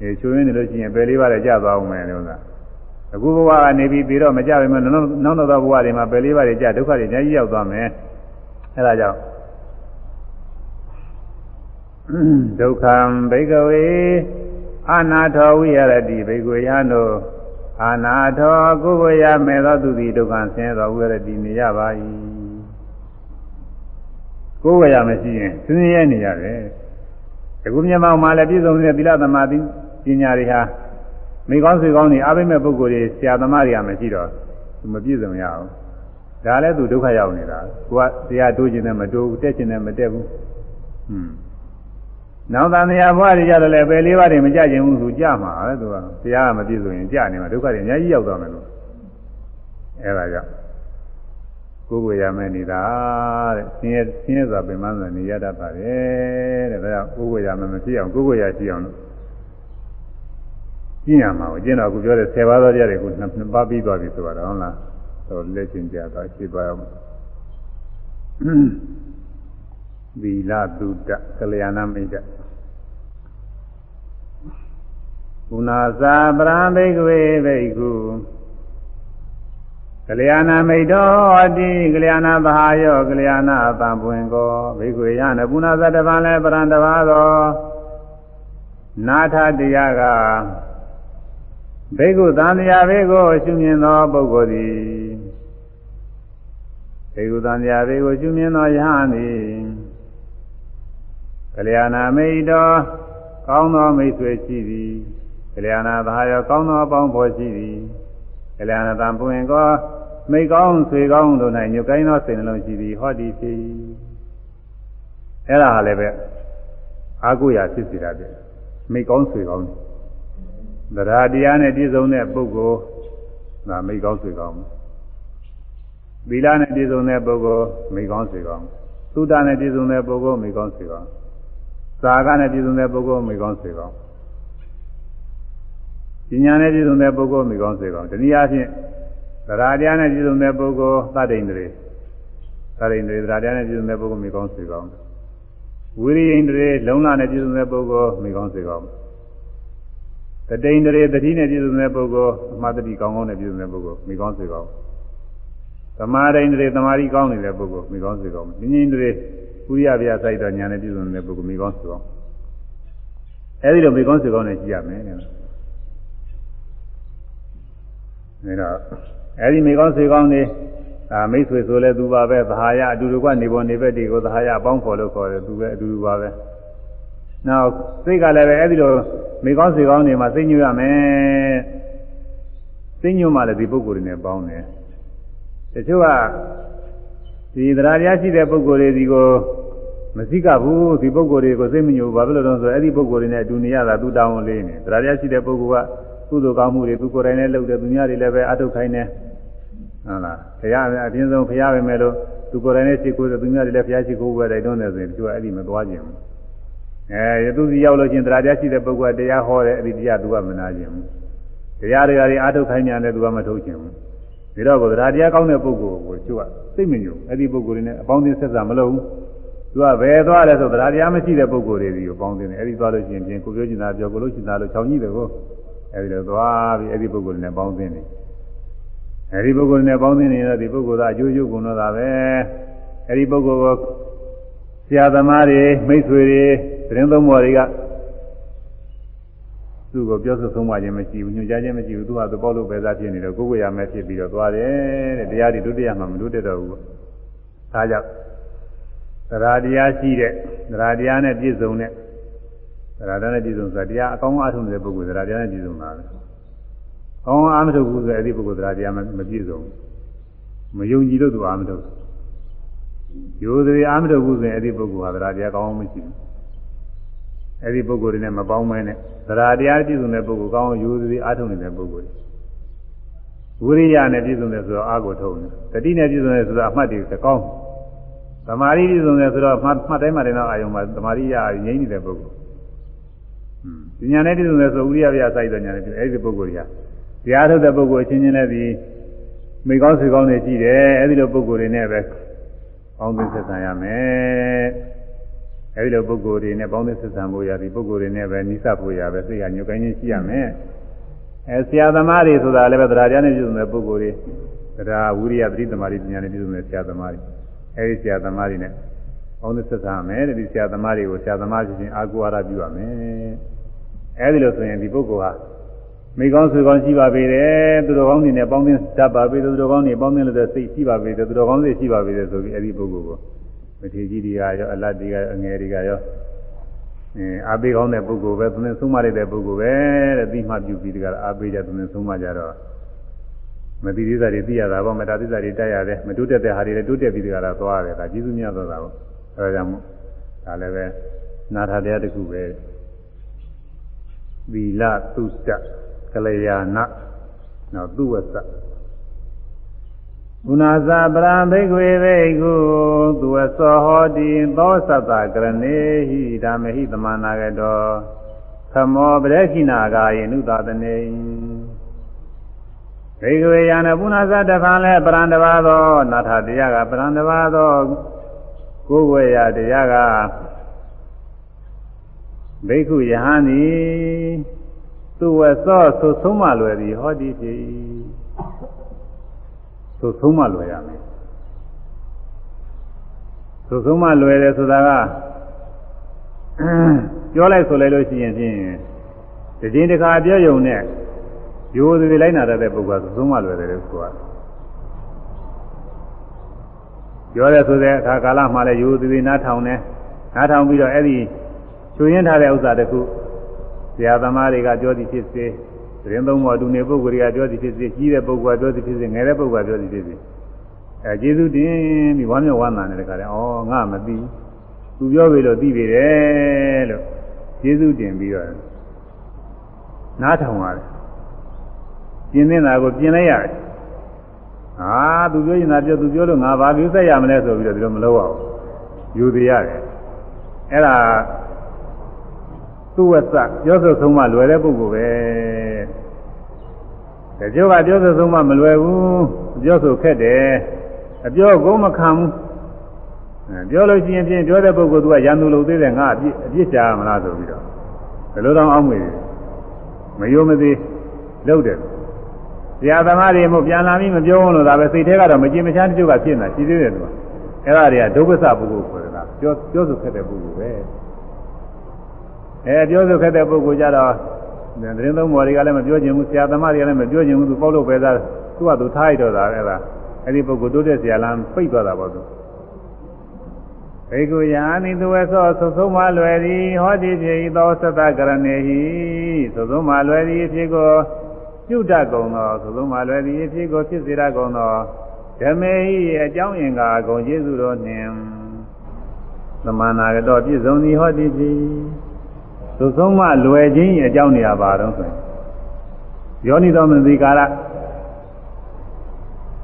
အဲချိုးရင်းနေလို့ရှိရင်ပယ်လေးပါးလည်းကြာသွားအောင်မယ်လို့ကအခုဘဝကနေပြီးပြီးတော့မကြပါဘူးနောက်နောက်တော့ဘဝတွေမှာပယ်လေးပါးတွေကြာဒုက္ခတွေအများကြီးရောက်သွားမယ်အဲဒါကြောင့်ဒုက္ခံဘိကဝေအာနာထောဝိရတိဘိကဝေယံတို့အာနာထောကိုယ်ကိုရမဲ့သောသူသည်ဒုက္ခဆင်းရဲသောဝိရတိနေရပါ၏ကိုယ်ကိုရမရှိရင်ဆင်းရဲနေရတယ်အခုမြတ်မောင်မှာလည်းပြည့်စုံတဲ့သီလသမာဓိ ပညာတွေဟာမိကောင်းဆွေကောင်းတွေအားပေးမဲ့ပုဂ္ဂိုလ်တွေဆရာသမားတွေကမရှိတော့မပြည့်စုံရအောင်ဒါလည်းသူဒုက္ခရောက်နေတာကိုကတရားတိုးခြင်းနဲ့မတိုးဘူးတက်ခြင်းနဲ့မတက်ဘူးဟွန်းနောက်သံဃာဘွားတွေကြတော့လည်းပယ်လေးပါးတွေမကြခြင်းဘူးသူကြမှာပဲသူကတရားကမပြည့်စုံရင်ကြနေမှာဒုက္ခတွေအများကြီးရောက်သွားမယ်လို့အဲဒါကြောင့်ကိုယ်ကိုရမယ်နေတာတဲ့ဆင်းရဲဆင်းရဲစွာပင်မစွာနေရတတ်ပါတယ်တဲ့ဒါကြောင့်ကိုယ်ကိုရမယ်မဖြစ်အောင်ကိုယ်ကိုရရှိအောင်လို့ ကျင့်ရမှာကိုကျင့်တော့အခုပြောတဲ့10ပါးသောတရားတွေကိုနှစ်ပါးပြီးသွားပြီဆိုတော့ဟုတ်လားတော့လက်ကျင့်ကြတော့ရှိပါအောင်သီလသုတ္တကလျာဏမိတ်တကုဏသာပရံဘိကဝေဘိက္ခုကလျာဏမိတ်တော်တိကလျာဏသဟာယောကလျာဏသံပွင့်ကောဘိက္ခွေယနပုဏ္ဏသတ္တဗံလည်းပရံတပါသောနာထတရားက ဘိက္ခုသံဃာဘေကိုရှုမြင်သောပုဂ္ဂိုလ်သည်ဘိက္ခုသံဃာဘေကိုရှုမြင်သောယဟန်သည်ကလျာဏမိတ်တော်ကောင်းသောမိတ်ဆွေရှိသည်ကလျာဏသာယောကောင်းသောအပေါင်းဖော်ရှိသည်ကလျာဏတံပွင့်ကောမိတ်ကောင်းဆွေကောင်းတို့၌ညုကိုင်းသောစိတ်နှလုံးရှိသည်ဟောဒီဖြစ်အဲ့ဒါဟာလည်းပဲအာဟုရာဖြစ်စီတာပြမိတ်ကောင်းဆွေကောင်းတ ရားတရားနဲ့ပြည့်စုံတဲ့ပုဂ္ဂိုလ်ဒါမိတ်ကောင်းဆွေကောင်းသီလနဲ့ပြည့်စုံတဲ့ပုဂ္ဂိုလ်မိတ်ကောင်းဆွေကောင်းသုဒ္ဓနဲ့ပြည့်စုံတဲ့ပုဂ္ဂိုလ်မိတ်ကောင်းဆွေကောင်းသာကနဲ့ပြည့်စုံတဲ့ပုဂ္ဂိုလ်မိကောင်းစေကောင်းပညာနဲ့ပြည့်စုံတဲ့ပုဂ္ဂိုလ်မိကောင်းစေကောင်းတနည်းအားဖြင့်သရတရားနဲ့ပြည့်စုံတဲ့ပုဂ္ဂိုလ်သတ္တိန္ဒြေသတ္တိန္ဒြေသရတရားနဲ့ပြည့်စုံတဲ့ပုဂ္ဂိုလ်မိကောင်းစေကောင်းဝိရိယန္ဒြေလုံလနဲ့ပြည့်စုံတဲ့ပုဂ္ဂိုလ်မိကောင်းစေကောင်း တတိန္ဒြေတတိနဲ့ပြည့်စုံတဲ့ပုဂ္ဂိုလ်အမှတ်တတိကောင်းကောင်းနဲ့ပြည့်စုံတဲ့ပုဂ္ဂိုလ်မိကောင်းစေကောင်းသမာဓိန္ဒြေသမာဓိကောင်းနေတဲ့ပုဂ္ဂိုလ်မိကောင်းစေကောင်းဉာဏ်ဉန္ဒြေဥရိယဗျာစိုက်တော့ညာနဲ့ပြည့်စုံတဲ့ပုဂ္ဂိုလ်မိကောင်းဆိုအောင်အဲဒီလိုမိကောင်းဆိုကောင်းနဲ့ကြည့်ရမယ်တဲ့ဒါတော့အဲဒီမိကောင်းဆိုကောင်းနေအာမိတ်ဆွေဆိုလဲသူပါပဲသဟာယအတူတူကနေပေါ်နေဘက်တွေကိုသဟာယအပေါင်းခေါ်လို့ခေါ်တယ်သူပဲအတူတူပါပဲနောက်စိတ်ကလည်းပဲအဲ့ဒီလို မိကောင်းစေကောင်းနေမှာစိတ်ညွတ်ရမယ်စိတ်ညွတ်မှလည်းဒီပုဂ္ဂိုလ်တွေနဲ့ပေါင်းတယ်တချို့ကဒီတရားတရားရှိတဲ့ပုဂ္ဂိုလ်တွေဒီကိုမစိကဘူးဒီပုဂ္ဂိုလ်တွေကိုစိတ်မညိုဘာဖြစ်လို့လဲဆိုတော့အဲ့ဒီပုဂ္ဂိုလ်တွေနဲ့အတူနေရတာသူတောင်းလေးနေတရားတရားရှိတဲ့ပုဂ္ဂိုလ်ကကုသိုလ်ကောင်းမှုတွေသူကိုယ်တိုင်နဲ့လုပ်တယ်သူများတွေလည်းပဲအထုတ်ခိုင်းတယ်ဟုတ်လားဘုရားအပြင်းဆုံးဘုရားပဲမဲ့လို့သူကိုယ်တိုင်နဲ့ရှိခိုးတယ်သူများတွေလည်းဘုရားရှိခိုးပဲတိုက်တွန်းတယ်ဆိုရင်သူကအဲ့ဒီမသွားခြင်းဘူး အဲသူစီရောက်လို့ချင်းတရားတရားရှိတဲ့ပုဂ္ဂိုလ်ကတရားဟောတယ်အဲ့ဒီတရားသူကမနာခြင်းဘူးတရားတွေကတွေအထုတ်ခိုင်းညာတယ်သူကမထုတ်ခြင်းဘူးဒါတော့ကိုတရားတရားကောင်းတဲ့ပုဂ္ဂိုလ်ကိုသူကစိတ်မညိုအဲ့ဒီပုဂ္ဂိုလ်တွေနဲ့အပေါင်းအသင်းဆက်ဆံမလုပ်ဘူးသူကဘယ်သွားလဲဆိုတရားတရားမရှိတဲ့ပုဂ္ဂိုလ်တွေဒီကိုပေါင်းသင်းတယ်အဲ့ဒီသွားလို့ရှိရင်ပြင်ကိုပြောချင်တာပြောကိုလို့ချင်တာလို့ချောင်းကြီးတယ်ကိုအဲ့ဒီလိုသွားပြီးအဲ့ဒီပုဂ္ဂိုလ်နဲ့ပေါင်းသင်းတယ်အဲဒီပုဂ္ဂိုလ်နဲ့ပေါင်းသင်းနေတော့ဒီပုဂ္ဂိုလ်ကအကျိုးကျိုးကုန်တော့တာပဲအဲဒီပုဂ္ဂိုလ်ကိုဆရာသမားတွေမိတ်ဆွေတွေ သတင်းသုံးမော်တွေကသူ့ကိုပြောဆိုဆုံးမခြင်းမရှိဘူးညွှန်ကြားခြင်းမရှိဘူးသူကသူပေါ့လို့ပဲစားဖြစ်နေတော့ကိုယ်ကိုယ်ရမယ်ဖြစ်ပြီးတော့သွားတယ်တဲ့တရားတွေဒုတိယမှာမလို့တက်တော့ဘူးဒါကြောင့်သရာတရားရှိတဲ့သရာတရားနဲ့ပြည့်စုံတဲ့သရာတရားနဲ့ပြည့်စုံဆိုတာတရားအကောင်းအားထုတ်နေတဲ့ပုဂ္ဂိုလ်သရာတရားနဲ့ပြည့်စုံတာပဲ။အောင်းအားမထုတ်ဘူးဆိုအဲ့ဒီပုဂ္ဂိုလ်တရားတရားမပြည့်စုံဘူး။မယုံကြည်လို့သူအားမထုတ်ဘူး။ယောသည်အားမထုတ်ဘူးဆိုရင်အဲ့ဒီပုဂ္ဂိုလ်ဟာတရားတရားကောင်းမရှိဘူး။ အဲ့ဒီပုဂ္ဂိုလ်တွေနဲ့မပေါင်းမဲနဲ့တရားတရားပြည့်စုံတဲ့ပုဂ္ဂိုလ်ကောင်းယောသည်အားထုတ်နေတဲ့ပုဂ္ဂိုလ်တွေဝိရိယနဲ့ပြည့်စုံတယ်ဆိုတော့အားကိုထုတ်တယ်။တတိနဲ့ပြည့်စုံတယ်ဆိုတော့အမှတ်တွေကောင်း။သမာဓိပြည့်စုံတယ်ဆိုတော့မှတ်မှတ်တိုင်းမှတိုင်းတော့အာယုံမှာသမာဓိရငြိမ့်နေတဲ့ပုဂ္ဂိုလ်။ဉာဏ်နဲ့ပြည့်စုံတယ်ဆိုဥရိယပြစိုက်တဲ့ဉာဏ်နဲ့ပြည့်အဲ့ဒီပုဂ္ဂိုလ်တွေကတရားထုတ်တဲ့ပုဂ္ဂိုလ်အချင်းချင်းလည်းဒီမိကောင်းဆွေကောင်းတွေရှိတယ်အဲဒီလိုပုဂ္ဂိုလ်တွေနဲ့ပဲပေါင်းသင်းဆက်ဆံရမယ် အဲဒီလိုပုဂ္ဂိုလ်တွေနဲ့ပေါင်းသင်းဆက်ဆံဖို့ရသည်ပုဂ္ဂိုလ်တွေနဲ့ပဲနိစ္စဖို့ရပဲစိတ်ကညှို့ကိုင်းခြင်းရှိရမယ်အဲဆရာသမားတွေဆိုတာလည်းပဲတရားတရားနဲ့ပြည့်စုံတဲ့ပုဂ္ဂိုလ်တွေတရားဝိရိယပရိသမာဓိပညာနဲ့ပြည့်စုံတဲ့ဆရာသမားတွေအဲဒီဆရာသမားတွေနဲ့ပေါင်းသင်းဆက်ဆံရမယ်ဒီဆရာသမားတွေကိုဆရာသမားချင်းချင်းအာကိုအားရပြုရမယ်အဲဒီလိုဆိုရင်ဒီပုဂ္ဂိုလ်ဟာမိကောင်းဆွေကောင်းရှိပါပေတယ်သူတော်ကောင်းတွေနဲ့ပေါင်းသင်းတတ်ပါပေသူတော်ကောင်းတွေပေါင်းသင်းလို့တဲ့စိတ်ရှိပါပေတယ်သူတော်ကောင်းစိတ်ရှိပါပေတယ်ဆိုပြီးအဲ့ဒီပုဂ္ဂိုလ်ကို မထေကြီးတွေကရောအလတ်တွေကရောအငယ်တွေကရောအဲအာပေးကောင်းတဲ့ပုဂ္ဂိုလ်ပဲသူနဲ့ဆုံးမရတဲ့ပုဂ္ဂိုလ်ပဲတဲ့ပြီးမှပြုပြီးတကအာပေးကြသူနဲ့ဆုံးမကြတော့မတိသစ္စာတွေသိရတာပေါ့မတာသစ္စာတွေတိုက်ရတယ်မတိုးတက်တဲ့ဟာတွေလည်းတိုးတက်ပြီးတကလားသွားတယ်ဒါကျေးဇူးများသောတာပေါ့အဲဒါကြောင့်မို့ဒါလည်းပဲနာထာတရားတစ်ခုပဲသီလသုတ္တကလျာဏနောက်သူဝဆ ကုဏဇာပရံဘိက္ခွေဘိက္ခုသူဝသောဟောတိသောသတ္တကရဏေဟိဓမ္မဟိသမနာကတောသမောပရခိနာဂာယေနုသတနေဘိက္ခွေယံပုဏ္ဏဇတဖန်လဲပရံတပါသောနာထတရားကပရံတပါသောကိုယ်ဝေယတရားကဘိက္ခုယဟန်သည်သူဝသောသုဆုံးမလွယ်သည်ဟောဒီဖြစ် သုဆုံးမလွယ်ရမယ်သုဆုံးမလွယ်တယ်ဆိုတာကပြောလိုက်ဆိုလိုက်လို့ရှိရင်ဖြင့်ဒီချင်းတစ်ခါပြောယုံနဲ့ရိုးသေးလိုက်နာတဲ့ပုဂ္ဂိုလ်ကသုဆုံးမလွယ်တယ်လို့ဆိုတာပြောရဲဆိုတဲ့အခါကာလမှလည်းရိုးသေးနားထောင်တယ်နားထောင်ပြီးတော့အဲ့ဒီချွေရင်းထားတဲ့ဥစ္စာတခုဆရာသမားတွေကပြောသည်ဖြစ်စေ သတင်းသုံးပေါ်သူနေပုဂ္ဂိုလ်တွေကပြောသည်ဖြစ်စေကြီးတဲ့ပုဂ္ဂိုလ်ကပြောသည်ဖြစ်စေငယ်တဲ့ပုဂ္ဂိုလ်ကပြောသည်ဖြစ်စေအဲကျေးဇူးတင်ပြီးဝမ်းမြောက်ဝမ်းသာနေတဲ့ခါကျဩငါမသိသူပြောပြီလို့သိပြီတယ်လို့ကျေးဇူးတင်ပြီးတော့နားထောင်ရတယ်ပြင်းနေတာကိုပြင်လိုက်ရတယ်ဟာသူပြောရင်သာပြောသူပြောလို့ငါဘာပြောဆက်ရမလဲဆိုပြီးတော့ဒီလိုမလုပ်အောင်ယူသေးရတယ်အဲ့ဒါ သူ့ဝဆပြောဆိုဆုံးမလွယ်တဲ့ပုဂ္ဂိုလ်ပဲတချို့ကပြောဆိုဆုံးမမလွယ်ဘူးပြောဆိုခက်တယ်အပြောကုန်းမခံဘူးပြောလို့ရှိရင်ဖြင့်ပြောတဲ့ပုဂ္ဂိုလ်သူကရန်သူလို့သေးတယ်ငါအပြစ်အပြစ်ချာမလားဆိုပြီးတော့ဘယ်လိုတော့အောင်းမွေမယုံမသိလုပ်တယ်ဆရာသမားတွေမို့ပြန်လာပြီးမပြောဘူးလို့ဒါပဲစိတ်ထဲကတော့မကြင်မချမ်းတချို့ကဖြစ်နေတာရှိသေးတယ်သူကအဲ့ဒါတွေကဒုက္ခစပုဂ္ဂိုလ်ခေါ်တယ်ကပြောပြောဆိုခက်တဲ့ပုဂ္ဂိုလ်ပဲ အဲပြောဆိုခဲ့တဲ့ပုဂ္ဂိုလ်ကြတော့သတင်းသုံးပေါ်တွေကလည်းမပြောချင်ဘူးဆရာသမားတွေကလည်းမပြောချင်ဘူးသူပေါက်လို့ပဲသားသူကသူထားရတော့တာပဲလားအဲ့ဒီပုဂ္ဂိုလ်တိုးတက်ဆရာလမ်းပိတ်သွားတာပေါ့သူဘေကုယာနိသဝေသောသုသုံးမလွယ်သည်ဟောတိဖြစ်သောသတ္တကရဏေဟိသုသုံးမလွယ်သည်ဖြစ်ကိုပြုတတ်ကုန်သောသုသုံးမလွယ်သည်ဖြစ်ကိုဖြစ်စေတတ်ကုန်သောဓမေဟိအကြောင်းရင်ကာဂုံကျေးဇူးတော်နှင့်သမန္နာကတော့ပြည့်စုံသည်ဟောတိဖြစ် သုသုံးမလွယ်ခြင်းအကြောင်းနေရာပါတော့ဆိုရင်ယောနိတော်မသိကာရ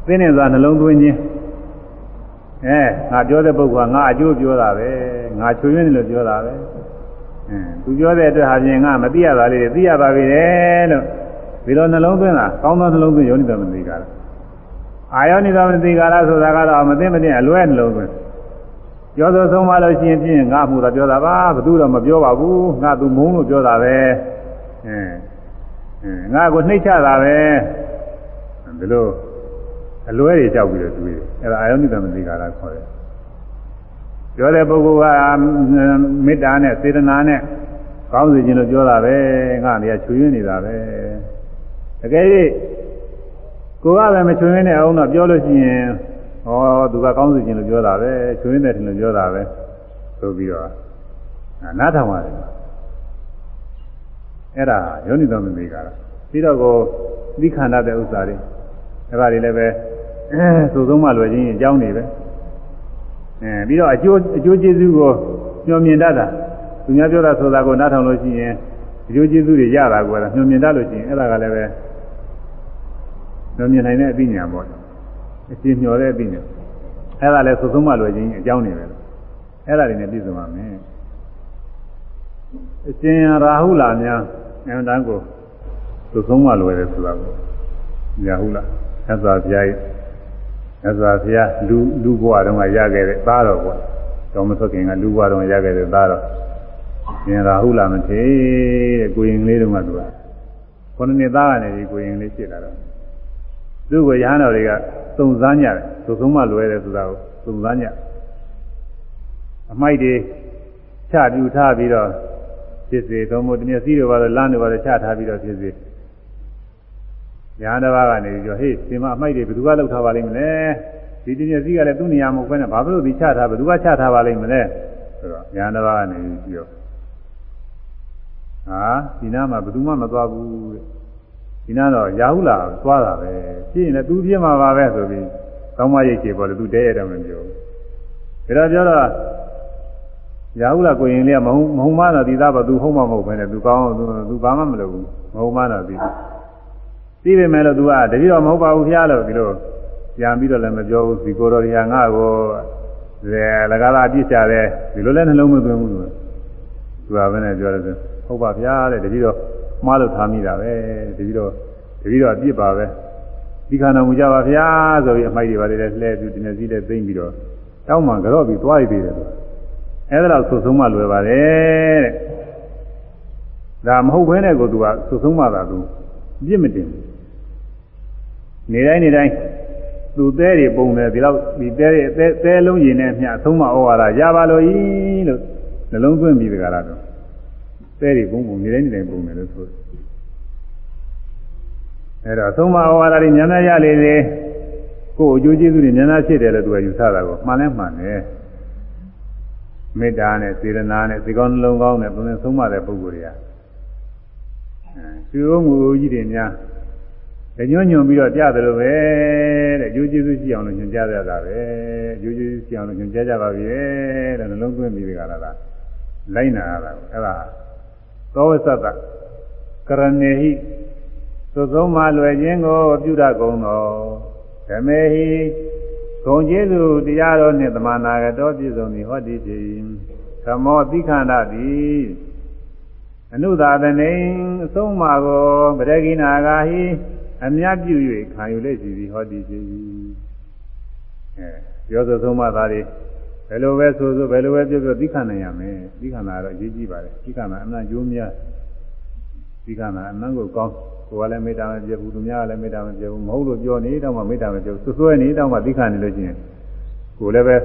သိနေစွာနှလုံးသွင်းခြင်းအဲငါပြောတဲ့ပုဂ္ဂိုလ်ကငါအကျိုးပြောတာပဲငါချွေရင်းလို့ပြောတာပဲအဲသူပြောတဲ့အတွက်ဟာပြင်ငါမသိရတာလေးတွေသိရပါပြီလေလို့ဒီလိုနှလုံးသွင်းတာကောင်းသောနှလုံးသွင်းယောနိတော်မသိကာရအာယောနိတော်မသိကာရဆိုတာကတော့မသိမသိအလွဲနှလုံးသွင်း ပြောဆိုဆုံးမလို့ရှိရင်ဖြင့်ငါမှုတော့ပြောတာပါဘသူတော့မပြောပါဘူးငါသူမုန်းလို့ပြောတာပဲအဲငါကိုနှိမ့်ချတာပဲဒီလိုအလွဲတွေကြောက်ပြီးတော့တွေးတယ်အဲ့ဒါအာယောနိတမသိကာရခေါ်တယ်ပြောတဲ့ပုဂ္ဂိုလ်ကမေတ္တာနဲ့စေတနာနဲ့ကောင်းစေခြင်းလို့ပြောတာပဲငါနေရာချွေရင်းနေတာပဲတကယ်၍ကိုကပဲမချွေရင်းတဲ့အောင်တော့ပြောလို့ရှိရင် ဟောသူကကောင်းစေခြင်းလို့ပြောတာပဲချွေရင်းတဲ့တယ်လို့ပြောတာပဲဆိုပြီးတော့နားထောင်ရတယ်အဲ့ဒါယောနိတမသိကာရပြီးတော့ကိုသီခန္ဓာတဲ့ဥစ္စာတွေအဲ့ဒါတွေလည်းပဲအဲသို့ဆုံးမှလွယ်ချင်းအကြောင်းတွေပဲအဲပြီးတော့အကျိုးအကျိုးကျေးဇူးကိုညွှန်မြင်တတ်တာသူများပြောတာဆိုတာကိုနားထောင်လို့ရှိရင်အကျိုးကျေးဇူးတွေရတာကိုလည်းညွှန်မြင်တတ်လို့ရှိရင်အဲ့ဒါကလည်းပဲညွှန်မြင်နိုင်တဲ့အသိဉာဏ်ပေါ့ အရှင်းမျှော်တဲ့အသိဉာဏ်အဲ့ဒါလည်းသို့ဆုံးမှလွယ်ချင်းအကြောင်းတွေပဲအဲ့ဒါတွေနဲ့ပြည့်စုံပါမယ်အရှင်ရာဟုလာများအမှန်တန်ကိုသို့ဆုံးမှလွယ်တယ်ဆိုတာကိုရာဟုလာသက်သာဘုရားရဲ့မြတ်စွာဘုရားလူလူဘဝတုန်းကရခဲ့တဲ့သားတော်ပေါ့တော်မသွခင်ကလူဘဝတုန်းကရခဲ့တဲ့သားတော်ရှင်ရာဟုလာမထေတဲ့ကိုရင်လေးတုန်းကသူကခုနှစ်နှစ်သားကနေဒီကိုရင်လေးဖြစ်လာတော့ သူ့ကိုရဟန်းတော်တွေကစုံစမ်းကြတယ်သူဆုံးမလွယ်တယ်ဆိုတာကိုစုံစမ်းကြအမိုက်တွေချပြူထားပြီးတော့ဖြစ်စေသုံးဖို့တမျက်စီးတွေပါလို့လမ်းတွေပါလို့ချထားပြီးတော့ဖြစ်စေညာတစ်ပါးကနေပြီးတော့ဟေးဒီမှာအမိုက်တွေဘယ်သူကလောက်ထားပါလိမ့်မလဲဒီတည်းစီကလည်းသူ့နေရာမဟုတ်ဘဲနဲ့ဘာလို့ဒီချထားဘယ်သူကချထားပါလိမ့်မလဲဆိုတော့ညာတစ်ပါးကနေပြီးတော့ဟာဒီနားမှာဘယ်သူမှမသွားဘူးတဲ့ ဒီနားတော့ရာဟုလာသွားတာပဲဖြစ်ရင်လည်းသူပြင်းမှာပါပဲဆိုပြီးကောင်းမရိတ်ချေပေါ်လို့သူတဲရတော့မပြောဘူးဒါတော့ပြောတော့ရာဟုလာကိုရင်လေးကမဟုံမဟုံမတော့ဒီသားပါသူဟုတ်မှမဟုတ်ပဲနဲ့သူကောင်းသူဘာမှမလုပ်ဘူးမဟုတ်မှတော့ဒီသိပေမဲ့လို့သူကတတိတော်မဟုတ်ပါဘူးဖျားလို့ဒီလိုပြန်ပြီးတော့လည်းမပြောဘူးဒီကိုတော်ရီဟာငါ့ကိုဇယ်လကားလာပြစ်ချတယ်ဒီလိုလည်းနှလုံးမသွင်းဘူးသူသူကပဲနဲ့ပြောတယ်ဟုတ်ပါဗျာတဲ့တတိတော် မှားလို့ထားမိတာပဲတတိတော်တတိတော်အပြစ်ပါပဲဒီခန္ဓာမူကြပါဗျာဆိုပြီးအမိုက်တွေပါလေလှဲပြီးဒီနေ့စီးတဲ့သိမ့်ပြီးတော့တောင်းမှကြော့ပြီးသွားရသေးတယ်သူအဲ့ဒါတော့ဆုဆုံးမှလွယ်ပါတယ်တဲ့ဒါမဟုတ်ဘဲနဲ့ကိုသူကဆုဆုံးမှသာသူပြစ်မတင်ဘူးနေတိုင်းနေတိုင်းသူသဲတွေပုံတယ်ဒီလောက်ဒီသဲတွေသဲသဲလုံးရင်နဲ့မျှအဆုံးမဩဝါဒရပါလို့ဤလို့နှလုံးသွင်းပြီးတကားတော့ သဲတွေပုံပုံနေတိုင်းနေတိုင်းပုံတယ်လို့ဆိုအဲ့တော့အဆုံးမဩဝါဒတွေဉာဏ်ရလေလေကိုယ်အကျိုးကျေးဇူးတွေဉာဏ်ဖြစ်တယ်လို့သူကယူဆတာကိုမှန်လဲမှန်တယ်မေတ္တာနဲ့စေတနာနဲ့စေကောင်းနှလုံးကောင်းနဲ့သုံးဆုံးမတဲ့ပုဂ္ဂိုလ်တွေကအဲသူ့ငူကြီးတွေများညွညွန်ပြီးတော့ကြားတယ်လို့ပဲတဲ့ကျိုးကျေးဇူးရှိအောင်လို့ညွန်ကြားရတာပဲကျိုးကျေးဇူးရှိအောင်လို့ညွန်ကြားကြပါပြီတဲ့နှလုံးသွင်းပြီးကြတာလားလိုက်နာရတာအဲ့ဒါ သောဝသတ္တကရဏေဟိသုသုံးမှလွယ်ခြင်းကိုပြုတတ်ကုန်သောဓမေဟိဂုံကျေးဇူးတရားတော်နှင့်တမနာကတော်ပြည့်စုံသည်ဟောတိဖြစ်သမောတိခန္ဓာသည်အနုသာသနေအဆုံးမှာကိုပရဂိနာဂာဟိအမြတ်ပြု၍ခံယူလက်ရှိသည်ဟောဒီရှိအဲပြောဆိုဆုံးမသားတွေ ဘယ်လိုပဲဆိုဆိုဘယ်လိုပဲပြောပြောသိခံနိုင်ရမယ်သိခံတာတော့အရေးကြီးပါတယ်သိခံတာအမှန်ကျိုးများသိခံတာအမှန်ကိုကောင်းကိုယ်ကလည်းမေတ္တာမပြဘူးသူများကလည်းမေတ္တာမပြဘူးမဟုတ်လို့ပြောနေတော့မှမေတ္တာမပြဘူးဆွဆွဲနေတော့မှသိခံနေလို့ရှိရင်ကိုယ်လည်းပဲ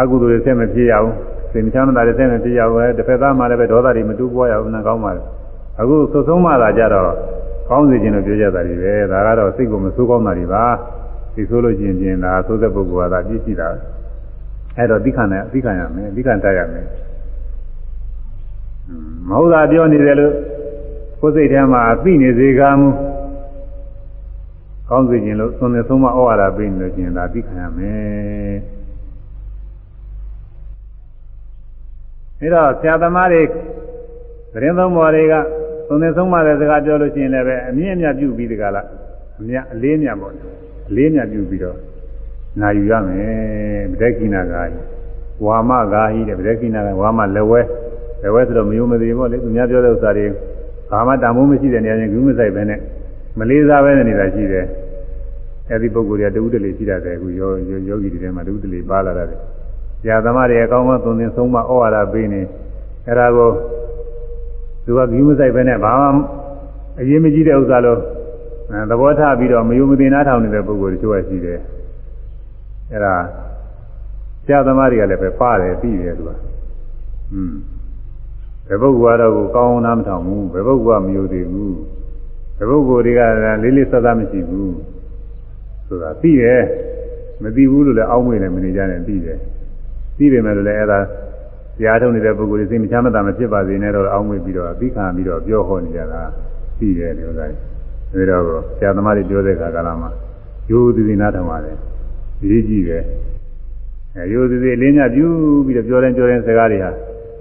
အကုသိုလ်တွေဆက်မဖြစ်ရဘူးစိတ်မချမ်းသာတွေဆက်မဖြစ်ရဘူးတစ်ဖက်သားမှလည်းပဲဒေါသတွေမတူပွားရဘူးနားကောင်းပါလေအခုဆွဆုံးမှသာကြတော့ကောင်းစေခြင်းလို့ပြောကြတာတွေပဲဒါကတော့စိတ်ကိုမဆိုးကောင်းတာတွေပါဒီဆိုလို့ရှိရင်ပြင်တာသိုးတဲ့ပုဂ္ဂိုလ်ကသာပြည့်စုံတာ အဲ့တော့သိခံနဲ့သိခံရမယ်သိခံတတ်ရမယ်မဟုတ်တာပြောနေတယ်လို့ကိုယ်စိတ်ထဲမှာသိနေစေကားမူကောင်းစေခြင်းလို့သွန်သင်ဆုံးမဩဝါဒပေးနေလို့ရှိရင်ဒါသိခံရမယ်အဲ့တော့ဆရာသမားတွေသတင်းသုံးပေါ်တွေကသွန်သင်ဆုံးမတဲ့စကားပြောလို့ရှိရင်လည်းပဲအမြင့်အမြတ်ပြုပြီးဒီကလာအမြတ်အလေးမြတ်ပေါ့အလေးမြတ်ပြုပြီးတော့ နာယူရမယ်ဗဒက္ခိနာဂါဟိဝါမဂါဟိတဲ့ဗဒက္ခိနာဂါဝါမလက်ဝဲလက်ဝဲဆိုတော့မယုံမသေးပေါ့လေသူများပြောတဲ့ဥစ္စာတွေဘာမှတန်ဖိုးမရှိတဲ့နေရာချင်းဂုမဆိုင်ပဲနဲ့မလေးစားပဲနေတာရှိတယ်အဲဒီပုဂ္ဂိုလ်တွေကတဝုတလေရှိတတ်တယ်အခုယောယောဂီတွေထဲမှာတဝုတလေပါလာတယ်။ဇာသမားတွေအကောင်းကောင်းသွန်သင်ဆုံးမဩဝါဒပေးနေအဲဒါကိုသူကဂုမဆိုင်ပဲနဲ့ဘာမှအရေးမကြီးတဲ့ဥစ္စာလို့သဘောထားပြီးတော့မယုံမသိနားထောင်နေတဲ့ပုဂ္ဂိုလ်တွေချိုးရရှိတယ်။ အဲဒါဇာသမားတွေကလည်းပဲပါတယ်ပြီးတယ်သူက။อืมဘယ်ပုဂ္ဂိုလ်ကတော့ကိုကောင်းအောင်နားမထောင်ဘူးဘယ်ပုဂ္ဂိုလ်ကမယုံသေးဘူးဘယ်ပုဂ္ဂိုလ်တွေကလေးလေးဆက်ဆက်မရှိဘူးဆိုတာသိတယ်မသိဘူးလို့လည်းအောက်မေ့လည်းမနေကြနဲ့သိတယ်သိပေမဲ့လည်းအဲ့ဒါကြားထုတ်နေတဲ့ပုဂ္ဂိုလ်တွေစိတ်မချမ်းမသာမဖြစ်ပါစေနဲ့တော့အောက်မေ့ပြီးတော့သိခံပြီးတော့ပြောဟောနေကြတာသိတယ်ဒီဥစ္စာတွေဒါတော့ဆရာသမားတွေပြောတဲ့အခါကလာမှာရိုးသေးသေးနားထောင်ပါတယ် ရေးကြည့်တယ်အဲရိုးသေးသေးလေးညပြူပြီးတော့ပြောတဲ့ပြောတဲ့စကားတွေဟာ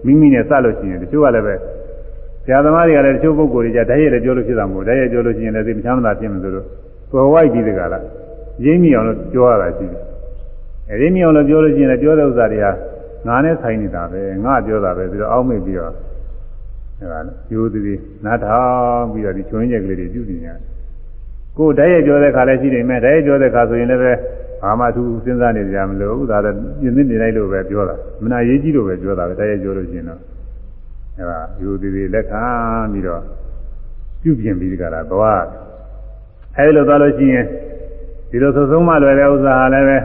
မိမိနဲ့စလို့ရှိရင်တချို့ကလည်းပဲဆရာသမားတွေကလည်းတချို့ပုဂ္ဂိုလ်တွေကြဓာတ်ရည်လည်းပြောလို့ဖြစ်တာမဟုတ်ဓာတ်ရည်ပြောလို့ရှိရင်လည်းသိမချမ်းသာဖြစ်မှာဆိုတော့ပေါ်ဝိုက်ပြီးတကလားရင်းမိအောင်လို့ပြောရတာရှိတယ်အဲရင်းမိအောင်လို့ပြောလို့ရှိရင်လည်းပြောတဲ့ဥစ္စာတွေဟာငါနဲ့ဆိုင်နေတာပဲငါပြောတာပဲပြီးတော့အောက်မေ့ပြီးတော့အဲဒါရိုးသေးနားထောင်ပြီးတော့ဒီချွင်းချက်ကလေးတွေပြုနေရတယ်ကိုယ်ဓာတ်ရည်ပြောတဲ့ခါလည်းရှိနေမယ်ဓာတ်ရည်ပြောတဲ့ခါဆိုရင်လည်းပဲ ဘာမှသူစဉ်းစားနေကြမလို့ဥဒါလည်းပြင်းပြင်းနေလိုက်လို့ပဲပြောတာမနာရေးကြည့်လို့ပဲပြောတာပဲတရားပြောလို့ရှိရင်တော့အဲဒါယူသေးသေးလက်ခံပြီးတော့ပြုပြင်ပြီးကြတာသွားအဲဒီလိုသွားလို့ရှိရင်ဒီလိုသုံးမလွယ်တဲ့ဥစ္စာဟာလည်းပဲ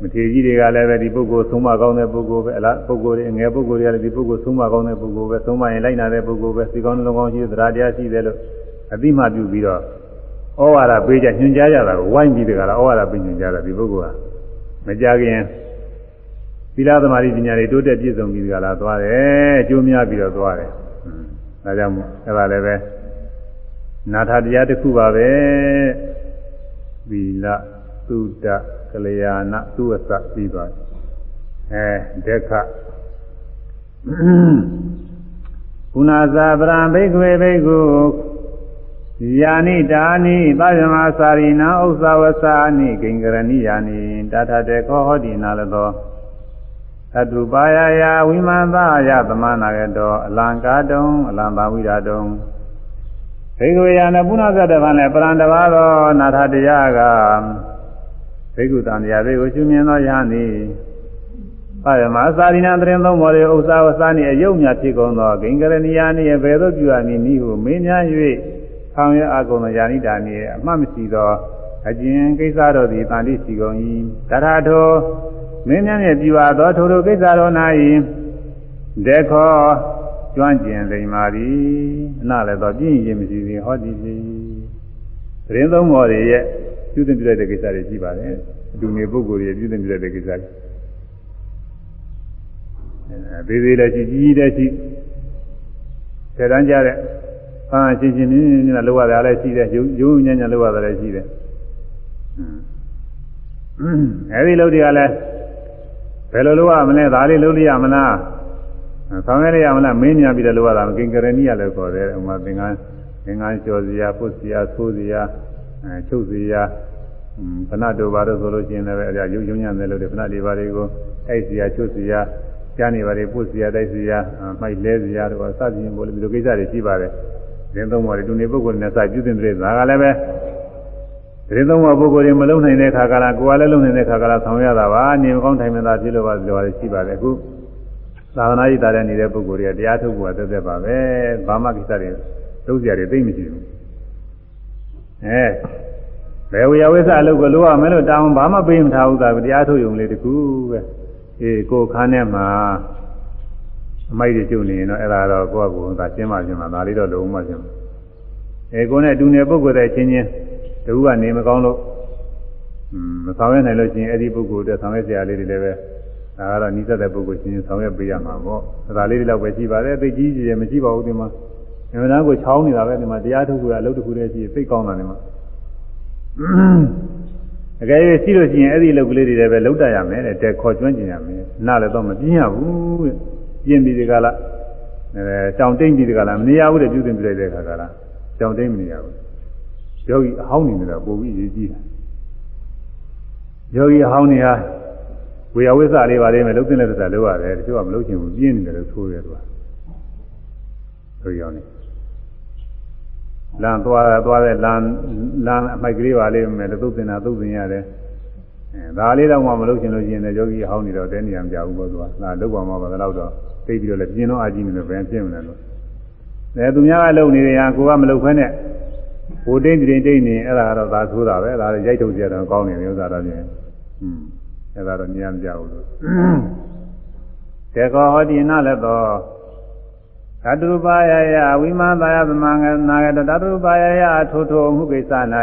မထေကြီးတွေကလည်းပဲဒီပုဂ္ဂိုလ်သုံးမကောင်းတဲ့ပုဂ္ဂိုလ်ပဲအလားပုဂ္ဂိုလ်တွေငယ်ပုဂ္ဂိုလ်တွေကလည်းဒီပုဂ္ဂိုလ်သုံးမကောင်းတဲ့ပုဂ္ဂိုလ်ပဲသုံးမရင်လိုက်နာတဲ့ပုဂ္ဂိုလ်ပဲစီကောင်းနှလုံးကောင်းရှိတဲ့တရားတရားရှိတယ်လို့အတိမပြုပြီးတော့ ဩဝါဒပေးကြညွှန်ကြားကြတာကိုဝိုင်းပြီးတကလားဩဝါဒပေးညွှန်ကြားတာဒီပုဂ္ဂိုလ်ဟာမကြခင်သီလသမารိပညာတွေတိုးတက်ပြည့်စုံပြီးတကလားသွားတယ်အကျိုးများပြီးတော့သွားတယ်ဒါကြောင့်အဲ့ဒါလည်းပဲနာထတရားတစ်ခုပါပဲသီလသုဒ္ဓကလျာဏသုဝသပြီးသွားအဲဒက္ခကုဏဇာပရံဘိက္ခဝေဘိက္ခု ယာနိတာနိသဗ္ဗမသာရိနာဥစ္စာဝစာနိဂိင်္ဂရဏိယာနိတထတေခောဟောတိနာလသောသတုပါယယာဝိမန္တယသမနာကတောအလံကာတုံအလံပါဝိရာတုံဘေကဝေယနပုဏ္ဏဇတဗံလည်းပရံတပါသောနာထတရားကဘေကုတံတရားဘေကိုရှင်မြင်သောယဟန်သည်သဗ္ဗမသာရိနာတရင်သုံးမော်ရေဥစ္စာဝစာနိအယုတ်မြဖြစ်ကုန်သောဂိင်္ဂရဏိယာနိဘယ်သို့ပြုအပ်မည်နည်းဟုမေးမြန်း၍ ဆောင်ရအကုန်သောယာနိတာနိအမှတ်မရှိသောအကျဉ်ကိစ္စတော်သည်တန်တိစီကုန်၏တထာထောမင်းများရဲ့ပြွာသောထိုထိုကိစ္စတော်၌ဒေခောကျွမ်းကျင်လိမ္မာသည်အနာလည်းတော့ပြင်းရင်မရှိသေးဟောဒီပြီသတင်းသုံးပေါ်တွေရဲ့ပြုသင်ပြတဲ့ကိစ္စတွေရှိပါတယ်အတူနေပုဂ္ဂိုလ်တွေပြုသင်ပြတဲ့ကိစ္စတွေအဲသေးသေးလည်းရှိကြီးကြီးလည်းရှိဆယ်တန်းကြတဲ့ အာရှင်းရှင်းနင်းနင်းလောက်ရတာလည်းရှိတယ်ရုံရုံညံ့ညံ့လောက်ရတာလည်းရှိတယ်အဲဒီလုပ်တွေကလည်းဘယ်လိုလုပ်ရမလဲဒါလေးလုပ်ရမလားဆောင်ရရမလားမင်းညာပြီးတော့လုပ်ရတာမကင်ကရဏီရလည်းခေါ်တယ်ဥမာသင်္ကန်းသင်္ကန်းကျော်စရာပုတ်စရာသိုးစရာအဲချုပ်စရာခဏတို့ပါတော့ဆိုလို့ရှိရင်လည်းအဲရုံရုံညံ့တယ်လို့ဒီခဏလေးပါတွေကိုအဲ့စရာချုပ်စရာကြားနေပါလေပုတ်စရာတိုက်စရာမိုက်လဲစရာတို့စသဖြင့်ဘို့လိုကိစ္စတွေရှိပါတယ် သတင်းသုံးပါးတွေတူနေပုဂ္ဂိုလ်နဲ့စပြုတင်တဲ့ဒါကလည်းပဲသတင်းသုံးပါးပုဂ္ဂိုလ်တွေမလုံနိုင်တဲ့ခါကလာကိုယ်ကလည်းလုံနိုင်တဲ့ခါကလာဆောင်ရတာပါနေမကောင်းထိုင်မသာဖြစ်လို့ပါလို့ရှိပါတယ်အခုသာသနာ့ရေးတာတဲ့နေတဲ့ပုဂ္ဂိုလ်တွေကတရားထုတ်ဖို့သက်သက်ပါပဲဘာမှကိစ္စတွေလုပ်ကြရတယ်သိမရှိဘူးအဲဘယ်ဝေယဝိသအလုပ်ကိုလိုရမယ်လို့တောင်းဘာမှပေးမထားဘူးသာတရားထုတ်ရုံလေးတကူပဲအေးကိုခန်းထဲမှာ အမိုက်တွေကျုပ်နေရင်တော့အဲ့ဒါတော့ကိုယ့်အကူသာရှင်းမှရှင်းမှဒါလေးတော့လုံးဝရှင်းအဲကိုနဲ့တူနေပုဂ္ဂိုလ်တဲ့ချင်းချင်းတူကနေမကောင်းလို့မဆောင်ရွက်နိုင်လို့ရှိရင်အဲ့ဒီပုဂ္ဂိုလ်အတွက်ဆောင်ရွက်စရာလေးတွေလည်းပဲဒါကတော့နိစ္စတဲ့ပုဂ္ဂိုလ်ချင်းဆောင်ရွက်ပေးရမှာပေါ့ဒါလေးတွေတော့ပဲရှိပါတယ်သိကြီးကြီးမရှိပါဘူးဒီမှာအမှန်တမ်းကိုချောင်းနေတာပဲဒီမှာတရားထုတ်ကအလုပ်တစ်ခုတည်းရှိသိကောင်းတာဒီမှာအကယ်၍ရှိလို့ရှိရင်အဲ့ဒီအလုပ်ကလေးတွေလည်းပဲလုပ်တတ်ရမယ်တဲ့ခေါ်ကျွမ်းကျင်ရမယ်နားလည်းတော့မပြင်းရဘူးတဲ့ ပြင်းပြီးဒီကလာအဲတောင်တိမ့်ပြီးဒီကလာမနေရဘူးတဲ့ပြုသင်ပြလိုက်တဲ့ခါကလာတောင်တိမ့်မနေရဘူးယောဂီအဟောင်းနေတယ်ပို့ပြီးရေးကြည့်တာယောဂီအဟောင်းနေဟာဝေယဝိသလေးပါလိမ့်မယ်လုံးသိတဲ့သက်လောက်ရတယ်တချို့ကမလုံးချင်ဘူးပြင်းနေတယ်လို့ဆိုရတယ်သူကဆိုရောနေလမ်းသွားသွားတဲ့လမ်းလမ်းအမိုက်ကလေးပါလိမ့်မယ်သုတ်တင်တာသုတ်တင်ရတယ်အဲ ဒါလေးတော့မှမလုပ်ချင်လို့ရှိရင်လည်းယောဂီအဟောင်းနေတော့တဲနေရမကြဘူးပေါ့သူကဒါလုတ်ပါမှာပါတော့တော့သိပြီးတော့လည်းပြင်းတော့အကြည့်နေလို့ဘယ်ဖြစ်မလဲလို့အဲသူများကလုံနေတယ်ဟာကိုကမလုံခွဲနဲ့ဟိုတိမ့်တိမ့်တိမ့်နေအဲ့ဒါကတော့သာသိုးတာပဲဒါလည်းရိုက်ထုတ်ကြတော့ကောင်းနေတယ်ဥစ္စာတော့ပြင်อืมအဲ့ဒါတော့ညံမကြဘူးလို့တေကောဟောတိနာလည်းတော့သတ္တရူပါယယဝိမန္တယသမငနာဂတသတ္တရူပါယယထိုးထိုးမှုကိစ္စ၌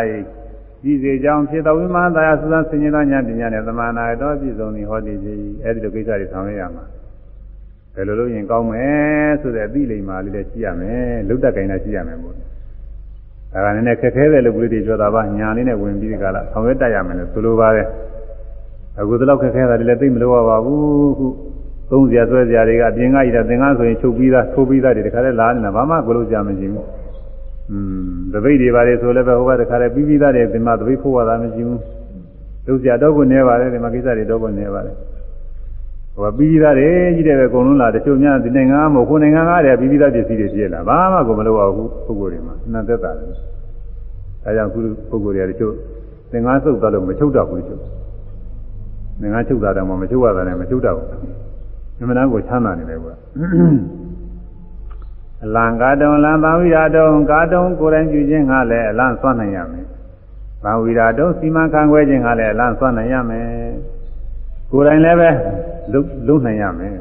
ဒီစေကြောင့်ဖြစ်သောဝိမန္တယသုသဆင်ញသောဉာဏ်ပညာနဲ့သမနာတော်ပြည့်စုံသည်ဟောတိပြီအဲ့ဒီလိုကိစ္စတွေဆောင်ရရမှာဘယ်လိုလုပ်ရင်ကောင်းမယ်ဆိုတဲ့အသိလိမ္မာလေးလည်းရှိရမယ်လုတ်တတ်ကြင်လည်းရှိရမယ်မို့ဒါကလည်းခက်ခဲတဲ့လုပ်ကလေးတွေပြောတာပါညာလေးနဲ့ဝင်ပြီးဒီကလာဆောင်ရွက်တတ်ရမယ်လို့ဆိုလိုပါတယ်အခုတလောက်ခက်ခဲတာတွေလည်းသိမလို့ရပါဘူးခုသုံးစရာဆွဲစရာတွေကအပြင်ကကြီးတာသင်္ကန်းဆိုရင်ချုပ်ပြီးသားထိုးပြီးသားတွေတခါလဲလာနေတာဘာမှကိုလို့ကြမရှိဘူး อืมတပိတ်တွေပါလေဆိုလည်းပဲဟိုကတခါလဲပြီးပြီးသားတွေဒီမှာတပိတ်ဖို့ရတာမရှိဘူးလုပ်စရာတော့ကိုနေပါတယ်ဒီမှာကိစ္စတွေတော့ကိုနေပါတယ်ဟိုကပြီးပြီးသားတွေကြီးတယ်ပဲအကုန်လုံးလာတချို့များဒီနိုင်ငံမဟုတ်ခုနိုင်ငံကားတယ်ပြီးပြီးသားပစ္စည်းတွေပြည့်လာဘာမှကိုမလုပ်ရဘူးပုဂ္ဂိုလ်တွေမှာနှံသက်တာတယ်အဲကြောင့်ခုပုဂ္ဂိုလ်တွေတချို့သင်္ကန်းစုပ်သွားလို့မချုပ်တော့ဘူးတချို့သင်္ကန်းချုပ်တာတော့မချုပ်ရတာနဲ့မချုပ်တော့ဘူးအမှန်တမ်းကိုချမ်းသာနေတယ်ကွာ အလံကာတုံလံဘာဝိရာတုံကာတုံကိုယ်တိုင်ပြုခြင်းကလည်းအလံဆွမ်းနိုင်ရမယ်ဘာဝိရာတုံစီမံခန့်ခွဲခြင်းကလည်းအလံဆွမ်းနိုင်ရမယ်ကိုယ်တိုင်လည်းပဲလုံလုံနိုင်ရမယ်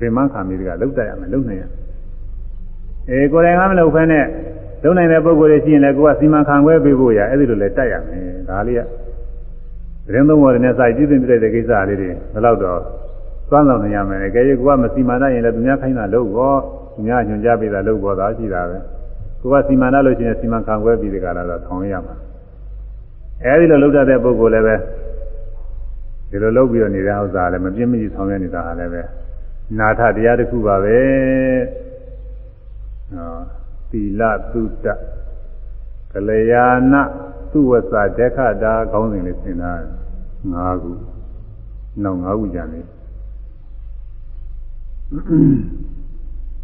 ဗိမန်းခံမိတွေကလုံတတ်ရမယ်လုံနိုင်ရအေးကိုယ်တိုင်ကမလုံဖဲနဲ့လုံနိုင်တဲ့ပုဂ္ဂိုလ်တွေရှိရင်လည်းကိုယ်ကစီမံခန့်ခွဲပေးဖို့ရအဲ့ဒီလိုလည်းတတ်ရမယ်ဒါလေးကသတင်းသုံးပေါ်တွေနဲ့စာကြည့်သိတဲ့ကိစ္စလေးတွေဘယ်တော့ တော့သွမ်းဆောင်နေရမယ်။ကြည့်ရကိုကမစီမံနိုင်ရင်လည်းသူများခိုင်းတာလုပ်ပေါ့။သူများညွှန်ကြားပေးတာလုပ်ပေါ့သာရှိတာပဲ။ကိုကစီမံနိုင်လို့ရှိရင်စီမံခံခွဲပြီးဒီကလာတော့ထောင်ရမှာ။အဲဒီလိုလုပ်တတ်တဲ့ပုဂ္ဂိုလ်လည်းပဲဒီလိုလုပ်ပြီးတော့နေတဲ့ဥစ္စာလည်းမပြင်းမကြီးဆောင်ရနေတာဟာလည်းပဲနာထတရားတစ်ခုပါပဲ။ဟောသီလသုတ္တကလျာဏသုဝသဒက္ခတာခေါင်းစဉ်လေးသင်တာ၅ခုနောက်၅ခုကြံနေ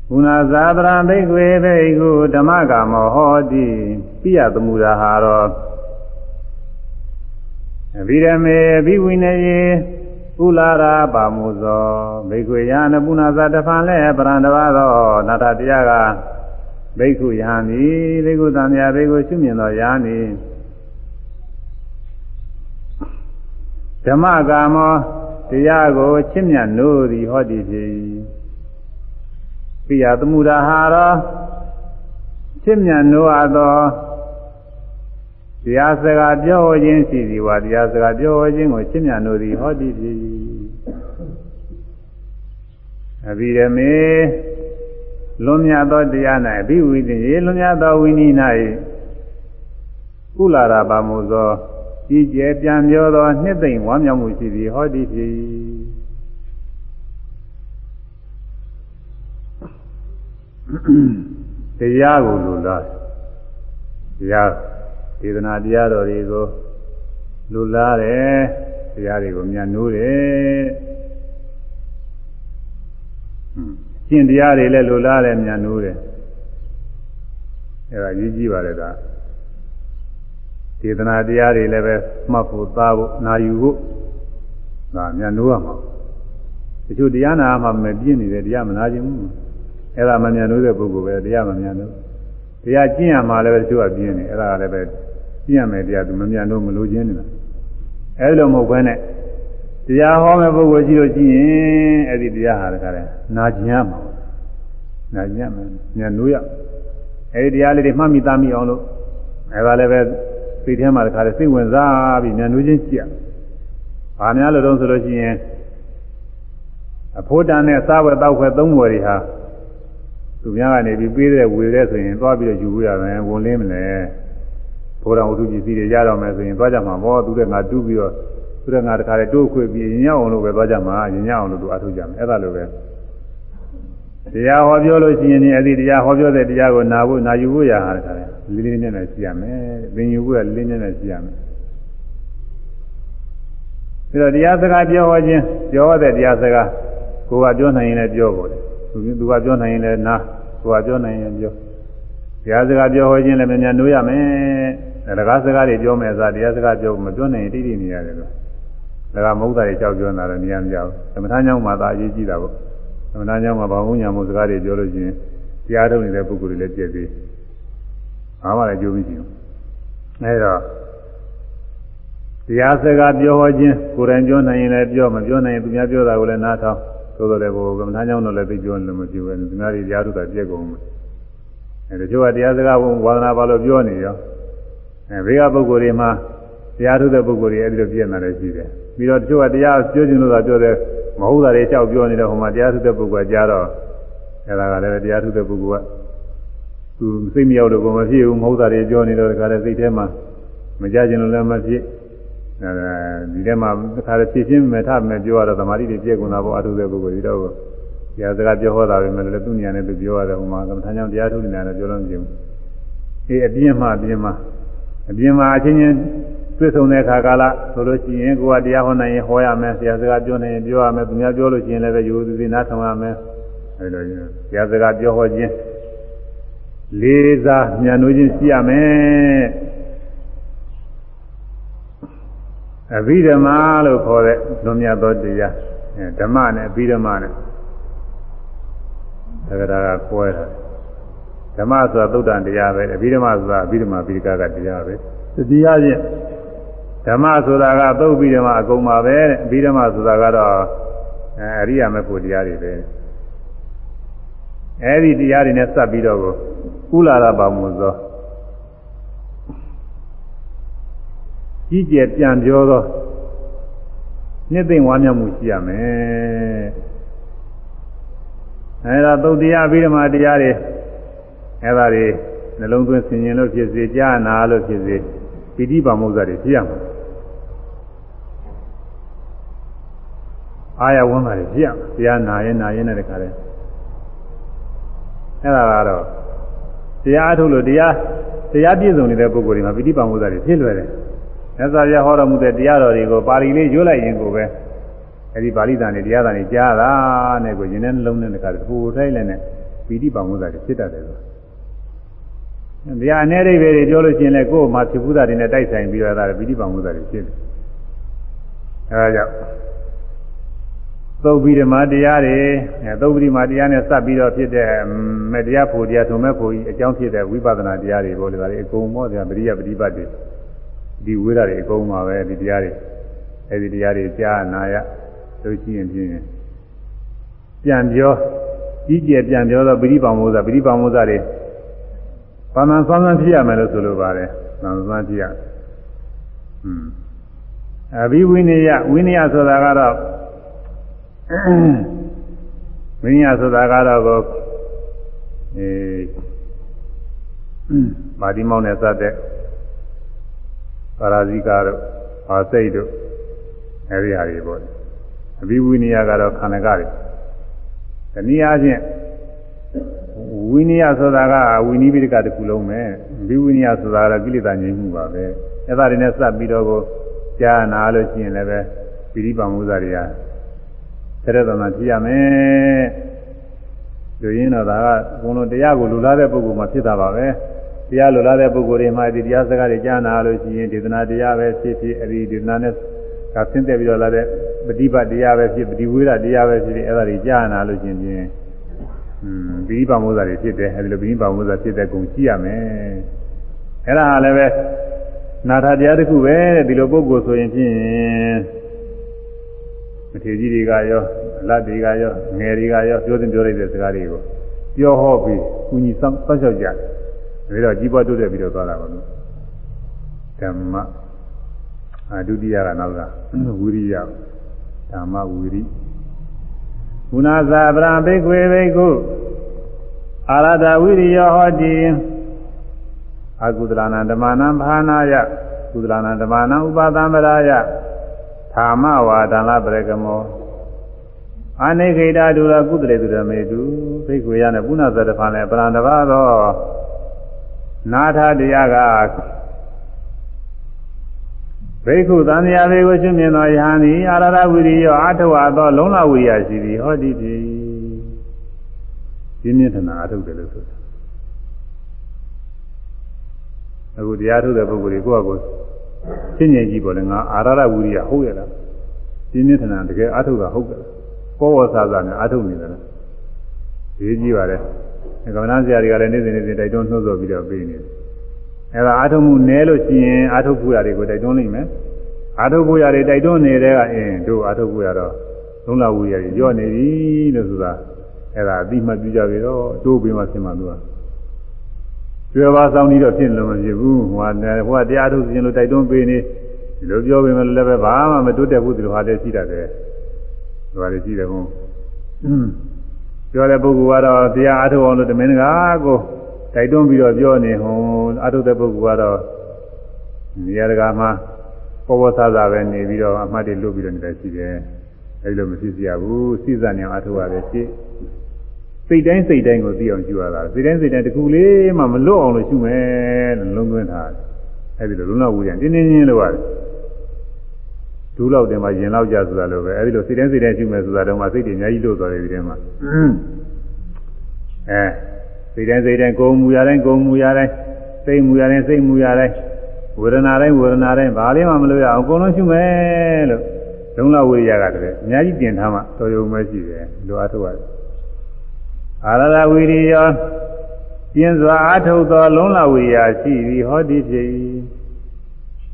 ဘုနာသာသရဘိက္ခွေဘိက္ခုဓမ္မကာမောဟောတိပိယသမုဒဟာရောအဘိဓမေအဘိဝိနယေဥလာရာပါမုဇောဘိက္ခွေယနပုနာသာတဖန်လဲပရံတဘာသောနာထတရားကဘိက္ခုယဟန်ဤဘိက္ခုသံဃာဘိက္ခုရှုမြင်သောယဟန်ဤဓမ္မကာမောတရားကိုချစ်မြတ်နိုးသည်ဟောသည်ဖြစ် ပိယသမှုရာဟာရောချစ်မြတ်နိုးအပ်သောတရားစကားပြောခြင်းရှိသည်ဝါတရားစကားပြောခြင်းကိုချစ်မြတ်နိုးသည်ဟောသည်ဖြစ်အဘိဓမေလွန်မြတ်သောတရား၌အဘိဝိသေလွန်မြတ်သောဝိနည်း၌ကုလာရာပါမှုသောကြီးကျယ်ပြန်ပြောသောနှစ်သိမ့်ဝမ်းမြောက်မှုရှိသည်ဟောသည်ဖြစ် တရားကိုလူလားတရားဒေသနာတရားတော်တွေကိုလူလားတယ်တရားတွေကိုမြန်နိုးတယ်ကျင့်တရားတွေလည်းလူလားတယ်မြန်နိုးတယ်အဲဒါကြီးကြီးပါလေဒါဒေသနာတရားတွေလည်းပဲမှတ်ဖို့သားဖို့နာယူဖို့ဒါမြန်နိုးရမှာတချို့တရားနာမှမပြည့်နေတယ်တရားမနာခြင်းဘူး အဲ့ဒါမမြန်နိုးတဲ့ပုဂ္ဂိုလ်ပဲတရားမမြန်နိုးတရားကျင့်ရမှာလည်းပဲတချို့ကပြင်းနေအဲ့ဒါလည်းပဲကျင့်ရမယ်တရားသူမမြန်နိုးမလို့ခြင်းနေတာအဲ့လိုမဟုတ်ဘဲနဲ့တရားဟောမဲ့ပုဂ္ဂိုလ်ရှိလို့ရှိရင်အဲ့ဒီတရားဟာတခါလဲနာကျင်ရမှာနာကျင်ရမယ်မြန်နိုးရအဲ့ဒီတရားလေးတွေမှတ်မိသားမိအောင်လို့အဲ့ဒါလည်းပဲစိတ်ထဲမှာတခါတည်းစိတ်ဝင်စားပြီးဉာဏ်နှွေးချင်းကြည့်ရဘာများလို့တော့ဆိုလို့ရှိရင်အဖို့တန်နဲ့စားဝဲတောက်ခွဲသုံးဝယ်တွေဟာ သူများကနေပြီးပေးတဲ့ဝေတဲ့ဆိုရင်သွားပြီးတော့ယူရမယ်ဝင်လင်းမလဲဘိုးတော်ဝတ္ထုပစ္စည်းတွေရတော့မယ်ဆိုရင်သွားကြမှာဘောသူကငါတူးပြီးတော့သူကငါတခါတည်းတိုးခွေပြီးရင်ညအောင်လို့ပဲသွားကြမှာရင်ညအောင်လို့သူအထုတ်ကြမယ်အဲ့ဒါလိုပဲတရားဟောပြောလို့ရှိရင်ဒီအဲ့ဒီတရားဟောပြောတဲ့တရားကိုနာဖို့နာယူဖို့ရဟာတခါတည်းလေးလေးနက်နက်ရှိရမယ်သင်ယူဖို့ကလေးလေးနက်နက်ရှိရမယ်ပြီးတော့တရားစကားပြောဟောခြင်းပြောတဲ့တရားစကားကိုကပြောနိုင်ရင်လည်းပြောဖို့တယ် သူသူကပြောနိုင်ရင်လည်းနာကိုကပြောနိုင်ရင်ပြောတရားစကားပြောဟောခြင်းလည်းမြန်မြန်နိုးရမယ်တကားစကားတွေပြောမယ်ဆိုတရားစကားပြောမပြောနိုင်ရင်တိတိနေရတယ်လို့တကားမဟုတ်တာတွေကြောက်ပြောနေတာလည်းနေရာမကြောက်သမထညောင်းမှာသာအရေးကြီးတာပေါ့သမထညောင်းမှာဘာဝုညာမို့စကားတွေပြောလို့ရှိရင်တရားထုတ်နေတဲ့ပုဂ္ဂိုလ်တွေလည်းပြည့်ပြီးဘာမှလည်းကြိုးမရှိဘူးအဲဒါတရားစကားပြောဟောခြင်းကိုယ်တိုင်ပြောနိုင်ရင်လည်းပြောမပြောနိုင်ရင်သူများပြောတာကိုလည်းနားထောင် သို့တော်လည်းကိုကမ္မထာကြောင့်တော့လည်းသိပြောလို့မပြောဘူးသူများတွေတရားထုတ်တာပြည့်ကုန်မယ်အဲဒါကြောင့်တရားစကားဝါဒနာပါလို့ပြောနေရောအဲဘေးကပုဂ္ဂိုလ်တွေမှာတရားထုတ်တဲ့ပုဂ္ဂိုလ်တွေအဲဒီလိုပြည့်နေတယ်ရှိတယ်ပြီးတော့တချို့ကတရားပြောခြင်းလို့သာပြောတယ်မဟုတ်တာတွေလျှောက်ပြောနေတော့ဟိုမှာတရားထုတ်တဲ့ပုဂ္ဂိုလ်ကကြားတော့အဲဒါကလည်းတရားထုတ်တဲ့ပုဂ္ဂိုလ်ကသူစိတ်မရောက်လို့ကိုမဖြစ်ဘူးမဟုတ်တာတွေပြောနေတော့ဒါကလည်းစိတ်ထဲမှာမကြခြင်းလို့လည်းမဖြစ် အဲဒီထဲမှာတစ်ခါတည်းဖြည့်ရှင်းမယ်ထမယ်ပြောရတော့သမာဓိတွေပြည့်ကုန်တာပေါ့အထုတဲ့ပုဂ္ဂိုလ်ဒီတော့တရားစကားပြောဟောတာပဲမယ်လည်းသူ့ဉာဏ်နဲ့သူပြောရတယ်ဟိုမှာကမ္မထာကြောင့်တရားထုတ်နေတာလည်းပြောလို့မဖြစ်ဘူးအေးအပြင်းမှအပြင်းမှအပြင်းမှအချင်းချင်းတွေ့ဆုံတဲ့အခါကာလဆိုလို့ရှိရင်ကိုယ်ကတရားဟောနိုင်ရင်ဟောရမယ်ဆရာစကားပြောနိုင်ရင်ပြောရမယ်သူများပြောလို့ရှိရင်လည်းပဲယူသူစီနားထောင်ရမယ်အဲလိုဆရာစကားပြောဟောခြင်းလေးစားဉာဏ်တို့ချင်းရှိရမယ် အဘိဓမ္မာလို့ခေါ်တဲ့လွန်မြတ်သောတရားဓမ္မနဲ့အဘိဓမ္မာနဲ့သက္ကရာကကွဲတာဓမ္မဆိုတာသုတ်တန်တရားပဲအဘိဓမ္မာဆိုတာအဘိဓမ္မာပိဋကကတရားပဲတရားချင်းဓမ္မဆိုတာကသုတ်ပြီးဓမ္မအကုန်ပါပဲတဲ့အဘိဓမ္မာဆိုတာကတော့အဲအရိယာမေဖို့တရားတွေပဲအဲဒီတရားတွေနဲ့စပ်ပြီးတော့ကိုကုလာရပါမှုသော ကြီးကျယ်ပြန်ပြောသောနှစ်သိမ့်ဝါမြောက်မှုရှိရမယ်အဲဒါသုတ်တရားအဘိဓမ္မာတရားတွေအဲဒါတွေနှလုံးသွင်းဆင်ញင်လို့ဖြစ်စေကြားနာလို့ဖြစ်စေပိဋိပါမုဇ္ဇတွေဖြစ်ရမှာအာရဝန်းတာတွေဖြစ်ရမှာတရားနာရင်နာရင်နဲ့တခါတည်းအဲ့ဒါကတော့တရားအထုတ်လို့တရားတရားပြည့်စုံနေတဲ့ပုဂ္ဂိုလ်တွေမှာပိဋိပါမုဇ္ဇတွေဖြစ်လွယ်တယ် မြတ်စွာဘုရားဟောတော်မူတဲ့တရားတော်တွေကိုပါဠိလေးရွတ်လိုက်ရင်ကိုပဲအဲဒီပါဠိတန်တွေတရားတန်တွေကြားတာနဲ့ကိုရင်ထဲနှလုံးနဲ့တခါတည်းဟိုထိုက်လည်းနဲ့ပိဋိပါမုဇ္ဇတွေဖြစ်တတ်တယ်ဆိုတရားအ ਨੇ အိဗေတွေပြောလို့ရှိရင်လည်းကိုယ်မှာဖြစ်ဘူးတာတွေနဲ့တိုက်ဆိုင်ပြီးတော့ဒါပိဋိပါမုဇ္ဇတွေဖြစ်တယ်အဲဒါကြောင့်သုတ်ပြီးဓမ္မတရားတွေအဲသုတ်ပြီးဓမ္မတရားနဲ့စပ်ပြီးတော့ဖြစ်တဲ့မေတ္တရားဖို့တရားထုံမဲ့ဖို့ကြီးအကြောင်းဖြစ်တဲ့ဝိပဿနာတရားတွေပေါ့လေဒါတွေအကုန်မောတရားပရိယပฏิပတ်တွေ ဒီဝိရတွေအကုန်ပါပဲဒီတရားတွေအဲဒီတရားတွေကြားနာရလို့ရှိရင်ဖြင့်ပြန်ပြောကြီးကျယ်ပြန်ပြောတော့ပရိပောင်မိုးစာပရိပောင်မိုးစာတွေပါမန်ဆွမ်းဆွမ်းဖြစ်ရမယ်လို့ဆိုလိုပါတယ်။ပါမန်ဆွမ်းဖြစ်ရ။อืมအဘိဝိနည်းဝိနည်းဆိုတာကတော့ဝိနည်းဆိုတာကတော့ကိုအဲမာဒီမောင်းနဲ့စတဲ့ ပါရာဇိကတို့ပါစိတ်တို့အဲဒီဟာတွေပေါ့အဘိဝိနည်းကတော့ခန္ဓာကတွေတနည်းအားဖြင့်ဝိနည်းဆိုတာကဝိနည်းပိဋကတစ်ခုလုံးပဲဘိဝိနည်းဆိုတာကကိလေသာငြိမ်းမှုပါပဲအဲ့ဒါတွေနဲ့စပ်ပြီးတော့ကိုကြားနာလို့ရှိရင်လည်းပဲပိဋိပါမှုစာတွေကဆက်ရသမဖြစ်ရမယ်လူရင်းတော့ဒါကဘုံလုံးတရားကိုလူလာတဲ့ပုဂ္ဂိုလ်မှာဖြစ်တာပါပဲ တရားလူလာတဲ့ပုဂ္ဂိုလ်တွေမှာဒီတရားစကားတွေကြားနာလို့ရှိရင်ဒေသနာတရားပဲဖြစ်ဖြစ်အဲဒီဒေသနာနဲ့ကဆင်းသက်ပြီးတော့လာတဲ့ပฏิပတ်တရားပဲဖြစ်ပฏิဝေဒတရားပဲဖြစ်ဖြစ်အဲ့ဒါတွေကြားနာလို့ရှိရင်อืมဘိဓိပါမုဇ္ဇာတွေဖြစ်တယ်အဲဒီလိုဘိဓိပါမုဇ္ဇာဖြစ်တဲ့ဂုဏ်ရှိရမယ်အဲ့ဒါလည်းပဲနာထတရားတစ်ခုပဲတဲ့ဒီလိုပုဂ္ဂိုလ်ဆိုရင်ဖြင့်မထေကြီးတွေကရောအလတ်တွေကရောငယ်တွေကရောပြောတင်ပြောလိုက်တဲ့စကားတွေကိုပြောဟောပြီးကုညီစောင့်စောင့်ရှောက်ကြတယ် ဒါတော့ကြီးပွားတိုးတက်ပြီးတော့သွားတာပါလို့ဓမ္မအဒုတိယကနောက်ကဝိရိယဓမ္မဝိရိကုဏသာပရံဘိကွေဘိက္ခုအာရဒဝိရိယောဟောတိအကုသလနာဓမ္မနံဘာနာယကုသလနာဓမ္မနံဥပါဒံပရာယသာမဝါဒံလပရကမောအာနိခိတာဒုရကုသလေသူရမေတုဘိက္ခွေရနဲ့ပုဏ္ဏသတ္တဖန်လည်းပရံတပါသော နာထတရားကဘိက္ခုသံဃာဘေကိုရှင်မြင်သောယဟန်သည်အာရရဝိရိယောအာထဝါသော လုံလဝိရိယရှိသည်ဟောဒီပြီပြင်းပြင်းထန်ထန်အာထုတ်တယ်လို့ဆိုတာအခုတရားထုတ်တဲ့ပုဂ္ဂိုလ်တွေကိုယ့်အကိုရှင်းငြိမ်ကြည့်ပေါ်လေငါအာရရဝိရိယဟုတ်ရလားပြင်းပြင်းထန်ထန်တကယ်အာထုတ်တာဟုတ်တယ်ပေါ်ဝဆာဆာနဲ့အာထုတ်နေတယ်လားရေးကြည့်ပါလေ ကမ္ဘာဆရာတွေကလည်းနေ့စဉ်နေ့စဉ်တိုက်တွန်းနှိုးဆော်ပြီးတော့ပေးနေတယ်အဲဒါအာထုံမှုနည်းလို့ရှိရင်အာထုပ်ဖို့ရတယ်ကိုတိုက်တွန်းနိုင်မယ်အာထုပ်ဖို့ရတယ်တိုက်တွန်းနေတဲ့ကအင်းတို့အာထုပ်ဖို့ရတော့သုံးလဝူရတယ်ကြော့နေပြီလို့ဆိုတာအဲဒါအတိမှတ်ပြုကြပြီတော့တို့ပြီးမှဆင်မှသူကကျွယ်ပါဆောင်ပြီးတော့ဖြစ်လို့မဖြစ်ဘူးဟိုကဟိုကတရားထုတ်ခြင်းလို့တိုက်တွန်းပေးနေဒီလိုပြောပေမဲ့လည်းပဲဘာမှမတိုးတက်ဘူးဒီလိုဟာတည်းရှိတတ်တယ်ဒီဟာလေးရှိတယ်ဘုံ ပြောတဲ့ပုဂ္ဂိုလ်ကတော့တရားအားထုတ်အောင်လို့တမင်ကကိုတိုက်တွန်းပြီးတော့ပြောနေဟောအထုတဲ့ပုဂ္ဂိုလ်ကတော့နေရာတကာမှာပေါ်ပေါ်ဆာဆာပဲနေပြီးတော့အမှတ်တွေလွတ်ပြီးတော့နေတယ်ရှိတယ်အဲဒီလိုမဖြစ်စီရဘူးစိစံနေအောင်အထုရတယ်ရှိစိတ်တိုင်းစိတ်တိုင်းကိုသိအောင်ကြည့်ရတာစိတ်တိုင်းစိတ်တိုင်းတစ်ခုလေးမှမလွတ်အောင်လို့ရှုမယ်လို့လုံးသွင်းထားတယ်အဲဒီလိုလုံးလောက်ဝူရတင်းတင်းချင်းလို့ရတယ် ဒူးလောက်တင်မှရင်လောက်ကြဆိုတာလို့ပဲအဲဒီလိုစိတ်တိုင်းစိတ်တိုင်းရှုမယ်ဆိုတာတော့မှစိတ်တွေအများကြီးလွတ်သွားတယ်ဒီထဲမှာအဲစိတ်တိုင်းစိတ်တိုင်းကိုယ်မူရတိုင်းကိုယ်မူရတိုင်းစိတ်မူရတိုင်းစိတ်မူရတိုင်းဝေဒနာတိုင်းဝေဒနာတိုင်းဘာလေးမှမလို့ရအောင်အကုန်လုံးရှုမယ်လို့လုံလဝိရိယကတည်းကအများကြီးပြင်ထားမှတော်ရုံပဲရှိတယ်လိုအပ်ထုတ်ရတယ်အာရဒဝိရိယပြင်းစွာအထုတ်သောလုံလဝိရိယရှိသည်ဟောဒီဖြစ်၏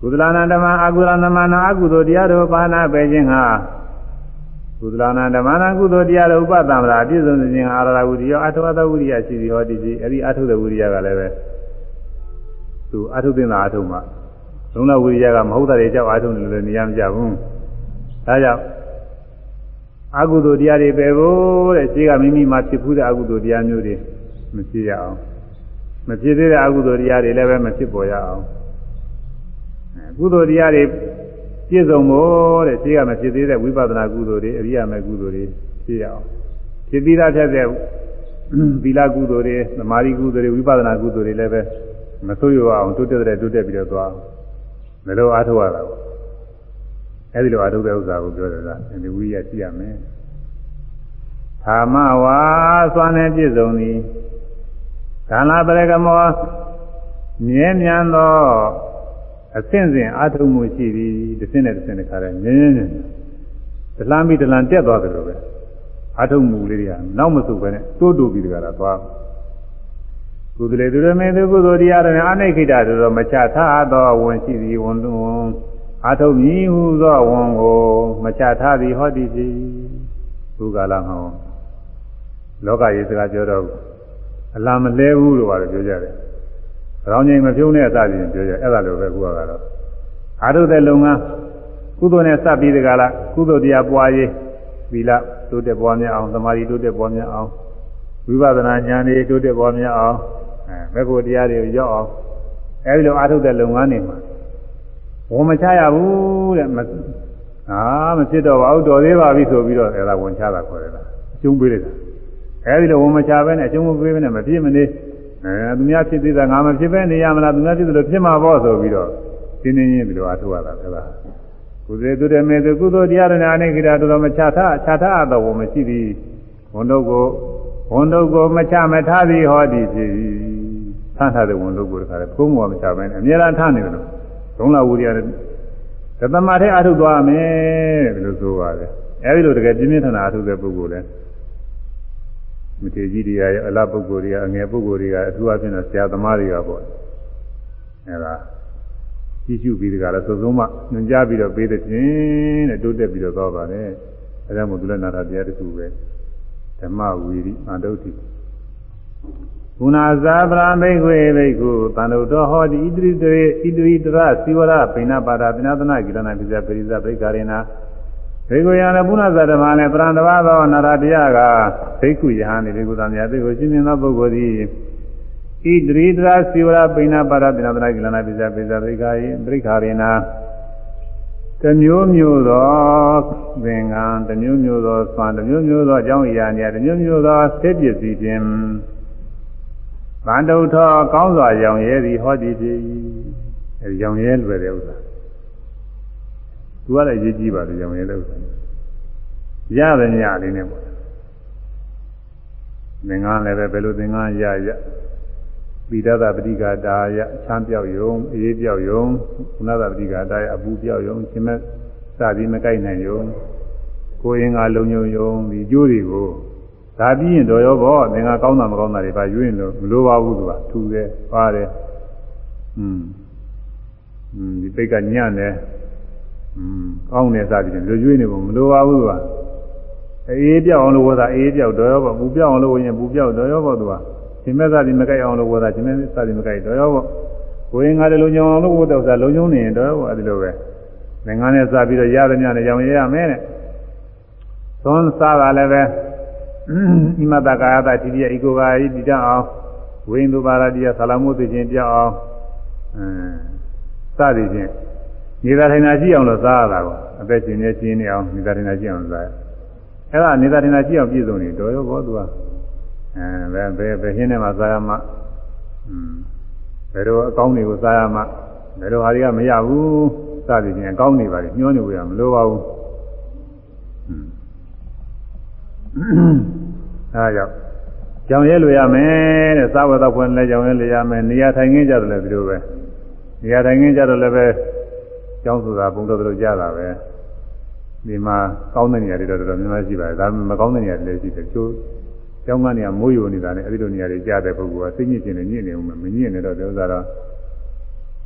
ကုသလနာဓမ္မအကုသလနာမနာအကုသိုလ်တရားတို့ပါဏပဲခြင်းဟာကုသလနာဓမ္မနာကုသိုလ်တရားတို့ဥပသံ္ဗရာပြည့်စုံခြင်းအာရဝိရိယအထဝတဝိရိယရှိသည်ဟောဒီကြီးအဲ့ဒီအထုတဲ့ဝိရိယကလည်းပဲသူအထုသင်တာအထုမှလုံလဝိရိယကမဟုတ်တဲ့ကြောက်အထုနေလို့နေရမကြဘူးဒါကြောင့်အကုသိုလ်တရားတွေပဲဖို့တဲ့ရှိကမိမိမှာဖြစ်ဖူးတဲ့အကုသိုလ်တရားမျိုးတွေမဖြစ်ရအောင်မဖြစ်သေးတဲ့အကုသိုလ်တရားတွေလည်းပဲမဖြစ်ပေါ်ရအောင် ကုသိုလ်တရားတွေပြည့်စုံဖို့တဲ့ရှိကမဖြစ်သေးတဲ့ဝိပဿနာကုသိုလ်တွေအရိယာမေကုသိုလ်တွေဖြစ်ရအောင်ဖြစ်ပြီးသားဖြစ်တဲ့သီလကုသိုလ်တွေသမာဓိကုသိုလ်တွေဝိပဿနာကုသိုလ်တွေလည်းပဲမဆိုးရအောင်တိုးတက်တဲ့တိုးတက်ပြီးတော့သွားမလို့အားထုတ်ရတာပေါ့အဲဒီလိုအားထုတ်တဲ့ဥစ္စာကိုပြောတယ်လားဒီဝိရိယရှိရမယ်သာမဝါစွမ်းနဲ့ပြည့်စုံသည်ကာလပရကမောမြဲမြံသော အဆင့်စဉ်အာထုံမှုရှိသည်တစ်ဆင့်နဲ့တစ်ဆင့်တစ်ခါတည်းမြဲမြဲမြဲဒလမ်းပြီးဒလမ်းတက်သွားတယ်လို့ပဲအာထုံမှုလေးတွေကနောက်မဆုပ်ပဲနဲ့တိုးတိုးပြီးတကတာသွားကုသလေသူရမေသူကုသိုလ်တရားတွေအနိခိတတို့မချထားသောဝန်ရှိသည်ဝန်လုံးအာထုံမြည်ဟုသောဝန်ကိုမချထားသည်ဟောသည်ဖြစ်ဘုရားလာဟောလောကကြီးစကားပြောတော့အလားမလဲဘူးလို့ပြောကြတယ်။ ရောင်ငိမ်မပြုံးတဲ့အစပြင်ပြောကြအဲ့ဒါလိုပဲခုကတော့အာထုတဲ့လုံငန်းကုသိုလ်နဲ့စပ်ပြီးတကလားကုသိုလ်တရားပွားရေးသီလတိုးတက်ပွားများအောင်သမာဓိတိုးတက်ပွားများအောင်ဝိပဿနာဉာဏ်တွေတိုးတက်ပွားများအောင်အဲဘက်ကိုတရားတွေရောက်အောင်အဲဒီလိုအာထုတဲ့လုံငန်းနေမှာဝန်မချရဘူးတဲ့မအာမဖြစ်တော့ပါဘူးတော်သေးပါပြီဆိုပြီးတော့အဲဒါဝန်ချတာခေါ်တယ်လားအကျုံးပေးလိုက်တာအဲဒီလိုဝန်မချဘဲနဲ့အကျုံးမပေးဘဲနဲ့မပြည့်မနေ အဲသူများဖြစ်သေးတာငါမဖြစ်ပဲနေရမလားသူများဖြစ်တယ်လို့ဖြစ်မှာပေါ့ဆိုပြီးတော့တင်းတင်းချင်းဒီလိုအားထုတ်ရတာအဲဒါကုသေသူတမေသူကုသိုလ်တရားတွေနဲ့အနိကိတာတော်မချထားချထားတော့ဘုံမရှိသည်ဝန်တို့ကိုဝန်တို့ကိုမချမထားသည်ဟောသည်ဖြစ်ဆန်းထားတဲ့ဝန်တို့ကိုတခါလေဘုံမောမချပဲနဲ့အများအားထားနေတယ်လို့ဒုံလာဝူရိယတသမထဲအားထုတ်သွားမယ်ဒီလိုဆိုပါတယ်အဲဒီလိုတကယ်ပြင်းပြင်းထန်ထန်အားထုတ်တဲ့ပုဂ္ဂိုလ်လဲ မထေကြီးတွေရအလားပုဂ္ဂိုလ်တွေကအငယ်ပုဂ္ဂိုလ်တွေကအထူးအဖြင့်တော့ဆရာသမားတွေကပေါ့အဲဒါကြည့်ရှုပြီးတကလည်းသုံးဆုံးမှညွှန်ကြားပြီးတော့ပေးတဲ့ချင်းတဲ့တိုးတက်ပြီးတော့သွားပါတယ်အဲဒါမှသူလည်းနာတာတရားတစ်ခုပဲဓမ္မဝီရိအန္တုတိကုဏဇာပရာဘိက္ခွေဘိက္ခုတန်တုတော်ဟောတိဣတိတေဣတိတရစီဝရပိဏပါဒပိဏသနာကိရဏပိဇပရိဇဘိက္ခရေနာ ဘေကုယံလည်းပုဏ္ဏဇဓမ္မနဲ့ပရံတဘာသောနာရတရားကဘိက္ခုယဟန်ဒီဘေကုသမယဘိက္ခုရှင်မြင်သောပုဂ္ဂိုလ်သည်ဣတိတရစီဝရပိဏပါဒပိဏသနာကိရဏပိဇပရိဇဘိက္ခရေဘိက္ခရေနာတမျိုးမျိုးသောသင်္ကန်းတမျိုးမျိုးသောသွန်တမျိုးမျိုးသောအကြောင်းအရာများတမျိုးမျိုးသောသိပစ္စည်းဖြင့်ဗန္တုထောကောင်းစွာရောင်ရဲသည်ဟောဒီဖြစ်၏အဲရောင်ရဲလွယ်တဲ့ဥစ္စာ သူကလည်းရေးကြည့်ပါလေရောင်ရဲတဲ့ဥစ္စာရတယ်ညလေးနဲ့ပေါ့သင်္ကန်းလည်းပဲဘယ်လိုသင်္ကန်းရရပိဒသပတိကာတာယချမ်းပြောက်ယုံအေးပြောက်ယုံကုဏသပတိကာတာယအပူပြောက်ယုံရှင်မဲ့စသည်မကိုက်နိုင်ယုံကိုရင်ကလုံညုံယုံဒီကျိုးတွေကိုဒါပြီးရင်တော်ရောဘောသင်္ကကောင်းတာမကောင်းတာတွေပါရွေးလို့မလိုပါဘူးသူကထူတယ်ပါတယ်อืมอืมဒီပိတ်ကညံ့တယ်อืม ကောင်းတယ်စသည်ဖြင့်လူရွေးနေဖို့မလိုပါဘူးသူကအေးပြောက်အောင်လို့ဝတ်တာအေးပြောက်တော်ရောဘောပူပြောက်အောင်လို့ဝင်ရင်ပူပြောက်တော်ရောဘောသူကရှင်မဲ့စသည်မကြိုက်အောင်လို့ဝတ်တာရှင်မဲ့စသည်မကြိုက်တော်ရောဘောကိုရင်ကလည်းလုံညုံအောင်လို့ဝတ်တော့စားလုံညုံနေရင်တော်ရောဘောအဲဒီလိုပဲငင်္ဂါနဲ့စပြီးတော့ရသမျှနဲ့ရောင်ရရမယ်တဲ့သွန်းစားတာလည်းပဲဣမတကာယတာတိတိယဣကိုကာယတိတအောင်ဝိန္ဒုပါရတိယဆလာမှုသိခြင်းပြောက်အောင်အဲစသည်ဖြင့် နေတာထိုင်တာရှိအောင်လို့စားရတာကိုအသက်ရှင်နေရှင်းနေအောင်နေတာထိုင်တာရှိအောင်စားရအဲ့ဒါနေတာထိုင်တာရှိအောင်ပြည့်စုံနေတော်ရောဘောသူကအဲဘယ်ဘယ်ဘယ်ဟင်းထဲမှာစားရမှอืมဘယ်လိုအကောင်းတွေကိုစားရမှဘယ်လိုဟာတွေကမရဘူးစသည်ဖြင့်အကောင်းနေပါလေညှိုးနေဝရမလိုပါဘူးအဲဒါကြောင့်ကြောင်ရဲလို့ရမယ်တဲ့စားဝတ်တော့ဖွင့်လဲကြောင်ရဲလို့ရမယ်နေရာထိုင်ခင်းကြတယ်လည်းဒီလိုပဲနေရာထိုင်ခင်းကြတော့လည်းပဲ ကျောင်းဆိုတာဘုံတော်တို့ကြတာပဲဒီမှာကောင်းတဲ့နေရာတွေတော့တော်တော်များများရှိပါတယ်ဒါပေမဲ့မကောင်းတဲ့နေရာတွေလည်းရှိတယ်ကျိုးကျောင်းကနေမိုးယိုနေတာနဲ့အဲဒီလိုနေရာတွေကြားတဲ့ပုဂ္ဂိုလ်ကစိတ်ညစ်ခြင်းနဲ့ညစ်နေဦးမယ်မညစ်နေတော့ဒီဥစ္စာတော့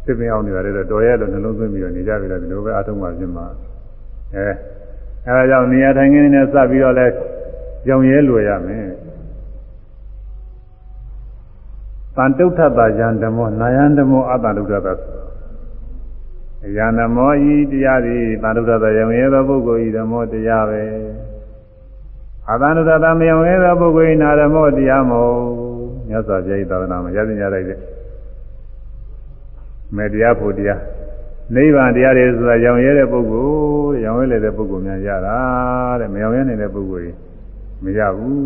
စစ်ပင်အောင်နေတာတွေတော့တော်ရဲလို့နှလုံးသွင်းပြီးတော့နေကြပြီလားဒီလိုပဲအထုံးပါပြင်မှာအဲအဲဒါကြောင့်နေရာထိုင်ခင်းနဲ့စပြီးတော့လဲကြောင်ရဲလွယ်ရမယ်တန်တုဋ္ဌတာယံဓမ္မောနာယံဓမ္မောအတ္တတုဋ္ဌတာ ယံဓမ္မောဤတရားသည်တန်တုဋ္ဌတာယံရဲသောပုဂ္ဂိုလ်ဤဓမ္မောတရားပဲအာသန္တုဋ္ဌတာမယံရဲသောပုဂ္ဂိုလ်ဤနာဓမ္မောတရားမဟုတ်မြတ်စွာဘုရားဤသာသနာမှာရသင်ကြလိုက်တဲ့မေတရားဖို့တရားနိဗ္ဗာန်တရားတွေဆိုတာရောင်ရဲတဲ့ပုဂ္ဂိုလ်ရောင်ရဲတဲ့ပုဂ္ဂိုလ်များရတာတဲ့မရောင်ရဲနေတဲ့ပုဂ္ဂိုလ်ကြီးမရဘူး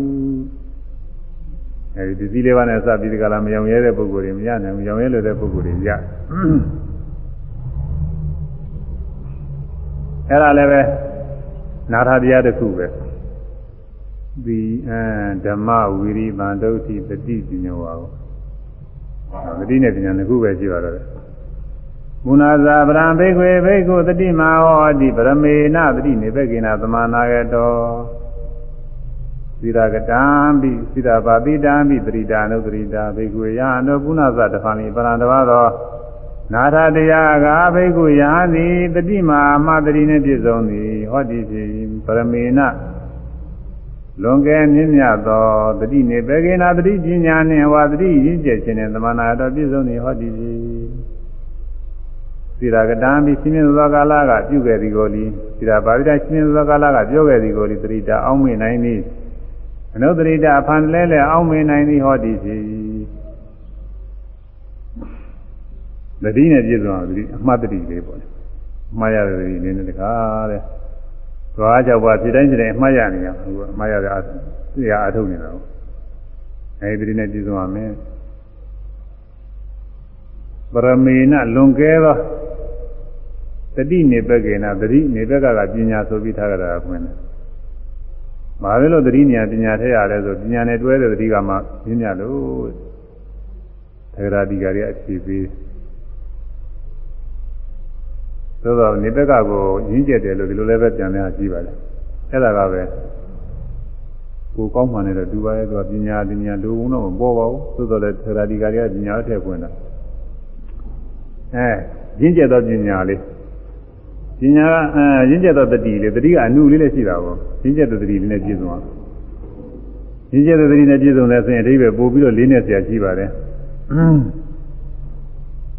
အဲဒီဒီစည်းလေးပါးနဲ့စပြီးဒီကလာမရောင်ရဲတဲ့ပုဂ္ဂိုလ်တွေမရနိုင်ဘူးရောင်ရဲတဲ့ပုဂ္ဂိုလ်တွေရ အဲ့ဒါလည်းပဲနာထတရားတစ်ခုပဲဒီအဲဓမ္မဝီရိဗန္တုတိပฏิပညာဝါကိုပฏิနဲ့ပညာတစ်ခုပဲရှိပါတော့တယ်မုနာဇာဗရံဘိခွေဘိက္ခုတတိမာဟောတိပရမေနတတိနေဘကိနာသမာနာကတောသီရကတံပိသီရပါတိတံပိပရိဒါနုပရိဒါဘိက္ခုယအနုပုဏ္ဏဇတဖန်လိပရံတဘာသော နာထတရားကဘိက္ခုယသည်တတိမာမတတိနှင့်ပြည့်စုံသည်ဟောတိဖြစ်ပရမေနလွန်ကဲမြင့်မြတ်သောတတိနေဘကိနာတတိပညာနှင့်ဝါတတိရင်းကျက်ခြင်းနှင့်သမနာတော်ပြည့်စုံသည်ဟောတိဖြစ်သီရကတံပြီးရှင်မြတ်သောကာလကပြုခဲ့သည်ကိုလီသီရပါဠိတိုင်းရှင်မြတ်သောကာလကပြောခဲ့သည်ကိုလီသတိတာအောင်းမေနိုင်သည်အနုသတိတာဖန်လဲလဲအောင်းမေနိုင်သည်ဟောသည်ဖြစ် သတိနဲ့ပြည့်စုံအောင်ဒီအမှတ်တတိလေးပေါ့အမှားရတဲ့ဒီနည်းနဲ့တကားတဲ့သွားကြောက်ပါဖြစ်တိုင်းဖြစ်တိုင်းအမှားရနေရဘူးအမှားရတဲ့အရာအထုတ်နေတာပေါ့အဲဒီသတိနဲ့ပြည့်စုံရမယ်ပရမေနလွန်ကဲသောတတိနေဘကေနတတိနေဘကကပညာဆိုပြီးထားကြတာကွင်းတယ်။ဘာလို့လို့တတိညာပညာထည့်ရလဲဆိုပညာနဲ့တွဲတဲ့တတိကမှပြင်းညလို့သဂရာတိကရီအဖြေပေး သို့သောနေဘကကိုရင်းကျက်တယ်လို့ဒီလိုလည်းပဲပြန်နေတာရှိပါလေ။အဲ့ဒါကပဲကိုကောင်းမှလည်းတူပါရဲ့သူကပညာပညာလူုံတော့မပေါ်ပါဘူး။သို့သောလည်းသဂရာတိကရီကပညာထည့်ပွင့်တာ။အဲရင့်ကျက်သောပညာလေးပညာကအဲရင့်ကျက်သောတတိလေးတတိကအနုလေးလည်းရှိတာပေါ့ရင့်ကျက်သောတတိလေးနဲ့ပြည့်စုံအောင်ရရင်းကျက်တဲ့သတိနဲ့ပြည့်စုံတဲ့ဆိုရင်အဓိပ္ပာယ်ပို့ပြီးတော့လေးနဲ့ဆရာရှိပါတယ်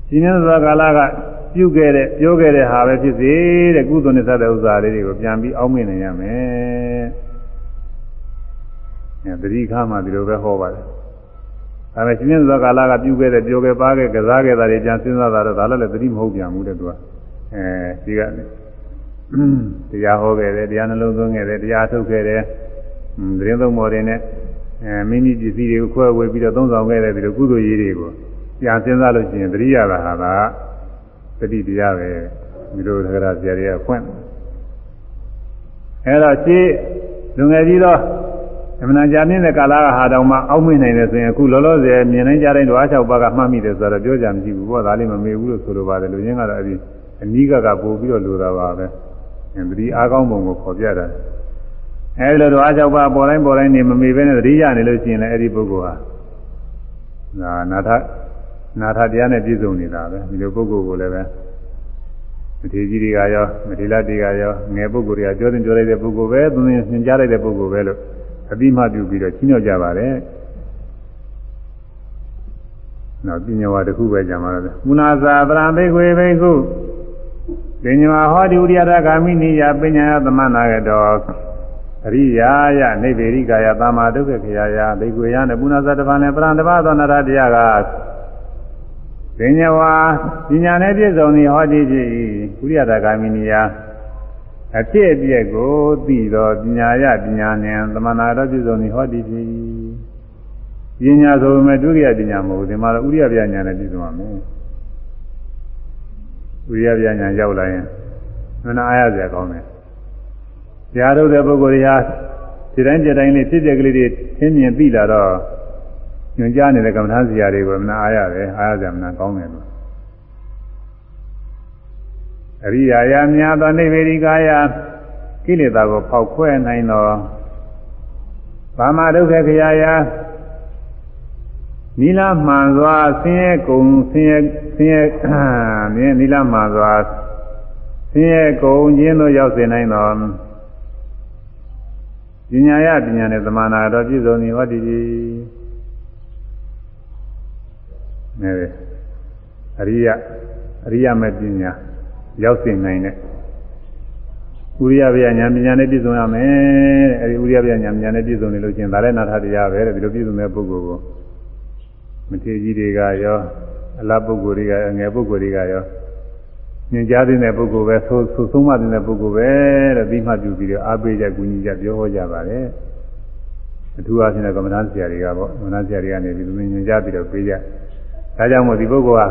ရှင် nhân သောကာလက ပြုခဲ့တဲ့ပြောခဲ့တဲ့ဟာပဲဖြစ်စေတဲ့ကုသိုလ်နဲ့ဆက်တဲ့ဥစ္စာလေးတွေကိုပြန်ပြီးအောက်မေ့နေရမယ်အဲသတိခါမှဒီလိုပဲဟောပါတယ်ဒါပေမဲ့ရှင် nhân သောကာလကပြုခဲ့တဲ့ပြောခဲ့ပါခဲ့ကစားခဲ့တာတွေပြန်စဉ်းစားတာတော့ဒါလည်းသတိမဟုတ်ပြန်ဘူးတဲ့သူကအဲဒီကတရားဟောခဲ့တယ်တရားနှလုံးသွင်းခဲ့တယ်တရားထုတ်ခဲ့တယ်သတင်းသုံးပေါ်တွေနဲ့အဲမိမိပစ္စည်းတွေကိုခွဲဝေပြီးတော့သုံးဆောင်ခဲ့တဲ့ဒီလိုကုသိုလ်ရေးတွေကိုပြန်စဉ်းစားလို့ရှိရင်သတိရတာဟာက တတိတရားပဲဒီလိုသက္ကရာဆရာတွေကဖွင့်အဲတော့ရှင်းလူငယ်ကြီးတော့အမှန်ကြာမြင့်တဲ့ကာလကဟာတောင်မှအောက်မေ့နိုင်တယ်ဆိုရင်အခုလောလောဆယ်မြင်နိုင်ကြတဲ့ဓဝါ၆ပါးကမှတ်မိတယ်ဆိုတော့ပြောကြမရှိဘူးပေါ့ဒါလေးမမေ့ဘူးလို့ဆိုလိုပါတယ်လူချင်းကတော့အဲဒီအနိကကပို့ပြီးတော့လိုတာပါပဲသတိအားကောင်းပုံကိုခေါ်ပြတာအဲဒီလိုဓဝါ၆ပါးပေါ်တိုင်းပေါ်တိုင်းနေမမေ့ဘဲနဲ့သတိရနေလို့ရှိရင်လည်းအဲဒီပုဂ္ဂိုလ်ဟာနာနာထ နာထတရားနဲ့ပြည့်စုံနေတာပဲဒီလိုပုဂ္ဂိုလ်ကိုလည်းပဲမထေကြီးတွေကရောမထေလတွေကရောငယ်ပုဂ္ဂိုလ်တွေကပြောတင်ပြောလိုက်တဲ့ပုဂ္ဂိုလ်ပဲသူသင်သင်ကြားလိုက်တဲ့ပုဂ္ဂိုလ်ပဲလို့အတိမပြုပြီးတော့ချင်းမြောက်ကြပါတယ်နောက်ပညာဝါတစ်ခုပဲကြမှာလဲမုနာသာပရံဘိခွေဘိခုပညာဝါဟောတိဥရိယဂ ामि နိယပညာယသမနာကတောအရိယာယနိဗ္ဗေရိကာယသမ္မာဒုက္ခခရာယဘိခွေယနဲ့ပုနာသာတပံနဲ့ပရံတပါသောနာရတရားက ပညာဝါပညာနဲ့ပြည့်စုံသည်ဟောတိဖြစ်၏ဥရိယဂ ामि နိယအဖြစ်အပျက်ကိုသိတော့ပညာရပညာနဲ့သမဏတော်ပြည့်စုံသည်ဟောတိဖြစ်ပညာဆိုပေမဲ့ဒုတိယပညာမဟုတ်ဘူးဒီမှာတော့ဥရိယပညာနဲ့ပြည့်စုံရမယ်ဥရိယပညာရောက်လာရင်မနာအားရစရာကောင်းတယ်တရားထုတ်တဲ့ပုဂ္ဂိုလ်တွေဟာဒီတိုင်းဒီတိုင်းလေးဖြစ်ပျက်ကလေးတွေသင်မြင်သိလာတော့ ညွှန်ကြားနေတဲ့ကမ္မထာဆရာတွေကိုမနာအားရတယ်အားရစရာမနာကောင်းတယ်လို့အရိယာယများသောနိဗ္ဗေရိကာယကိလေသာကိုဖောက်ခွဲနိုင်သောဘာမဒုက္ခခရာယနိလမှန်စွာဆင်းရဲကုန်ဆင်းရဲဆင်းရဲမြင်နိလမှန်စွာဆင်းရဲကုန်ခြင်းတို့ရောက်စေနိုင်သောပညာယပညာနဲ့သမာနာတော်ပြည့်စုံသည်ဟောဒီဒီ နဲအရိယအရိယမပညာရောက်စေနိုင်တဲ့ဥရိယဗျာဉာဏ်ပညာနဲ့ပြည့်စုံရမယ်တဲ့အဲဒီဥရိယဗျာဉာဏ်ပညာနဲ့ပြည့်စုံနေလို့ချင်းဒါလည်းနာထတရားပဲတဲ့ဒီလိုပြည့်စုံတဲ့ပုဂ္ဂိုလ်ကိုမထေကြီးတွေကရောအလားပုဂ္ဂိုလ်တွေကငယ်ပုဂ္ဂိုလ်တွေကရောညင်ကြားတဲ့ပုဂ္ဂိုလ်ပဲဆိုဆိုဆုံးမတဲ့ပုဂ္ဂိုလ်ပဲတဲ့ပြီးမှပြုပြီးတော့အားပေးကြကူညီကြပြောဟောကြပါတယ်အထူးအားဖြင့်ကမ္မဋ္ဌာန်းဆရာတွေကပေါ့ကမ္မဋ္ဌာန်းဆရာတွေကနေပြီးသူညင်ကြားပြီးတော့ပေးကြ ဒါကြောင့်မို့ဒီပုဂ္ဂိုလ်ဟာ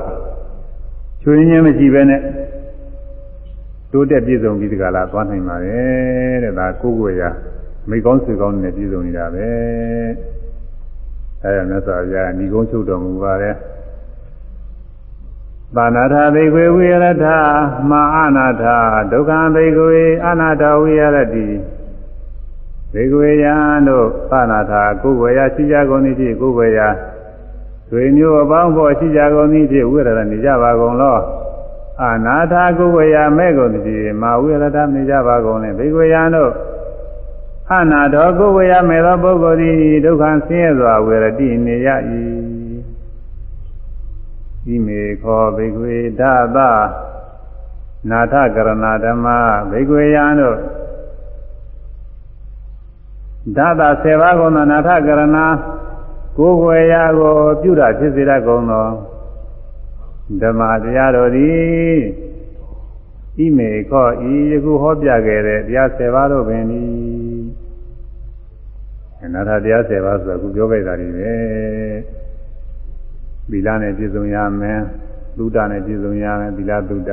ချွေရင်းချင်းမရှိဘဲနဲ့တိုးတက်ပြည့်စုံပြီးဒီကလာသွားနိုင်ပါတယ်တဲ့ဒါကိုယ်ကိုယ်ရာမိကောင်းဆွေကောင်းနဲ့ပြည့်စုံနေတာပဲအဲဒါမြတ်စွာဘုရားဏီကုန်းချုပ်တော်မူပါတယ်သာနာထာဘိကွေဝိရထမာအနာထာဒုက္ခဘိကွေအနာထဝိရတိဘိကွေယံတို့သာနာထာကိုယ်ဝေယရှိကြကုန်သည်ဖြင့်ကိုယ်ဝေယ ဆွေမျိုးအပေါင်းဖို့ရှိကြကုန်သည်ဖြင့်ဝိရဒနေကြပါကုန်လောအနာထာကိုဝေယမဲ့ကုန်သည်မာဝိရဒနေကြပါကုန်လေဘိကွေယံတို့အနာတော်ကိုဝေယမဲ့သောပုဂ္ဂိုလ်သည်ဒုက္ခဆင်းရဲစွာဝေရတိနေရ၏ဤမေခောဘိကွေဒသနာထကရဏဓမ္မဘိကွေယံတို့ဒသဆေပါကုန်သောနာထကရဏ ကိုယ်ွယ်ရာကိုပြုတာဖြစ်စေတတ်ကုန်သောဓမ္မတရားတော်သည်ဤမေခောဤယခုဟောပြခဲ့တဲ့တရား၁၀ပါးတို့ပင်ဤအနာထတရား၁၀ပါးဆိုတာခုပြောခဲ့တာတွေပဲသီလနဲ့ပြည့်စုံရမယ်သုဒ္ဓနဲ့ပြည့်စုံရမယ်သီလသုဒ္ဓ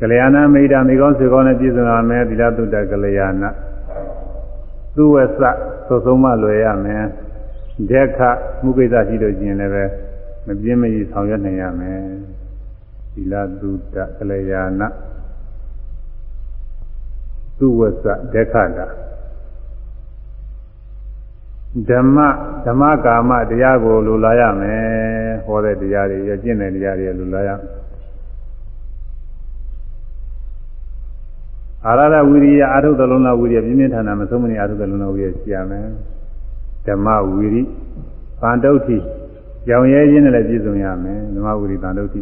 ကလျာဏမိတ်တာမိကောင်းဆွေကောင်းနဲ့ပြည့်စုံရမယ်သီလသုဒ္ဓကလျာဏ သူဝဆသုဆုံးမလွယ်ရမယ်ဒက်ခမှုကိစ္စရှိလို့ကျင်လည်းပဲမပြင်းမကြီးဆောင်ရွက်နိုင်ရမယ်သီလသုတကလျာဏသူဝဆဒက်ခတာဓမ္မဓမ္မကာမတရားကိုလိုလာရမယ်ဟောတဲ့တရားတွေရကျင့်တဲ့တရားတွေလိုလာရ အာရဒဝိရိယအာထုသလုံးသောဝိရိယပြင်းပြင်းထန်ထန်မဆုံးမနေအာထုသလုံးသောဝိရိယရှိရမယ်ဓမ္မဝိရိပန္တုဋ္ဌိကြောင်ရဲခြင်းနဲ့လည်းပြည့်စုံရမယ်ဓမ္မဝိရိပန္တုဋ္ဌိ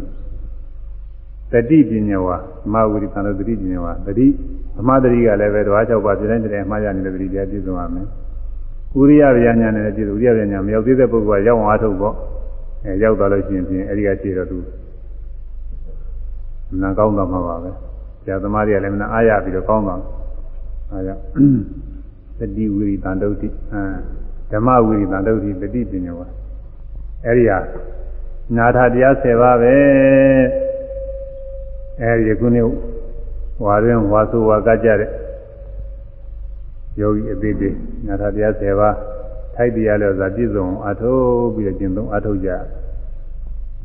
တတိပညာဝဓမ္မဝိရိပန္တုတတိပညာဝတတိဓမ္မတတိကလည်းပဲဓဝါ၆ပါးပြည့်တိုင်းတည်းအမှားရနေတဲ့တတိတရားပြည့်စုံရမယ်ဥရိယဗျာညာနဲ့ပြည့်စုံဥရိယဗျာညာမရောက်သေးတဲ့ပုဂ္ဂိုလ်ကရောက်အောင်အားထုတ်ပေါ့အဲရောက်သွားလို့ရှိရင်ဖြင့်အဲဒီကရှိတော့သူနာကောင်းတော့မှာပါပဲ ဆရာသမားတွေကလည်းမနာအားရပြီးတော့ကောင်းသွားအားကြောင့်တတိဝိရိတန်တုတ်တိအဲဓမ္မဝိရိတန်တုတ်တိတတိပညာဝအဲဒီဟာနာထတရား10ပါးပဲအဲဒီခုနေ့ဝါရင်ဝါဆိုဝါကကြတဲ့ယောဂီအသေးသေးနာထတရား10ပါးထိုက်တရားလို့ဆိုတာပြည့်စုံအထုတ်ပြီးတော့ကျင့်သုံးအထုတ်ကြ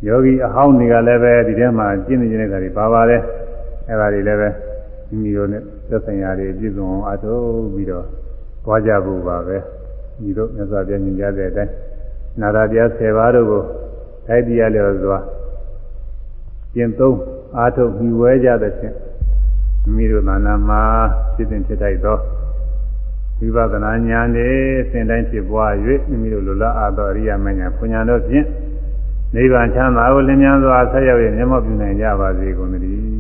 ယောဂီအဟောင်းတွေကလည်းပဲဒီထဲမှာကျင့်နေကြတဲ့ခါတွေပါပါတယ် အဲ့ဒါတွေလည်းပဲမိမိတို့နဲ့သက်ဆိုင်ရာတွေပြည့်စုံအောင်အထုတ်ပြီးတော့သွားကြဖို့ပါပဲဒီတို့မြတ်စွာဘုရားညွှန်ကြားတဲ့အတိုင်းနာရတရား10ပါးတို့ကိုထိုက်တရားလို့ဆိုတာကျင့်သုံးအထုတ်ပြီးဝဲကြတဲ့ဖြင့်မိမိတို့သာနာမှာဖြစ်တင်ဖြစ်ထိုက်သောဝိပဿနာဉာဏ်နဲ့စင်တိုင်းဖြစ်ပွား၍မိမိတို့လိုလားအပ်သောအရိယာမဉ္ဇဉ်ပညာတို့ဖြင့်နိဗ္ဗာန်ချမ်းသာကိုလင်းမြန်စွာဆက်ရောက်ရမျက်မှောက်ပြုနိုင်ကြပါစေကုန်သတည်း